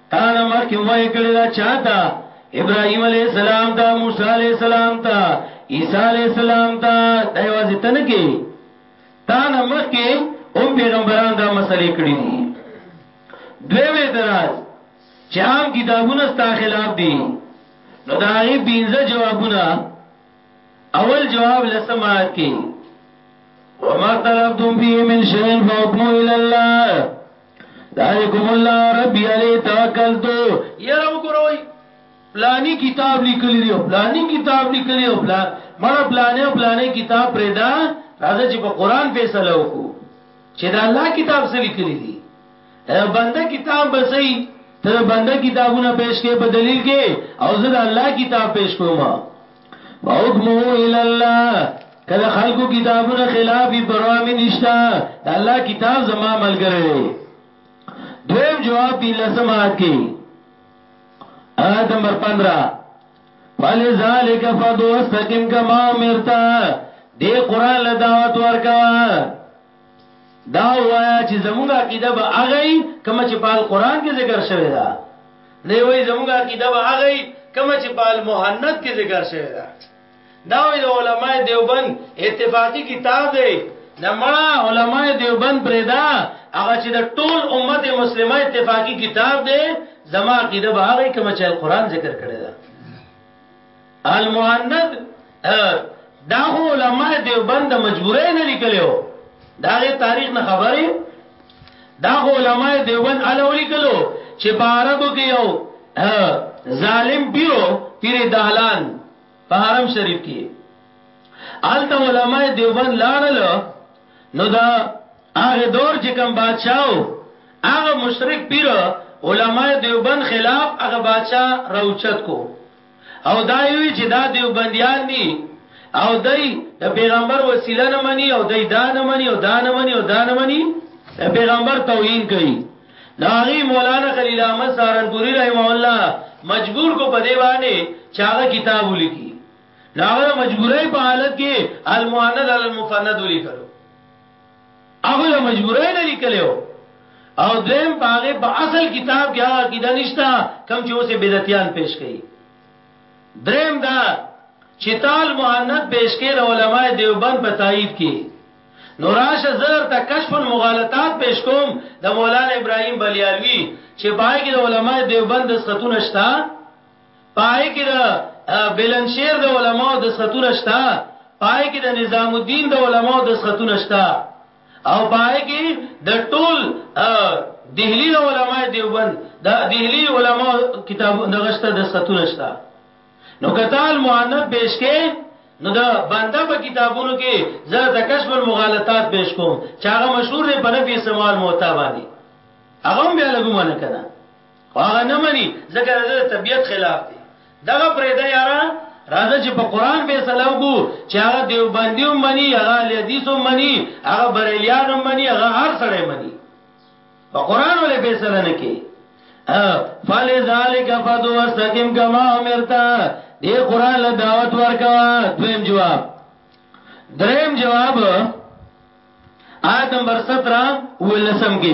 تا نه مخکې وای کړی دا چاته ابراهيم عليه السلام ته موسی عليه السلام ته عيسى عليه السلام ته دا یوازې ته نه کې تا نه مخکې هم پیغمبران دا مسلې کړې دي دوی وې دراز چې عام کتابونه ستا خلاف دي نو دا غي بینځه جوابونه اول جواب لسم آیت کې وما اختلفتم فيه من شيء فحكمه الى الله ذالکم الله ربی علی توکلتو یره وګوروي پلانی کتاب لیکلی دی پلانی کتاب لیکلی او پلان مړه پلانې او پلانې کتاب پرېدا راځي چې په قران فیصله وکړو چې دا الله کتاب څه لیکلی دی بنده کتاب بسئی ته بنده کتابونه پیش کې په دلیل کې او زه د الله کتاب پیش کوم فحکمه الی الله کله خلکو کتابونه خلافی پروا می نشتا د الله کتاب زما ملګری دویم جواب دی لسمات کې آیت نمبر 15 فلذالک فدو استقم کما امرتا دی قران له دعوت ورکوا دا ووايه چې زمونږ عقيده به هغه وي کومه چې په القرآن کې ذکر شوې ده دی وایي زمونږ عقيده به هغه وي کومه چې په المهند کې ذکر شوې ده دا وایي د علماء دیوبند اتفاقی کتاب دی د مړه علماء دیوبند پرېدا هغه چې د ټول امت مسلمه اتفاقی کتاب دی زما عقیده به هغه کوم چې قرآن ذکر کړی دا المهند دا هو علماء دیوبند مجبورای نه لیکلو دا غي تاریخ نه خبره دا هو علماء دیوبند الو لیکلو چې په عربو کې یو ظالم پیرو پیر دالان په حرم شریف کې آلته علماء دیوبند لاړل نو دا هغه دور چې کوم بادشاہو هغه مشرک پیر علماء دیوبند خلاف هغه بادشاہ راوچت کو او دا یوی چې دا دیوبندیان دي او دای د پیغمبر وسیله نه مني او دای دا نه مني او دا نه مني او دا نه مني پیغمبر توهین کوي داغي مولانا خلیل احمد سارنپوری رحم الله مجبور کو پدې باندې چاغه کتاب ولیکي ناغه مجبورای په حالت کې المعند المفند ولیکلو هغوی له مجبورۍ نه لیکلی و او دویم په هغه په اصل کتاب کې هغه عقیده نشته کم چې اوسه بدعتیان پیش کړي دریم دا چې تال مهند پیش کړي د علماء دیوبند په تایید کې نوراش زر ته کشف المغالطات پیش کوم د مولانا ابراهیم بلیالوی چې پای کې د علماء دیوبند ستونه شته پای کې د بلنشیر د علماو د سختونه شته پای کې د نظام الدین د علماو د سختونه شته او پای کې د ټول دهلی د علماء دیوبند د دهلی علماء کتاب دغشته د سختونه شته نو کتال مؤنث پیش کې نو دا بنده په کتابونو کې زه د کشف المغالطات پیش کوم چې هغه مشهور دی په نفي سمال موتا باندې هغه هم بیا لګومنه کنه خو هغه نه مني ځکه د طبيعت خلاف دی دغه پرېدا یارا راځه چې په قران فیصله وکړو چې هغه دیوبندي هم مني هغه حدیث هم مني هغه بریلیان هم مني هغه هر سړی مني په قران ولې فیصله نه کوي فلذالک فدو واستقم کما امرت دې قران له دعوت ورکا دویم جواب دریم جواب آیت نمبر 17 ولسم کې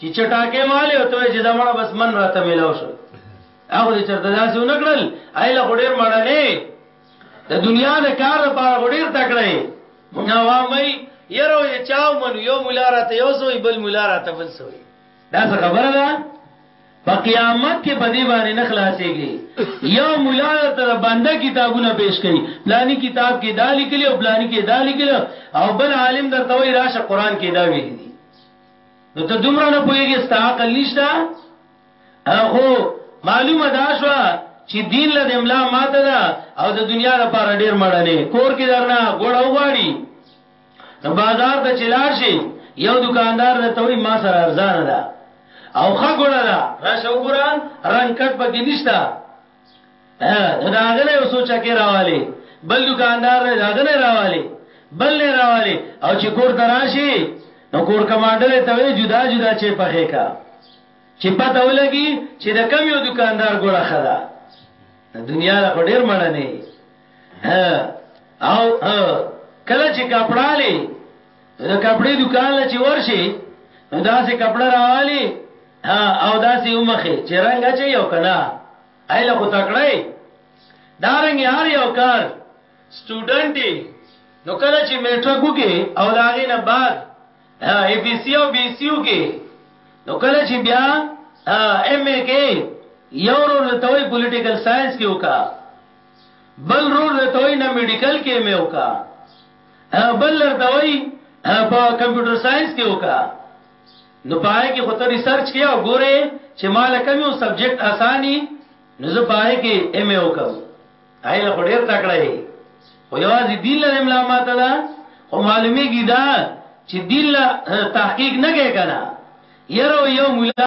چې چټاکه مال او ته چې زمړه بس من راته ملاو شو هغه دې چرته داسې ونکړل ایله غډیر مړنه د دنیا د کار لپاره غډیر تکړه مونږ وامي یره یې چاو من یو مولا راته یو سوې بل مولا راته بل سوې دا څه خبره ده په قیامت کې په دې باندې نه خلاصيږي یو مولا ته بنده کتابونه پیش کړي پلاني کتاب کې دا لیکلي او پلاني کې دا لیکلي او بل عالم درته وایي راشه قران کې دا ویلي نو ته دومره نه پوهیږي ستا عقل نشته هغه معلومه دا شو چې دین له املا ماته ده او د دنیا لپاره ډیر مړنه کور کې درنه ګوړه وغواړي نو بازار ته چلار شي یو دکاندار د توي ما سره ارزان ده او خه ګوړه ده راشه وګوره رنگ کټ پکې نشته خدا غنه یو سوچا کې راواله بل دکاندار نه داغنه راواله بل نه راواله او چې کور تراشي نو کور کمانډر ته وی جدا جدا چې پخې کا چې پته ولګي چې د کم یو دکاندار ګوړه خدا دنیا له ډېر مړ نه او کله چې کپڑا لې د کپڑې دکان له چې ورشي نو دا سه کپڑا راوالي او داسې ومخې چې رنګ اچي او کنا ایله خو تکړه دا رنګ یار یو کار سټوډنټ نو کله چې میټرک وکي او دا غي نه بعد ای پی سی او بی سی وکي نو کله چې بیا ایم ای کې یو رول ته وي پولیټیکل ساينس کې وکا بل رول ته وي نه میډیکل کې مې وکا بل ته وي په کمپیوټر ساينس کې وکا نو په هغه کې خو ته ریسرچ کې او ګوره چې مال کوم یو سبجیکټ اساني نو زه په هغه کې ایم ای وکم ایله خو ډیر تکړه هي خو یوازې دین له املا ماته ده خو معلومیږي دا چې دین له تحقیق نه کوي کنه یره یو مولا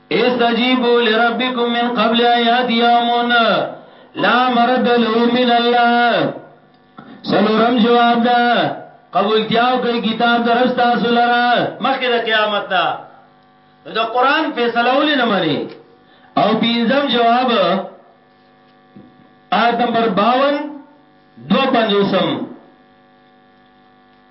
استجیبوا لربکم من قبل ان یاتی یوم لا مرد له من الله سلورم جواب دا قبول تیاو کوي کتاب درستا سولرا مخکې د قیامت دا د قران فیصله ولې نه مني او پینځم جواب آیت نمبر 52 دو پنځوسم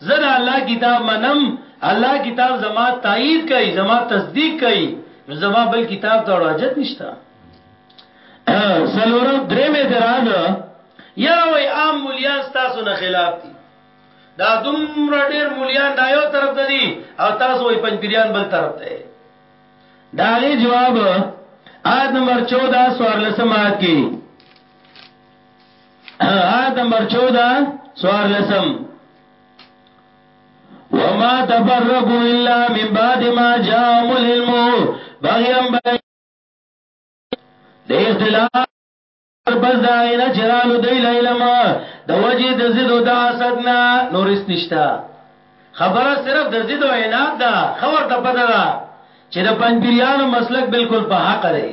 زه د الله کتاب منم، الله کتاب زما تایید کوي، زما تصدیق کوي، نو زما بل کتاب ته حاجت نشته. څلورم دریم اعتراض یاره وای عام مليان تاسو نه خلاف دي دا دومره ډیر مليان دا یو طرف ته دي او تاسو وای پنځپیران بل طرف ته دا غي جواب آیت نمبر 14 سوار لسم آیت کې آیت نمبر 14 سوار لسم وما تفرقوا الا من بعد ما جاءهم العلم بغيا بين د اختلاف پس دا اینا چرالو دی لیلم د وجه د زید او د حسد نه نورس نشتا خبره صرف د زید او عناد ده خبر ته پته ده چې د پنځپیرانو مسلک بالکل په حق دی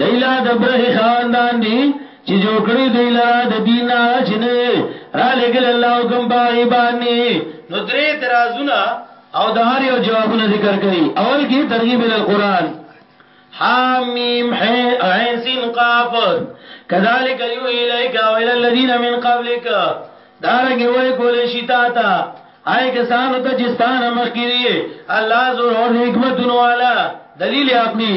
دوی لا د برخې خاوندان دي چې جوړ کړی دوی لرا د دین هغه چې نه را لګل الله حکم باغی باندې نو درې اعتراضونه او د هر یو جوابونه ذکر کړي اول کې ترغیب ال القرآن حامیم عین سین قاف کذالک یوحی الیک و الی الذین من قبلک دارنګ وای کولې شتا تا آی کسانو ته جستان مخکری الله زور او حکمتونو والا دلیل عقلی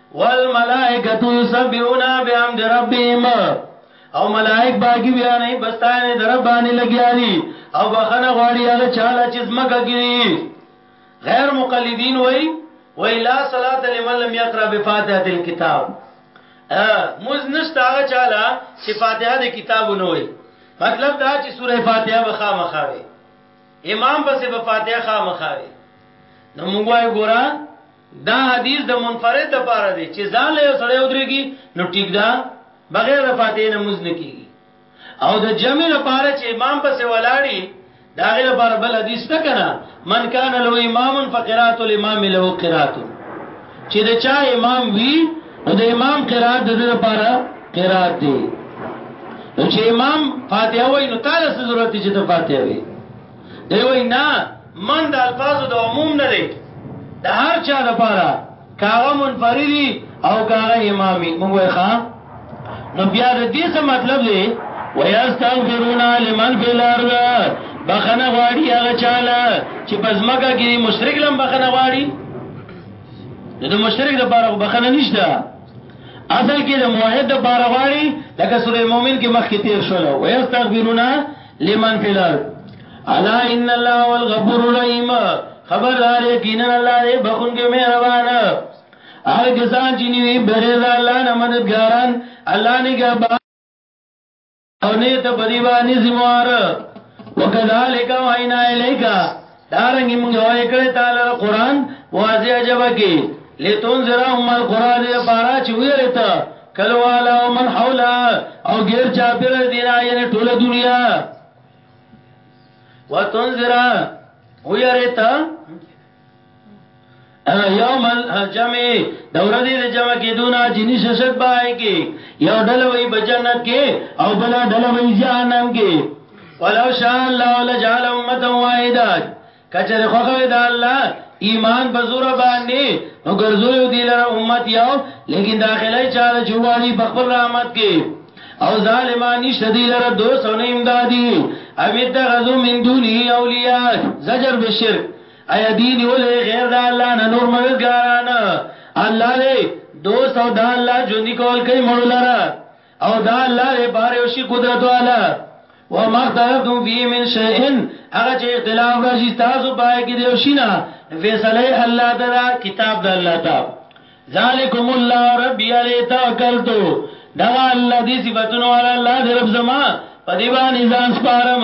والملائکۃ یسبحون بحمد ربهم او ملائک باقی بیا نه بستانه در باندې لګیا دي او بخنه غواړي هغه چاله چې زمکه کړي غیر مقلدین وای وای لا صلات لمن لم یقرا بفاتحه الكتاب موز نشته هغه چاله چې فاتحه د کتاب نه وای مطلب دا چې سوره فاتحه به خامخا وي امام به په فاتحه خامخا وي نو موږ وای ګورا دا حدیث د منفرد د پاره دی چې ځان له سړی ودرېږي نو ټیک ده بغیر د فاتحه نه مزن کیږي او د جمع لپاره چې امام پسې ولاړی دا غیر لپاره بل حدیث نه کنه من کان له امام فقرات الامام له قرات چې د چا امام وی نو د امام قرات د لپاره قرات دی نو چې امام فاتحه وای نو تعالی ضرورت چې ته فاتحه وی دی وای نه من د الفاظ د عموم نه دی د هر چا لپاره کاغه منفردی او کاغه امامي موږ وای ښا نو بیا د دې څه مطلب دی ويستغفرون لمن في الارض بخنه غواړي هغه چاله چې پزماګه کې مشرک لم بخنه غواړي د مشرک د بارغ بخنه نشته اصل کې د موحد د بارغ غواړي لکه سورې مؤمن کې مخکې تیر شول ويستغفرون لمن فی الارض الا ان الله هو الغفور الرحیم خبردار یقینا الله دې بخون کې مهربان هر کسان چې نیوی بغیر د الله نه مددګاران الله نه ګبا او نه ته بدی باندې زموار وکذالک واینا الیکا دارنګ موږ وای کړی تعالی قرآن واضح جبه کې لتون زرا هم القرآن دې پارا چې ویری ته کلو والا او من حولا او غیر چا پر دینا یعنی ټول دنیا وتون زرا ویری ته یوم الجمع د ورځې د جمع کېدو نه چې نشه شت بای کې یو ډله وي په جنت کې او بل ډله وي جهنم کې ولو شاء الله لجعل امه واحده کچره خوخه د الله ایمان بزور باندې نو ګرځولیو دی لره امت یو لیکن داخله چاله جوړی په خپل رحمت کې او ظالمانی شدید لره دو سونه امدادی امیت غزو من دونی اولیاء زجر بالشرک ایا دی نیولې غیر د الله نه نور مددګاران الله دې دوست او دا الله ژوند کول کوي مړو لره او دا الله دې بار یو شي قدرت والا ومختلفتم فيه من شيء هغه چې اختلاف راځي تاسو پای کې دیو شینا فیصله الله تعالی کتاب د الله تعالی ذالکم الله ربی علی توکلتو دا الله دې صفاتونو علی الله دې رب زما په دې باندې ځان سپارم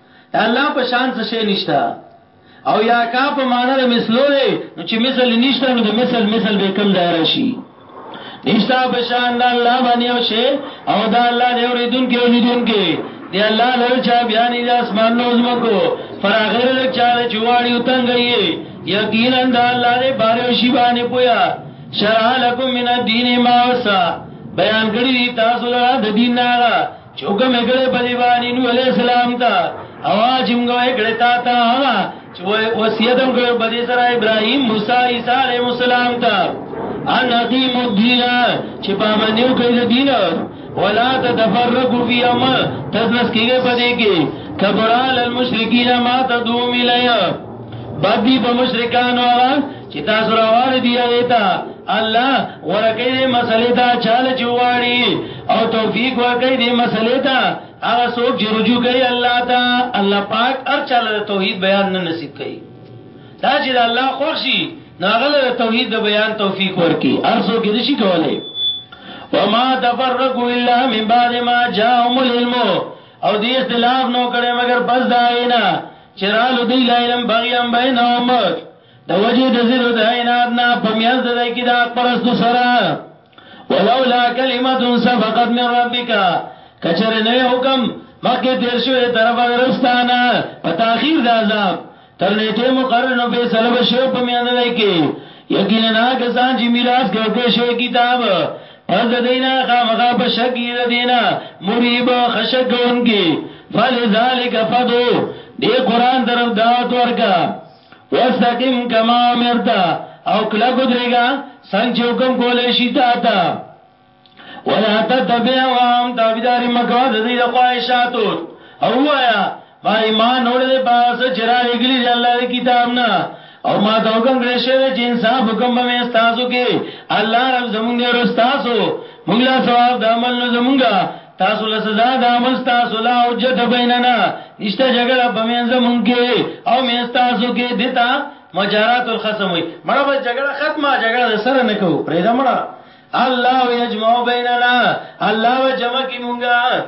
د الله په شان څه شی نشته او یا کا په معنی د مثلو دی نو چې مثل نشته نو د مثل مثل به کم ځای راشي نشتا په شان د الله باندې او شی او د الله دی اوریدونکو او لیدونکو دی الله لر چا بیان د اسمان نو زمکو فراغیر لک چا د چواړی وتنګي یقینا د الله دی بارو شی باندې پویا شرع لكم من الدين ما وسع بیان کړی تاسو لپاره د دین نه چوګه مګړې په دی باندې نو عليه السلام ته اواز موږ یې کړه تا ته هغه چې وصیت هم کړو په دې سره ابراهيم موسی عيسى عليه السلام ته ان اقیم الدین چې پابندي وکړي د دین ولا تتفرقوا فی اما تدرس کیږي په دې کې کبرال المشرکین ما تدوم الیا بدی په مشرکانو چې تاسو راوړی دی هغه ته الله ورکه دې مسلې ته چاله چواړي او توفیق ورکه دې مسلې ته هغه څوک چې رجوع کوي الله ته الله پاک هر چاله توحید بیان نه نصیب کوي دا چې الله خوشي ناغله توحید د بیان توفیق ورکي هر څوک دې شي کولای وما تفرقوا الا من بعد ما جاءهم العلم او دې اختلاف نو کړي مگر بس دا نه چرالو دی علم بغیم بینهم د وجه د زیدو د عینات نه په میاز د دای کی د حق پرستو سره ولولا کلمت سبقت من ربک کچره نه حکم مکه تیر شوی طرف درستانه په تاخير د عذاب تر نیټه مقرنو په سلب شو په میاند دای کی یقینا نه کسان چې میراث کې ورکړي شوی کتاب پس د دینا خامغه په شګی د دینا مریب خشګون کی فلذالک فدو دی قران طرف دعوت ورکا واستقم کما امرت او کله کو درېګا څنګه چې حکم کولې شي تا ته ولا تتبع وام تابعداري مکوا د دې د خواهشاتو او وایا ما ایمان نور دې پاس چرا لګلی دی الله دې کتاب نه او ما ته حکم کړی شه چې انصاف حکم به مې تاسو کې الله رب زمونږ دې ورستاسو مونږ لا ثواب د عمل نو زمونږه تاسو له سزا د عمل تاسو لا او جد بیننا نشته جګړه په منځ مونږ کې او مې تاسو کې دتا مجارات الخصم وي مړه بس جګړه ختمه جګړه د سره نه کو پرې دا مړه الله یجمع بیننا الله و جمع کی مونږه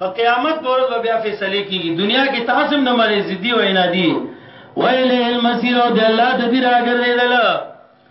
په قیامت پورز به بیا فیصله کیږي دنیا کې تاسو نه مری زدي وینا دي ویله المسیر او د الله د دې راګرځیدل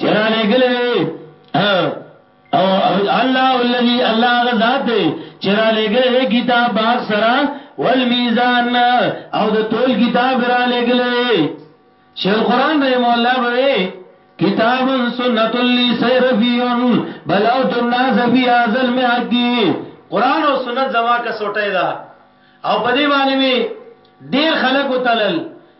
چرا لے گلے او الله الذي الله غذات چرا لے گلے کتاب باغ سرا والمیزان او د تول کتاب را لے گلے شیخ القران رحم الله بوي کتاب سنت لی سیرفیون بلوت الناس فی هذا المحقی قران او سنت زما کا سوټه ده او په دې باندې می ډیر خلق وتلل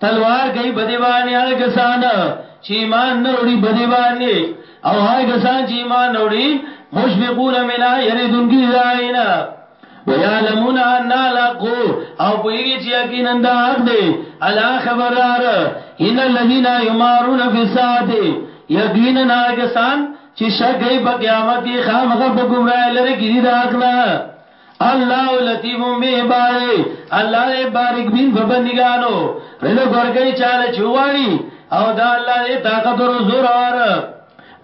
تلوار کوي په دې باندې هغه کسان چې ایمان نه وروړي په دې باندې او هغه کسان چې ایمان نه وروړي مشفقون منا یریدون کی زاینا ويعلمون ان لقو او پویږي چې یقینا دا حق دی الا خبردار ان الذين يمارون في الساعه یقینا هغه کسان چې شګي په قیامت کې خامخا په ګمراه لري کې دي دا حق نه الله لطیف بعباده الله دې بارک بین په بندګانو رزق ورګی چاله چوغاړي او دا الله دې طاقت ور زور ور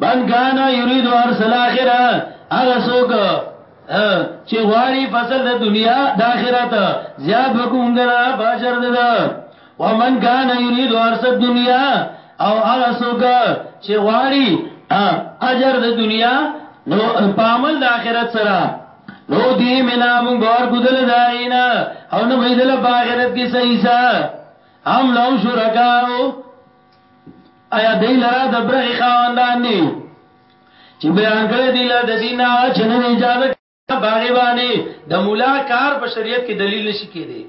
من کان یرید ارسل اخره هغه څوک چې غواړي فصل د دنیا د آخرت زیاد وکوم دنا باجر ده ومن کان یرید ارسل دنیا او هغه څوک چې غواړي اجر د دنیا نو په عمل د آخرت سره نو دی منا مونږ باور کودل داینا او نه بيدل باغرت کې سيسا هم لوم شرکاو ایا دی لرا د برغي خواندان دي چې بیان کړی دی له د دینه چې نه اجازه باغی باندې د مولا کار په شریعت کې دلیل نشي کېدی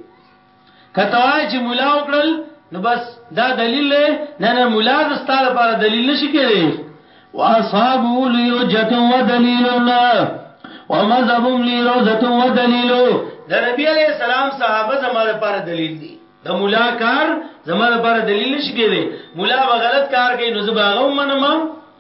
کته وای چې مولا وکړل نو بس دا دلیل دی نه نه مولا د ستاره لپاره دلیل نشي کېدی واصحاب لوجه و دلیل ومذهبهم لروزه و دلیل د نبی علی السلام صحابه زموږ لپاره دلیل دي د مولا کار زموږ لپاره دلیل نشي کېدی مولا به غلط کار کوي نو زه به هغه منم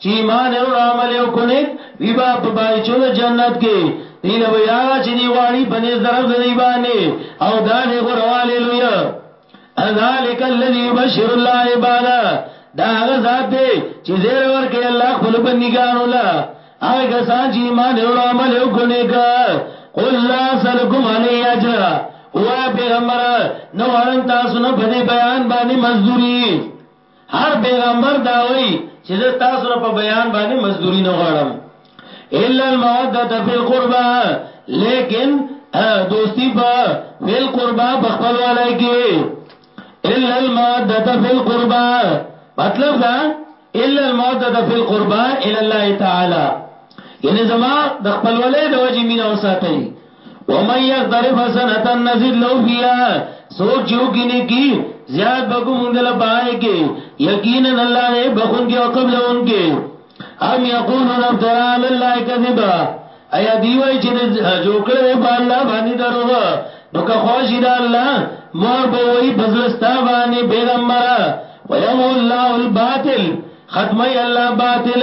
چې ایمان او عمل یو کونیک دی با په باغچونو جنت کې دی له یاغه چې دی غواړي په نس درف د دی باندې او دا دی غرواله لوی ذالک الذی یبشر الله عباده دا هغه ذات دی چې زیر ورکه الله خپل بندګانو لا هغه کسان چې ایمان او عمل یو کونیک قل لا سلکم علی اجر او پیغمبر نو ورن تاسو نه په بیان باندې مزدوری هر پیغمبر دا وایي چې زه تاسو نه په بیان باندې مزدوري نه غواړم الا الموده فی القربا لیکن دوستی په فی القربا بخپل والای کې الا الموده فی القربا مطلب دا الا الموده فی القربا الی الله تعالی یعنی زما د خپل ولې د وجې مینا وساتئ ومن یقترف حسنتا نزد له فیها سوک چې وکینه کی زیاد بکو مونږ دل پای کې یقینا الله دې بخون کې او قبل اون کې ام یقولون افترا علی الله کذبا ایا دی وای چې جوړکړه دې په الله باندې دروغ نو که خوښ دی الله مور به وای بزلستا باندې پیغمبره ويمو الله الباطل ختمي الله باطل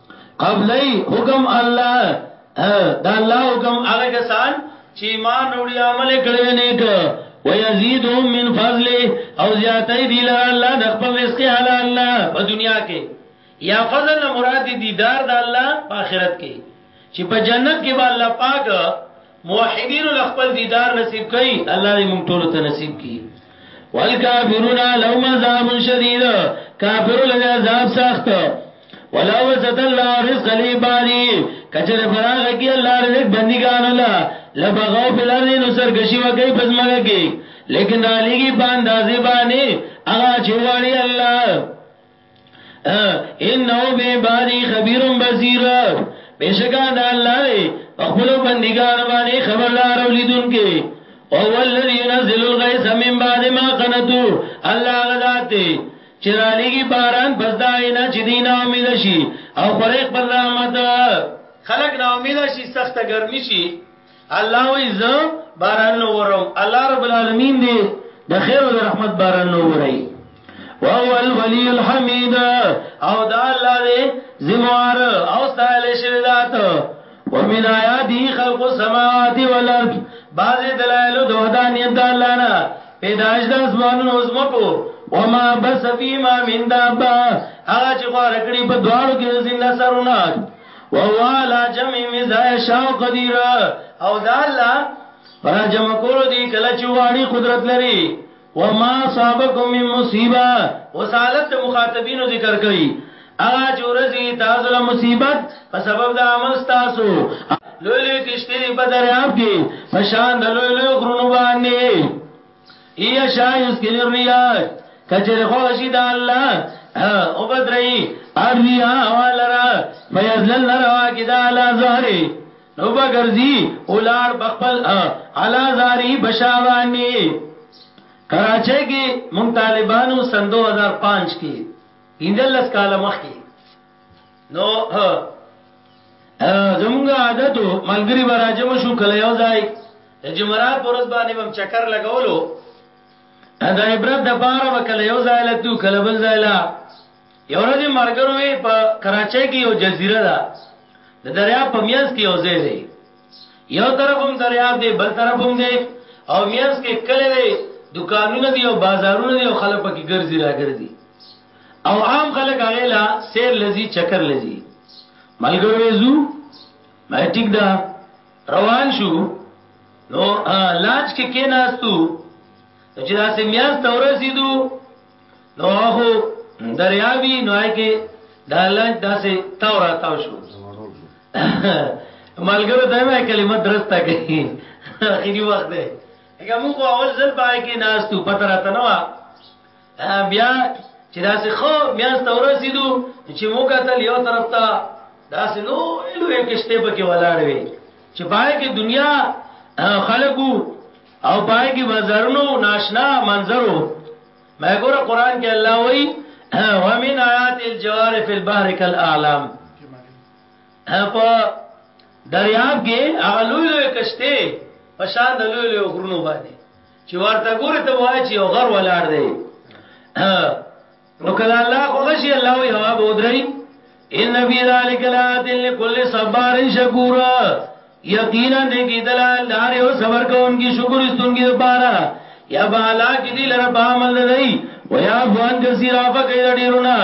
قبلای حکم الله دا الله حکم هغه کسان چې ایمان وروړي عمل کړي نیک ويزيدهم من فضله او زیاتې دی لره الله د خپل رزق حلال الله په دنیا کې یا فضل مراد دیدار د الله په آخرت کې چې په جنت کې به الله پاک موحدین له خپل دیدار نصیب کړي الله دې موږ ټول ته نصیب کړي والکافرون لهم عذاب شدید کافر له عذاب سخت ولو وسط الله رزق لعبادی کچر فراغ کی الله رزق بندگان الله لبغاو فی الارض نو سرکشی وکي پزماګه کی لیکن علیږي باندې ځبانی هغه چوغړی الله انه به باری خبير بصير بشکا د الله دی خپل بندگان باندې خبردار او لیدونکي او هو الذي ينزل الغيث من بعد ما قنطوا الله غذات چې را لګي باران پس دا نه چې دین امید شي او خورې خپل رحمت خلق نا امید شي سخت ګرمي شي الله وی زه باران نورم الله رب العالمین دی د خیر او د رحمت باران نوري وهو الولي الحمید او دا الله دی زموار او سائل شوی ذات ومن آیاتی خلق السماوات والارض بعض دلائل د وحدانیت د الله نه پیدائش د اسمانونو او زمکو وما بس فيما من دابه هغه چې غوړ کړی په دواړو کې زنده سرونه وهو علی جمع مزای شاو قدیر او دا الله پر جمع کولو دی کله چې واړی قدرت لري وما صابکم من مصیبه وسالت مخاطبینو ذکر کړي اغا چورزی تاسو له مصیبت په سبب د عمل تاسو لوی لوی کشتی په دریاب کې پشان د لوی لوی غرونو باندې ایه شایس کلی ریا کچره خو شي د الله او بدري اریا والرا فیذلل نروا کدا لا زهره نو بغرزی اولار بخپل علا زاری بشاوانی کراچۍ کې مونږ طالبانو سن 2005 کې اندلس کاله مخ کې نو زمونږ عادتو ملګری براجم شو کله یو ځای جمعرات پرز باندې بم چکر لګولو دا عبرت د پاره وکله یو ځای لتو کله بل ځای لا یو ورځ مرګرو وی په کراچۍ کې یو جزیره ده د دریا په میانس کې یو ځای دی یو طرف هم دریاب دی بل طرف هم دی او میانس کې کله دی دکانونه دی او بازارونه دی او خلک پکې ګرځي راګرځي او عام خلک هغه لا سیر لذي چکر لذي ملګرو یې زو ما ټیک دا روان شو نو لانچ کې کې ناستو چې دا سه میاس تورې سیدو نو هغه دریاوی نو آی کې دا لانچ داسې تاو را تاو شو ملګرو ته مې کلمه درسته کوي اخیری وخت دی هغه موږ اول ځل پای کې ناستو پته راته نه بیا چې داسې خو میاس ته ورسېدو چې مو قتل یو طرف ته داسې نو لو یو کشته پکې ولاړ وي چې پای کې دنیا خلقو او پای کې بازارونو ناشنا منظرو مې ګوره قران کې الله وایي ومن آیات الجوار فی البحر کالاعلام په دریاب کې هغه لوی لوی کشته پشان د لوی لوی غرونو باندې چې ورته ګوري ته وای چې یو غر ولاړ دی نو کله الله خو غشي الله وي هوا بودري ان فی ذلک لآیات لكل صبار شکور یقینا دې کې دلال دار او صبر کوونکی شکر استونکی لپاره یا بالا کې دې لره په عمل نه دی ويا فوان کثیر افا کې ډیرونه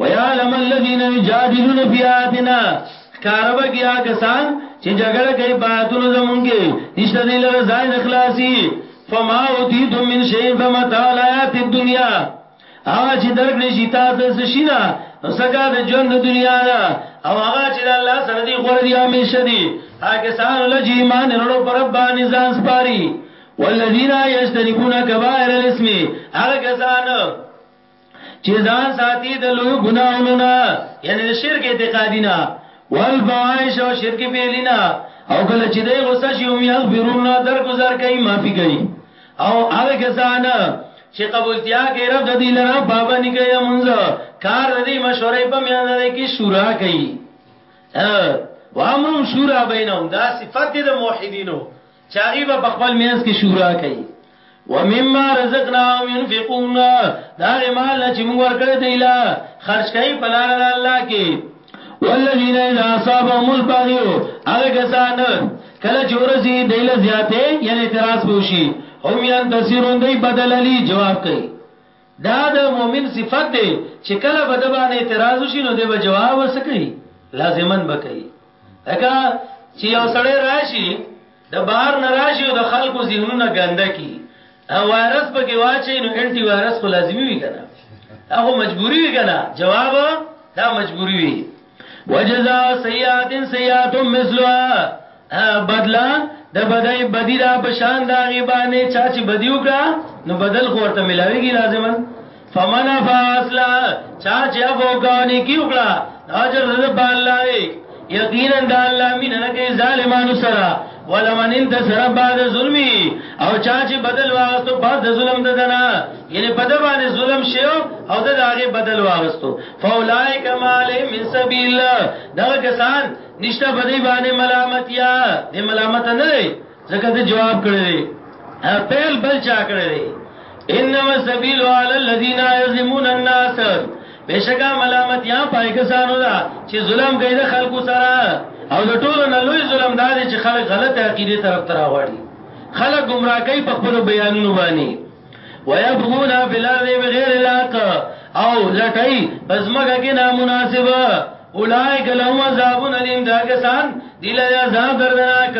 ويعلم الذين يجادلون في آياتنا ښکارا به کیا کسان چې جګړه کوي پاتونو زمونږ کې نشته دی لره ځای د خلاصي فما اوتیتم من شیء فمتاع الحیات الدنیا هغه چې درکړي شي تاسو څه شینا نو څنګه د ژوند د دنیا دا او هغه چې الله سره دی غوړ دی همیشه دی هغه سان له ایمان ورو پر باندې ځان سپاري والذین یجتنبون کبائر الاسم هغه کسان چې ځان ساتي د لوی ګناهونو نه یعنی د شرک اعتقادی نه والفواحش او شرک فعلینا او کله چې دی غوسه شي هم یغفرون درگذر کوي معافي کوي او هغه کسان چې قبولتیا کوي رب د دې لره پابندي کوي د منځ کار د دې مشورې په میان ده کې شورا کوي وامرم شورا بینهم دا صفت دي د موحدینو چې هغوی به په خپل منځ کې شورا کوي ومما رزقناهم ينفقون دا هغه مال نه چې موږ ورکړی دی لا خرج کوي په لار د الله کې والذین اذا اصابهم البغي هغه کسان کله چې ورسي دیله زیاته یعنی اعتراض وشي هم یان تسیرون دی بدل علی جواب کوي دا د مؤمن صفت دی چې کله به د باندې اعتراض وشي نو د به جواب وسکي لازمن بکي لکه چې یو سړی راشي د بهر نه راشي او د خلکو ذهنونه ګنده کی او وایرس پکې واچي نو انټي وایرس خو لازمي وي کنه هغه مجبوري وي کنه جواب دا مجبوري وي وجزاء سیئات سیئات مثلها بدلا د بدای بدی دا بشان دا غی باندې چا چې بدی وکړه نو بدل خو ورته ملاویږي لازما فمن فاصلا چا چې افو کاونی کی وکړه اجر د په الله وی یقینا د الله مين نه کوي ظالمانو سره ولمن انتصر بعد ظلمي او چا چې بدل واغستو بعد ظلم ددنه یعنی په د باندې ظلم شیو او د هغه بدل واغستو فاولائک ما علیهم من سبیل دا کسان نشته په دې باندې ملامتیا دې ملامت نه دی ځکه دې جواب کړی دی پهل بل چا کړی دی انما سبیل علی الذین یظلمون الناس بشکا ملامتیا پای کسانو دا چې ظلم کوي د خلکو سره او د ټولو نه لوی ظلم دا دی چې خلک غلط عقیده طرف تراوړي خلک گمراه کوي په خپل بیانونو باندې ويبغون في الارض بغير الحق او لټي پزماګه کې نامناسب اولائک لهم عذاب الیم دا کسان دل عذاب دردناک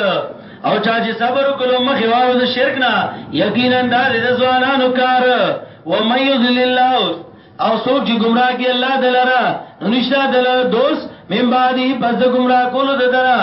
او چا چې صبر وکړو مخ واو د شرک نه یقینا دا د ځوانانو کار و مې یذل الله او څوک چې گمراه کی الله دلرا نشتا دلرا دوست من بعدی پس د گمراه کولو ددرا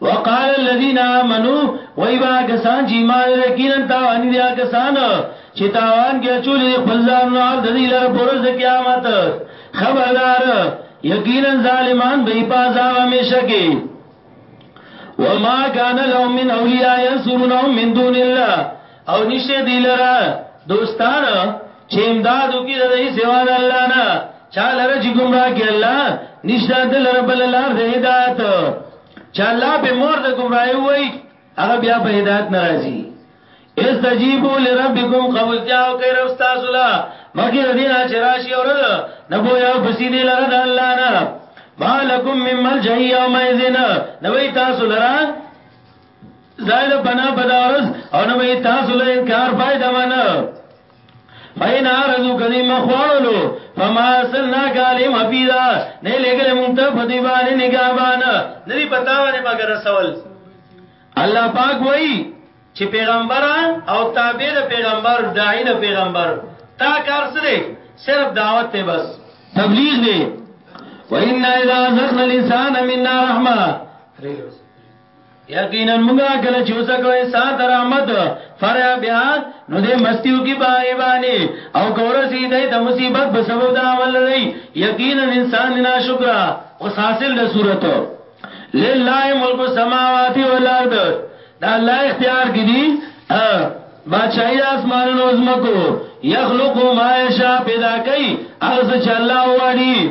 وقال الذين امنوا ويبا کسان چې ایمان لري کینن تاوان دي کسان چې تاوان کې چولې خپل ځان نو عبد دي لره پرز د قیامت خبردار یقینا ظالمان به په عذاب همیشه کې وما كان لهم من اولیاء ينصرونهم من دون الله او نشته دی لره دوستان چې امداد وکړي د دې سوا د الله نه چا لره چې گمراه کې الله نشته د لره بل لار د هدایت چې الله به مور د گمراهي وای هغه بیا په هدایت ناراضي استجیبوا لربکم قبول جاو کئی رب ستاسو لا مخی ردینا چراشی اور دا نبو یاو بسیدی لرد اللہ نا ما لکم من ملجہی یوم ایزینا نبی تاسو لرد زائد بنا بدارس او نو به تاسو له انکار فائدہ منه فین ارزو کدی مخوانلو فما سننا کالم حفیظا نه لګل مونږ ته په دی باندې نگاهبان نه دی پتا باندې مگر رسول الله پاک وای چې پیغمبر او تابع د پیغمبر داعی د پیغمبر تا کار سره صرف دعوت ته بس تبلیغ دی وإنا إذا أذقنا الإنسان منا رحمة یقینا موږ کله چې وسکوي سات رحمت فریا بیا نو دې مستیو کې پای باندې او ګورسي دې د مصیبت په سبب دا عمل لري یقینا انسان نه شکر او حاصل د صورت لله ملک السماوات والارض دا الله اختیار کې دي بادشاہی آسمانونو زمکو یخلقو ما یشا پیدا کوي هغه چې الله وړي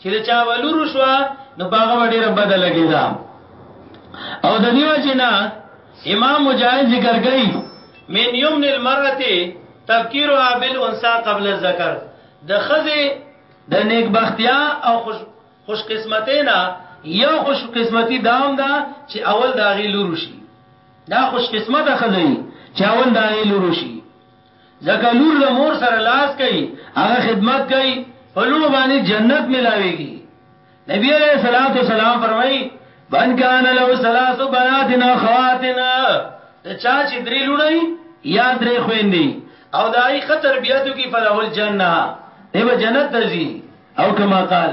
چې د چا ولور شو نو باغه ډیره بده لګی دا او د دیو جنا امام مجاهد ذکر کوي من یمن المرأه تفکیرها بالانثى قبل الذکر د خزه د نیک بختیا او خوش خوش قسمتې نه یو خوش قسمتي دام دا چې اول داغي لور شي دا خوش قسمت خزه چې اول داغي لور شي ځکه لور له مور سره لاس کوي، هغه خدمت کوي، په لوڼو باندې جنت ملاويږي. نبي عليه الصلاة والسلام فرمايي، من کان له ثلاث بنات اخوات د چا چې درې لوڼه وي یا درې خويندې او دای ښه تربیت کی فله الجنه دی به جنت ته ځي او کما قال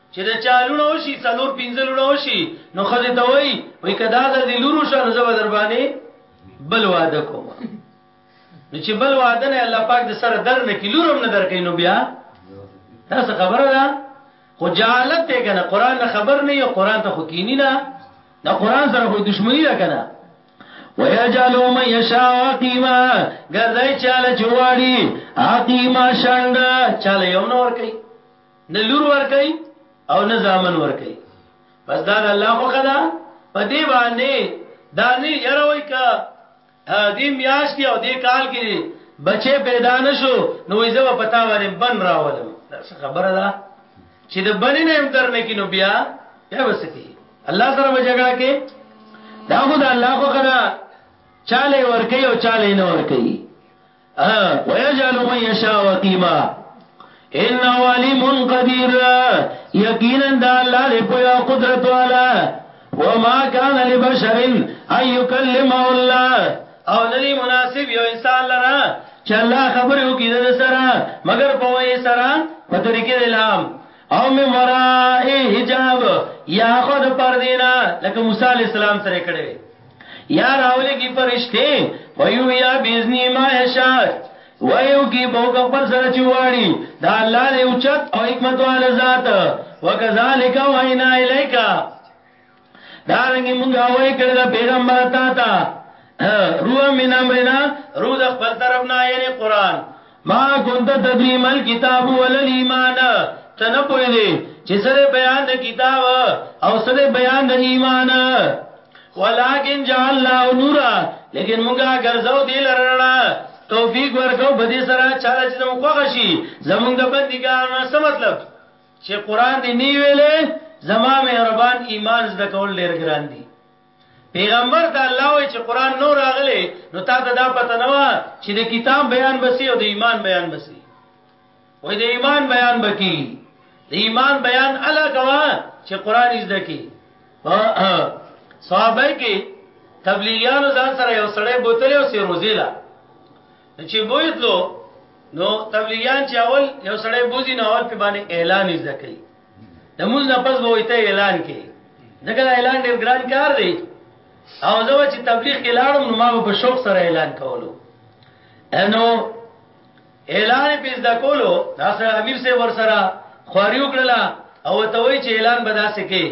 چې د چا لونه وشي څلور پنځه لونه وشي نو خزه ته وای وای کدا د دې لورو شان زبر در باندې بل واده کوم نو چې بل واده نه الله پاک د سره در نه کی لورم نه درکې نو بیا تاسو خبره ده خو جالت ته کنه قران نه خبر نه یو قران ته خو کینی نه د قران سره خو دښمنی ده کنه ويجعلوا من يشاء عقيما ګرځي چاله جوړي عقيما شاند چاله یو نور کوي نه لور ورکي او نه زامن ورکي پس دا د الله خوخه ده په دې باندې دا نه یروي ک دې میاش کې او دې کال کې بچي پیدا نشو نو ایزه په پتا باندې بن راولم دا څه خبره ده چې د بنې نه هم در نه کینو بیا بیا وسکی الله سره به جګړه کې دا خو د الله خوخه ده چاله ورکي او چاله نه ورکي ويجعل من يشاء وقيما ان علیم قدیر یقینا د الله له پویا قدرت والا وما كان لبشر ان يكلمه الله او ندی مناسب یو انسان لرا چې الله خبر یو کیده د سره مگر په وای سره په طریقې د الهام او می مرای حجاب یا خود پر دینا لکه موسی علی السلام سره کړی یا راولې کی فرشته ویو یا باذنی ما یشا ویو کی بوک خپل سره چواړي دا الله دې اوچت او حکمت والا ذات وکذالک وینا الیک دا رنګ مونږ وای کړل پیغمبر تا تا روح من امرنا روح د خپل طرف نه یعنی قران ما كنت تدري ما الكتاب ولا الايمان ته نه پوهېدې چې څه دی بیان د کتاب او څه دی بیان د ایمان ولكن جعلناه نورا لیکن مونږه ګرځاو دی لرنا توفیق ورکو بدی سره چاله چې زموږ خوښ شي زموږ د بندګانو څه مطلب چې قران دی نی ویلې زما مهربان ایمان زده کول ډیر ګران دي پیغمبر ته الله وایي چې قران نو راغلی نو تا ته دا پته نه و چې د کتاب بیان بسی او د ایمان بیان بسی وای د ایمان بیان بکی د ایمان بیان الا کوا چې قران زده کی صحابه کې تبلیغیانو ځان سره یو سړی بوتل او سی روزیلا چې بویتلو نو تبلیغیان چې اول یو سړی بوزي نو اول په باندې اعلان زده کوي د موږ نه پس به وایته اعلان کې ځکه دا اعلان ډیر ګران کار دی او زه چې تبلیغ کې لاړم نو ما په شوق سره اعلان کولو انو اعلان پیس د کولو ناصر امیر سے ور سره خواري وکړه او ته وای چې اعلان به داسې کې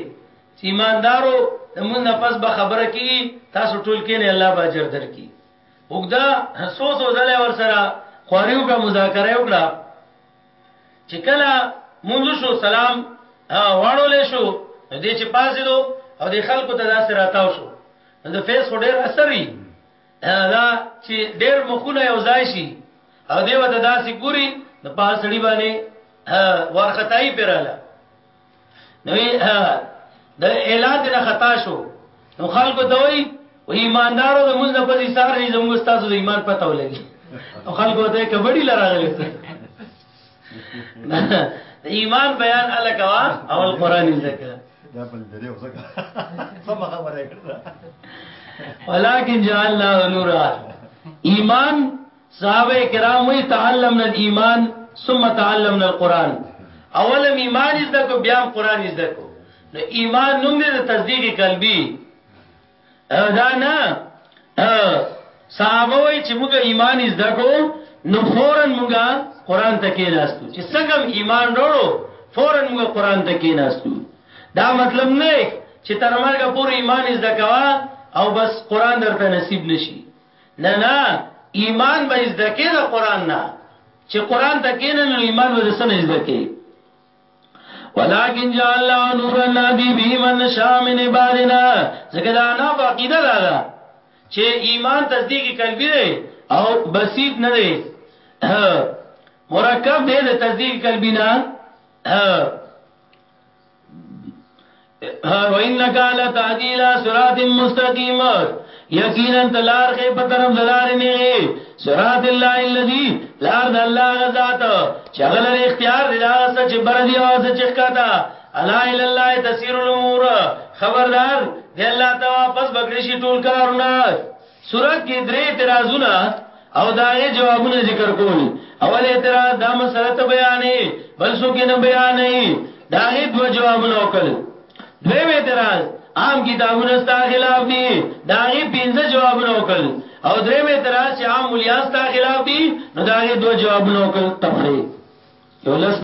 چې ایماندارو د موږ نه پس به خبره کی تاسو ټول کې نه الله باجر درکې وګدا سو سو ځله ور سره خواري وکړه مذاکره وکړه چې کله مونږ شو سلام واړولې شو نو دې چې پاسې دو او د خلکو ته داسې راتاو شو نو د فیس خو ډېر اثري دا چې ډېر مخونه یو ځای شي او دیو ته داسې ګوري نو پاسړي باندې ورختای پیراله نو د اعلان نه خطا شو نو خلکو ته وای و ایماندارو د موږ نه پسې سار شي زموږ تاسو د ایمان پته ولګي او خلکو ته کبډي لراغلي د ایمان بیان الکوا او القران زکه دا بل درې وسکه سم خبره کړه ولکن جعلنا نورا ایمان صحابه کرام وی تعلمنا الايمان ثم تعلمنا القران اول هم ایمان زده کو بیا هم قران زده کو نو ایمان نوم دې تصدیق قلبي دا نه صحابه وی چې موږ ایمان زده کو نو فورا موږ قران ته کې ناستو چې څنګه ایمان وروړو فورا موږ قران ته کې ناستو دا مطلب نه چې تر مرګه پورې ایمان زده کوا او بس قران درته نصیب نشي نه نه ایمان به زده کې د قران نه چې قران ته کې نه نو ایمان به سن زده کې ولكن جعلنا نورا نهدي به من نشاء من عبادنا ځکه دا نه فقیده دا ده چې ایمان تصدیق قلبی دی او بسیط نه دی مرکب دی د تصدیق قلبی نه او انک علی تهدیل صراط مستقیم یقینا تلار کې په طرف دلار نه غي صراط الله الذی لار د الله غزاد چې غل اختیار دی دا سچ بر دی او سچ ښکاتا الا الا الله تسیر الامور خبردار دی الله ته واپس بغړشي ټول کارونه سورت کې درې اعتراضونه او داغه جوابونه ذکر کول اول اعتراض دا مسله ته بیانې بل څوک نه بیانې داغه دو جوابونه وکړل دویم اعتراض عام کتابونه ستا خلاف دي داغه پنځه جوابونه وکړل او دریم اعتراض چې عام مليان ستا خلاف دي نو داغه دو جوابونه وکړل تفریح یو لس